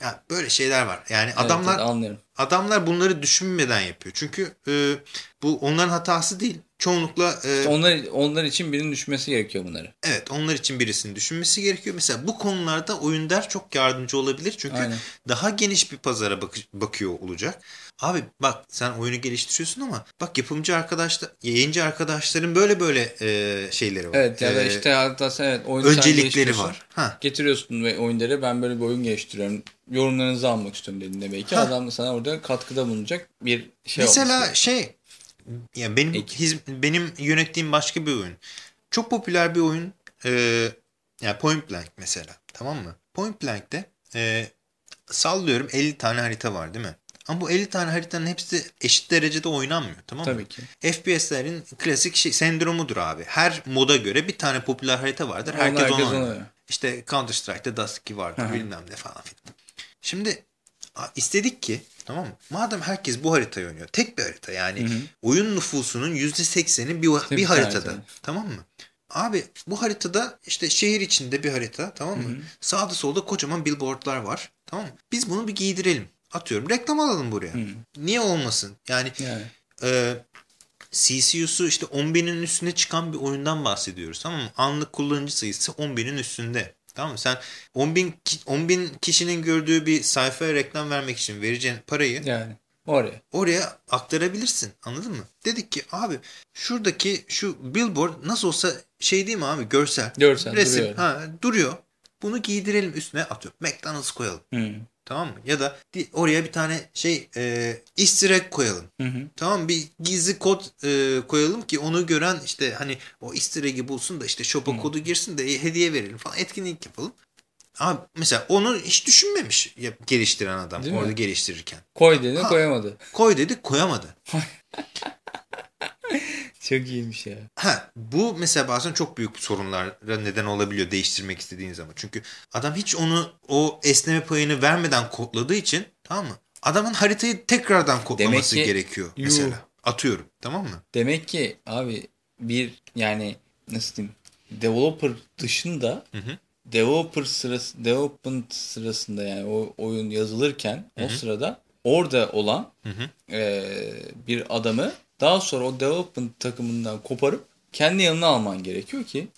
Ya böyle şeyler var. Yani Evet, adamlar evet, anlıyorum. adamlar bunları düşünmeden yapıyor. Çünkü e, bu onların hatası değil. Çoğunlukla e, Onlar, onlar için birinin düşmesi gerekiyor bunları. Evet onlar için birisinin düşünmesi gerekiyor. Mesela bu konularda Oyunder çok yardımcı olabilir. Çünkü Aynen. daha geniş bir pazara bak- bakıyor olacak. Abi bak sen oyunu geliştiriyorsun ama bak yapımcı arkadaşlar, yayıncı arkadaşların böyle böyle e, şeyleri var. Evet ya da E, işte hatta sen evet oyunu öncelikleri var. Ha. Getiriyorsun ve oyunları ben böyle bir oyun geliştiriyorum. Yorumlarınızı almak istiyorum dediğinde belki Ha. adam da sana orada katkıda bulunacak bir şey Mesela olması. şey ya benim Ek. hiz- benim yönettiğim başka bir oyun. Çok popüler bir oyun. E, yani Point Blank mesela. Tamam mı? Point Blank'te e, sallıyorum 50 tane harita var değil mi? Ama bu 50 tane haritanın hepsi eşit derecede oynanmıyor. Tamam mı? Tabii ki. FPS'lerin klasik şey, sendromudur abi. Her moda göre bir tane popüler harita vardır. Herkes onu oynar. İşte Counter Strike'da Dust 2 vardır Hı hı. bilmem ne falan filan. Şimdi istedik ki tamam mı? Madem herkes bu haritayı oynuyor. Tek bir harita yani. Hı hı. Oyun nüfusunun %80'i bir, bir bir haritada. harita. Tamam mı? Abi bu haritada işte şehir içinde bir harita tamam mı? Hı hı. Sağda solda kocaman billboardlar var. Tamam mı? Biz bunu bir giydirelim. Atıyorum reklam alalım buraya. Hı. Niye olmasın? Yani Yani. e, CCU'su işte 10 binin üstüne çıkan bir oyundan bahsediyoruz tamam mı? Anlık kullanıcı sayısı 10 binin üstünde. Tamam mı? Sen 10 bin, ki- 10 bin kişinin gördüğü bir sayfaya reklam vermek için vereceğin parayı Yani. Oraya. oraya aktarabilirsin. Anladın mı? Dedik ki abi şuradaki şu billboard nasıl olsa şey değil mi abi görsel. Görsel, resim. duruyor. Ha, duruyor. Bunu giydirelim üstüne atıyorum. McDonald's koyalım. Hı. Tamam mı? Ya da oraya bir tane şey e, easter egg koyalım. Hı hı. Tamam mı? bir gizli kod e, koyalım ki onu gören işte hani o easter egg'i bulsun da işte shop'a kodu girsin de hediye verelim falan etkinlik yapalım. Abi mesela onu hiç düşünmemiş geliştiren adam Değil mi? orada geliştirirken. Koy dedi Ha. koyamadı. Koy dedik koyamadı. (laughs) (laughs) Çok iyiymiş ya. Ha bu mesela bazen çok büyük sorunlara neden olabiliyor değiştirmek istediğin zaman. Çünkü adam hiç onu o esneme payını vermeden kodladığı için tamam mı? Adamın haritayı tekrardan kodlaması Demek ki- gerekiyor Yuh. mesela. Atıyorum tamam mı? Demek ki abi bir yani nasıl diyeyim developer dışında Hı hı. developer sırası development sırasında yani o oyun yazılırken o sırada orada olan Hı hı. eee, bir adamı daha sonra o development takımından koparıp kendi yanına alman gerekiyor ki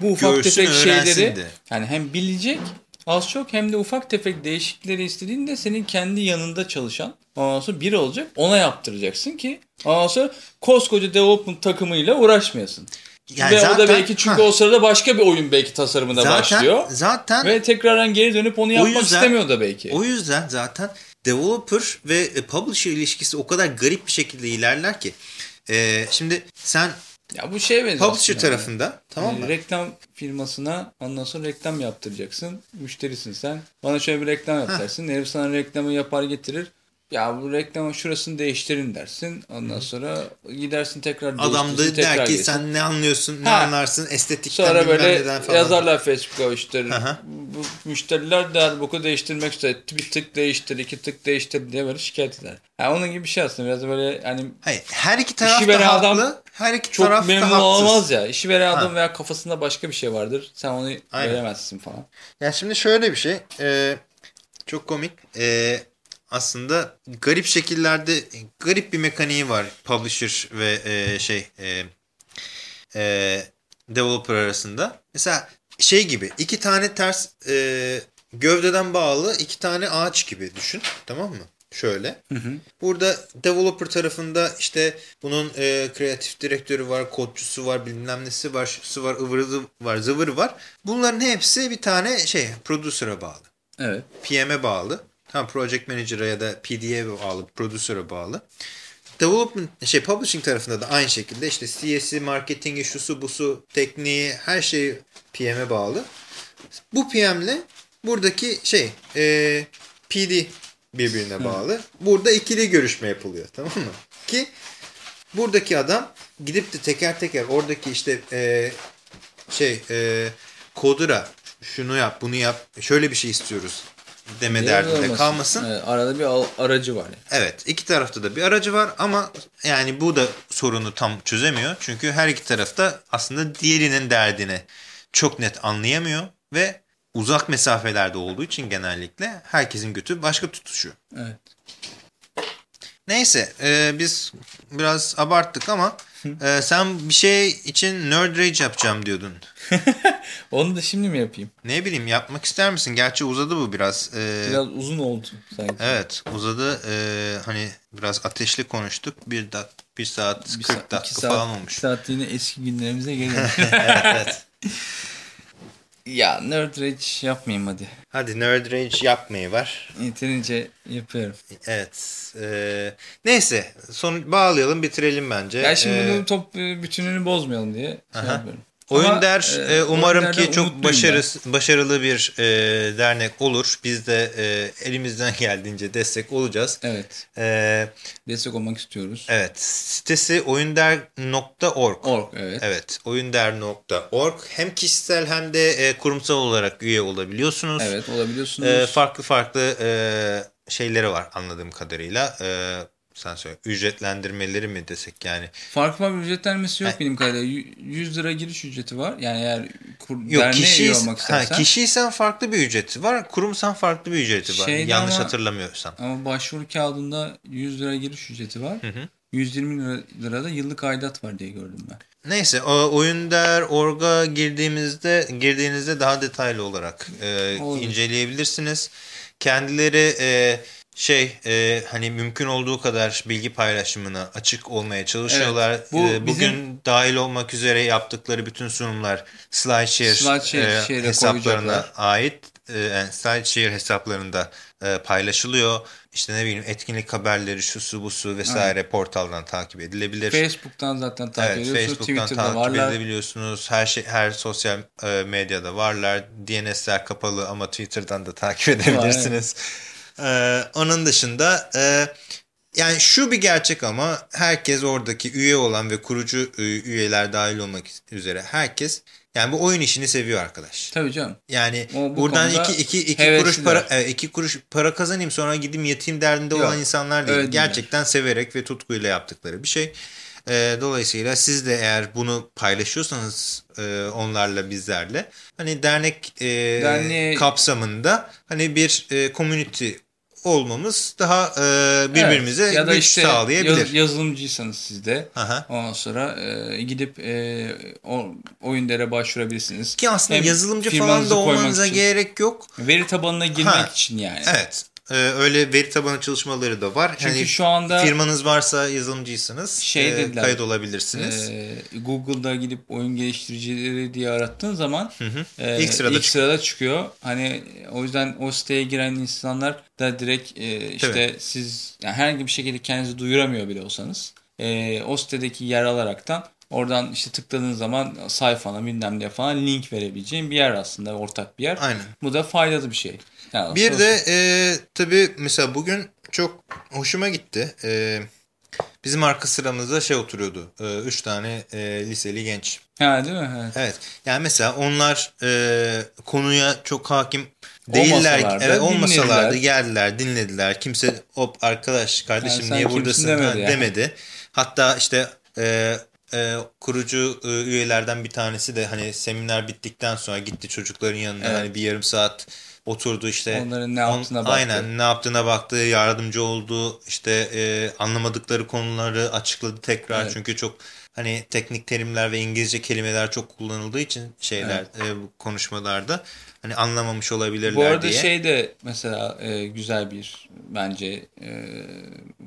bu ufak Görsün, tefek şeyleri de. yani hem bilecek az çok hem de ufak tefek değişiklikleri istediğinde senin kendi yanında çalışan ondan sonra biri olacak ona yaptıracaksın ki ondan sonra koskoca development takımıyla uğraşmayasın. Yani Ve o da zaten- belki çünkü ha. o sırada başka bir oyun belki tasarımına Zaten başlıyor. zaten Ve tekrardan geri dönüp onu yapmak yüzden- istemiyor da belki. O yüzden zaten developer ve e, publisher ilişkisi o kadar garip bir şekilde ilerler ki. Ee, şimdi sen Ya bu şey benziyor. publisher tarafında tamam Yani mı? reklam firmasına ondan sonra reklam yaptıracaksın. Müşterisin sen. Bana şöyle bir reklam yap dersin. Herif sana reklamı yapar getirir. Ya bu reklamın şurasını değiştirin dersin. Ondan sonra gidersin tekrar Adam da tekrar der ki geçsin. sen ne anlıyorsun ne Ha. anlarsın estetikten Sonra böyle neden falan. yazarlar Facebook'a işte Aha. bu müşteriler der boku değiştirmek istiyor. Bir tık değiştir, iki tık değiştir diye böyle şikayet eder. Yani onun gibi bir şey aslında biraz böyle hani Hayır, her iki taraf da haklı. adam her iki çok taraf da memnun haksız. olamaz ya. İşi veren adam veya kafasında başka bir şey vardır. Sen onu Aynen. veremezsin falan. Yani şimdi şöyle bir şey. e, çok komik. E, aslında garip şekillerde garip bir mekaniği var publisher ve e, şey e, e, developer arasında. Mesela şey gibi iki tane ters e, gövdeden bağlı iki tane ağaç gibi düşün. Tamam mı? Şöyle. Burada developer tarafında işte bunun e, kreatif direktörü var, kodcusu var, bilmem nesi var, şusu var, ıvırı var, zıvırı var. Bunların hepsi bir tane şey, producer'a bağlı. Evet. PM'e bağlı. Tam project manager'a ya da PD'ye bağlı, producer'a bağlı. Development, şey publishing tarafında da aynı şekilde işte CS'i, marketingi, şusu, busu, tekniği, her şey PM'e bağlı. Bu PM'le buradaki şey, e, PD birbirine bağlı. Burada ikili görüşme yapılıyor tamam mı? Ki buradaki adam gidip de teker teker oradaki işte e, şey e, kodura şunu yap bunu yap şöyle bir şey istiyoruz deme derdinde olmasın? kalmasın. Evet, arada bir aracı var. Yani. Evet iki tarafta da bir aracı var ama yani bu da sorunu tam çözemiyor. Çünkü her iki tarafta aslında diğerinin derdini çok net anlayamıyor ve uzak mesafelerde olduğu için genellikle herkesin götü başka tutuşuyor. Evet. Neyse e, biz biraz abarttık ama e, sen bir şey için nerd rage yapacağım diyordun. (laughs) Onu da şimdi mi yapayım? Ne bileyim yapmak ister misin? Gerçi uzadı bu biraz. E, Biraz uzun oldu sanki. Evet uzadı. E, hani biraz ateşli konuştuk. Bir, dak bir saat 40 Bir saat, iki dakika saat, falan olmuş. saat yine eski günlerimize gelelim. (laughs) evet, evet. (laughs) ya nerd rage yapmayayım hadi. Hadi nerd rage yapmayı var. Yeterince yapıyorum. Evet. E, neyse son bağlayalım bitirelim bence. Ya şimdi E, bunu top e, bütününü bozmayalım diye şey Aha. yapıyorum. Oyun Ama, e, e, umarım ki çok umutluyum başarı, başarılı bir e, dernek olur. Biz de e, elimizden (laughs) geldiğince destek olacağız. Evet. E, Destek olmak istiyoruz. evet sitesi oyunder.org. Org evet. Evet oyunder.org hem kişisel hem de e, kurumsal olarak üye olabiliyorsunuz. Evet olabiliyorsunuz. E, farklı farklı e, şeyleri var anladığım kadarıyla. E, sen söyle ücretlendirmeleri mi desek yani. Farklı farklı ücretlenmesi yok Ha. benim kadarıyla. Y- 100 lira giriş ücreti var. Yani eğer kur, Yok kişi, olmak ha, istersen. kişiysen farklı bir ücreti var. Kurumsan farklı bir ücreti var. Şeyde Yanlış ama- hatırlamıyorsam. Ama başvuru kağıdında 100 lira giriş ücreti var. Hı hı. 120 lira, lirada yıllık aidat var diye gördüm ben. Neyse o oyunder.org'a girdiğimizde girdiğinizde daha detaylı olarak e, Olur. inceleyebilirsiniz. Kendileri e, şey e, hani mümkün olduğu kadar bilgi paylaşımına açık olmaya çalışıyorlar. Evet, bu E, bugün bizim- dahil olmak üzere yaptıkları bütün sunumlar SlideShare, SlideShare e, hesaplarına koyacaklar. ait. e, yani SlideShare hesaplarında e, paylaşılıyor. İşte ne bileyim etkinlik haberleri şu su bu su vesaire portaldan takip edilebilir. Facebook'tan zaten takip Evet, ediyorsunuz. Facebook'tan Twitter'da takip varlar. edebiliyorsunuz. Her şey her sosyal e, medyada varlar. DNS'ler kapalı ama Twitter'dan da takip edebilirsiniz. E, onun dışında e, yani şu bir gerçek ama herkes oradaki üye olan ve kurucu e, üyeler dahil olmak üzere herkes yani bu oyun işini seviyor arkadaş. Tabii canım. Yani O bu buradan iki, iki, iki kuruş para evet, iki kuruş para kazanayım sonra gideyim yatayım derdinde Yok, olan insanlar değil. Gerçekten severek ve tutkuyla yaptıkları bir şey. Ee, dolayısıyla siz de eğer bunu paylaşıyorsanız e, onlarla bizlerle hani dernek e, Derneğe- kapsamında hani bir e, community olmamız daha e, birbirimize Evet, ya da güç işte sağlayabilir. yaz- yazılımcıysanız siz de Aha. ondan sonra e, gidip e, o oyunlara başvurabilirsiniz. Ki aslında Hem yazılımcı falan da olmanıza için. gerek yok. Veri tabanına girmek Ha, için yani. Evet. Ee, öyle veri tabanı çalışmaları da var. Çünkü Hani şu anda firmanız varsa yazılımcıysanız Şey e, dediler, kayıt olabilirsiniz. e, Google'da gidip oyun geliştiricileri diye arattığın zaman e, İlk sırada sırada çıkıyor. Hani o yüzden o siteye giren insanlar da direkt e, işte Tabii. siz yani herhangi bir şekilde kendinizi duyuramıyor bile olsanız e, o sitedeki yer alaraktan oradan işte tıkladığınız zaman sayfana bilmem ne falan link verebileceğin bir yer aslında ortak bir yer. Aynen. Bu da faydalı bir şey. Bir de e, tabii mesela bugün çok hoşuma gitti. E, bizim arka sıramızda şey oturuyordu. E, üç tane e, liseli genç. ha, değil mi? Evet. Evet. Yani mesela onlar e, konuya çok hakim değiller. Olmasalar da evet, olmasalardı dinlediler. geldiler, dinlediler. Kimse hop arkadaş kardeşim Yani niye buradasın demedi Ha, demedi. Hatta işte e, e, kurucu e, üyelerden bir tanesi de hani seminer bittikten sonra gitti çocukların yanına Evet. hani bir yarım saat oturdu işte. Onların ne yaptığına baktı. Aynen ne yaptığına baktı, yardımcı oldu. işte e, anlamadıkları konuları açıkladı tekrar. Evet. Çünkü çok hani teknik terimler ve İngilizce kelimeler çok kullanıldığı için şeyler e, bu konuşmalarda hani anlamamış olabilirler Bu arada diye. şey de mesela e, güzel bir bence e,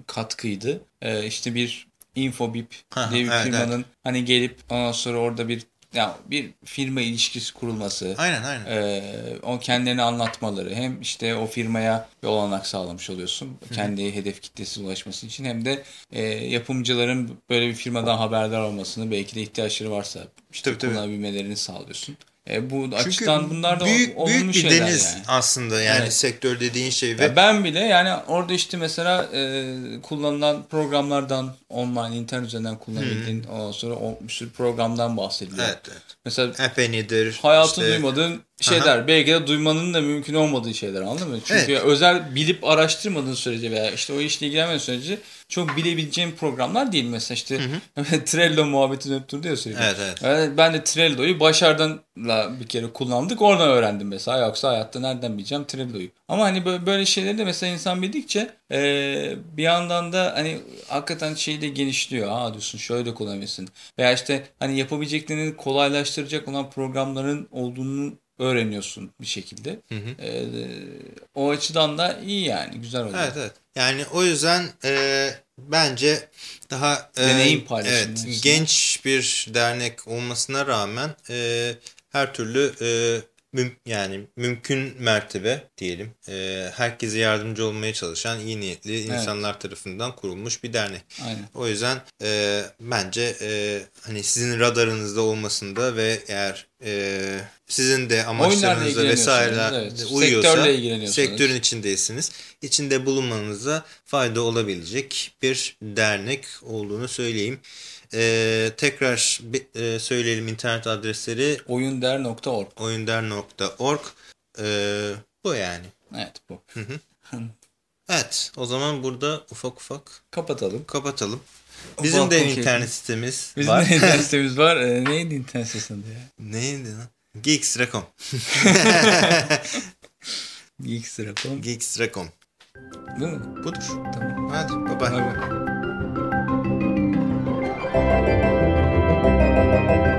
katkıydı. E, işte bir Infobip diye bir evet, firmanın hani gelip ondan sonra orada bir ya bir firma ilişkisi kurulması. Aynen aynen. e, o kendilerini anlatmaları hem işte o firmaya bir olanak sağlamış oluyorsun. Kendi hedef kitlesi ulaşması için hem de e, yapımcıların böyle bir firmadan haberdar olmasını belki de ihtiyaçları varsa işte Tabii, tabii. kullanabilmelerini sağlıyorsun. E, bu Çünkü açıdan bunlar da büyük, büyük bir deniz yani. aslında yani Evet. sektör dediğin şey ve Ya ben bile yani orada işte mesela e, kullanılan programlardan online internet üzerinden kullanabildiğin ondan sonra o bir sürü programdan bahsediliyor. evet, evet. Mesela Efenidir. hayatı işte- duymadığın şeyler belki de duymanın da mümkün olmadığı şeyler anladın mı? Çünkü Evet. özel bilip araştırmadığın sürece veya işte o işle ilgilenmediğin sürece çok bilebileceğin programlar değil. Mesela işte (laughs) Trello muhabbeti dönüp durdu ya sürekli. Evet, evet. Yani ben de Trello'yu Başar'danla bir kere kullandık. Oradan öğrendim mesela. Yoksa hayatta nereden bileceğim Trello'yu. Ama hani böyle, şeyleri de mesela insan bildikçe e, bir yandan da hani hakikaten şey de genişliyor. Ha diyorsun şöyle de kullanabilirsin. Veya işte hani yapabileceklerini kolaylaştıracak olan programların olduğunu öğreniyorsun bir şekilde. E, o açıdan da iyi yani. Güzel oluyor. Evet evet. Yani o yüzden e, bence daha e, Deneyim paylaşımı evet, genç bir dernek olmasına rağmen e, her türlü e, müm, yani mümkün mertebe diyelim e, herkese yardımcı olmaya çalışan iyi niyetli insanlar tarafından kurulmuş bir dernek. Aynen. O yüzden e, bence e, hani sizin radarınızda olmasında ve eğer e, sizin de amaçlarınıza ilgileniyorsanız, vesaire evet. uyuyorsa sektörün içindeysiniz. İçinde bulunmanıza fayda olabilecek bir dernek olduğunu söyleyeyim. E, tekrar e, söyleyelim internet adresleri Oyunder.org. oyunder.org e, bu yani. Evet bu. (laughs) Evet o zaman burada ufak ufak Kapatalım. kapatalım. Bizim Balkon de keyfi. internet sitemiz Bizim var. de internet (laughs) sitemiz var. Ee, neydi internet sitesi adı ya? Neydi lan? Geeks.com Geeks.com. Geeks.com Bu mu? Budur. Tamam. Hadi bye bye. Bay bay. Thank you.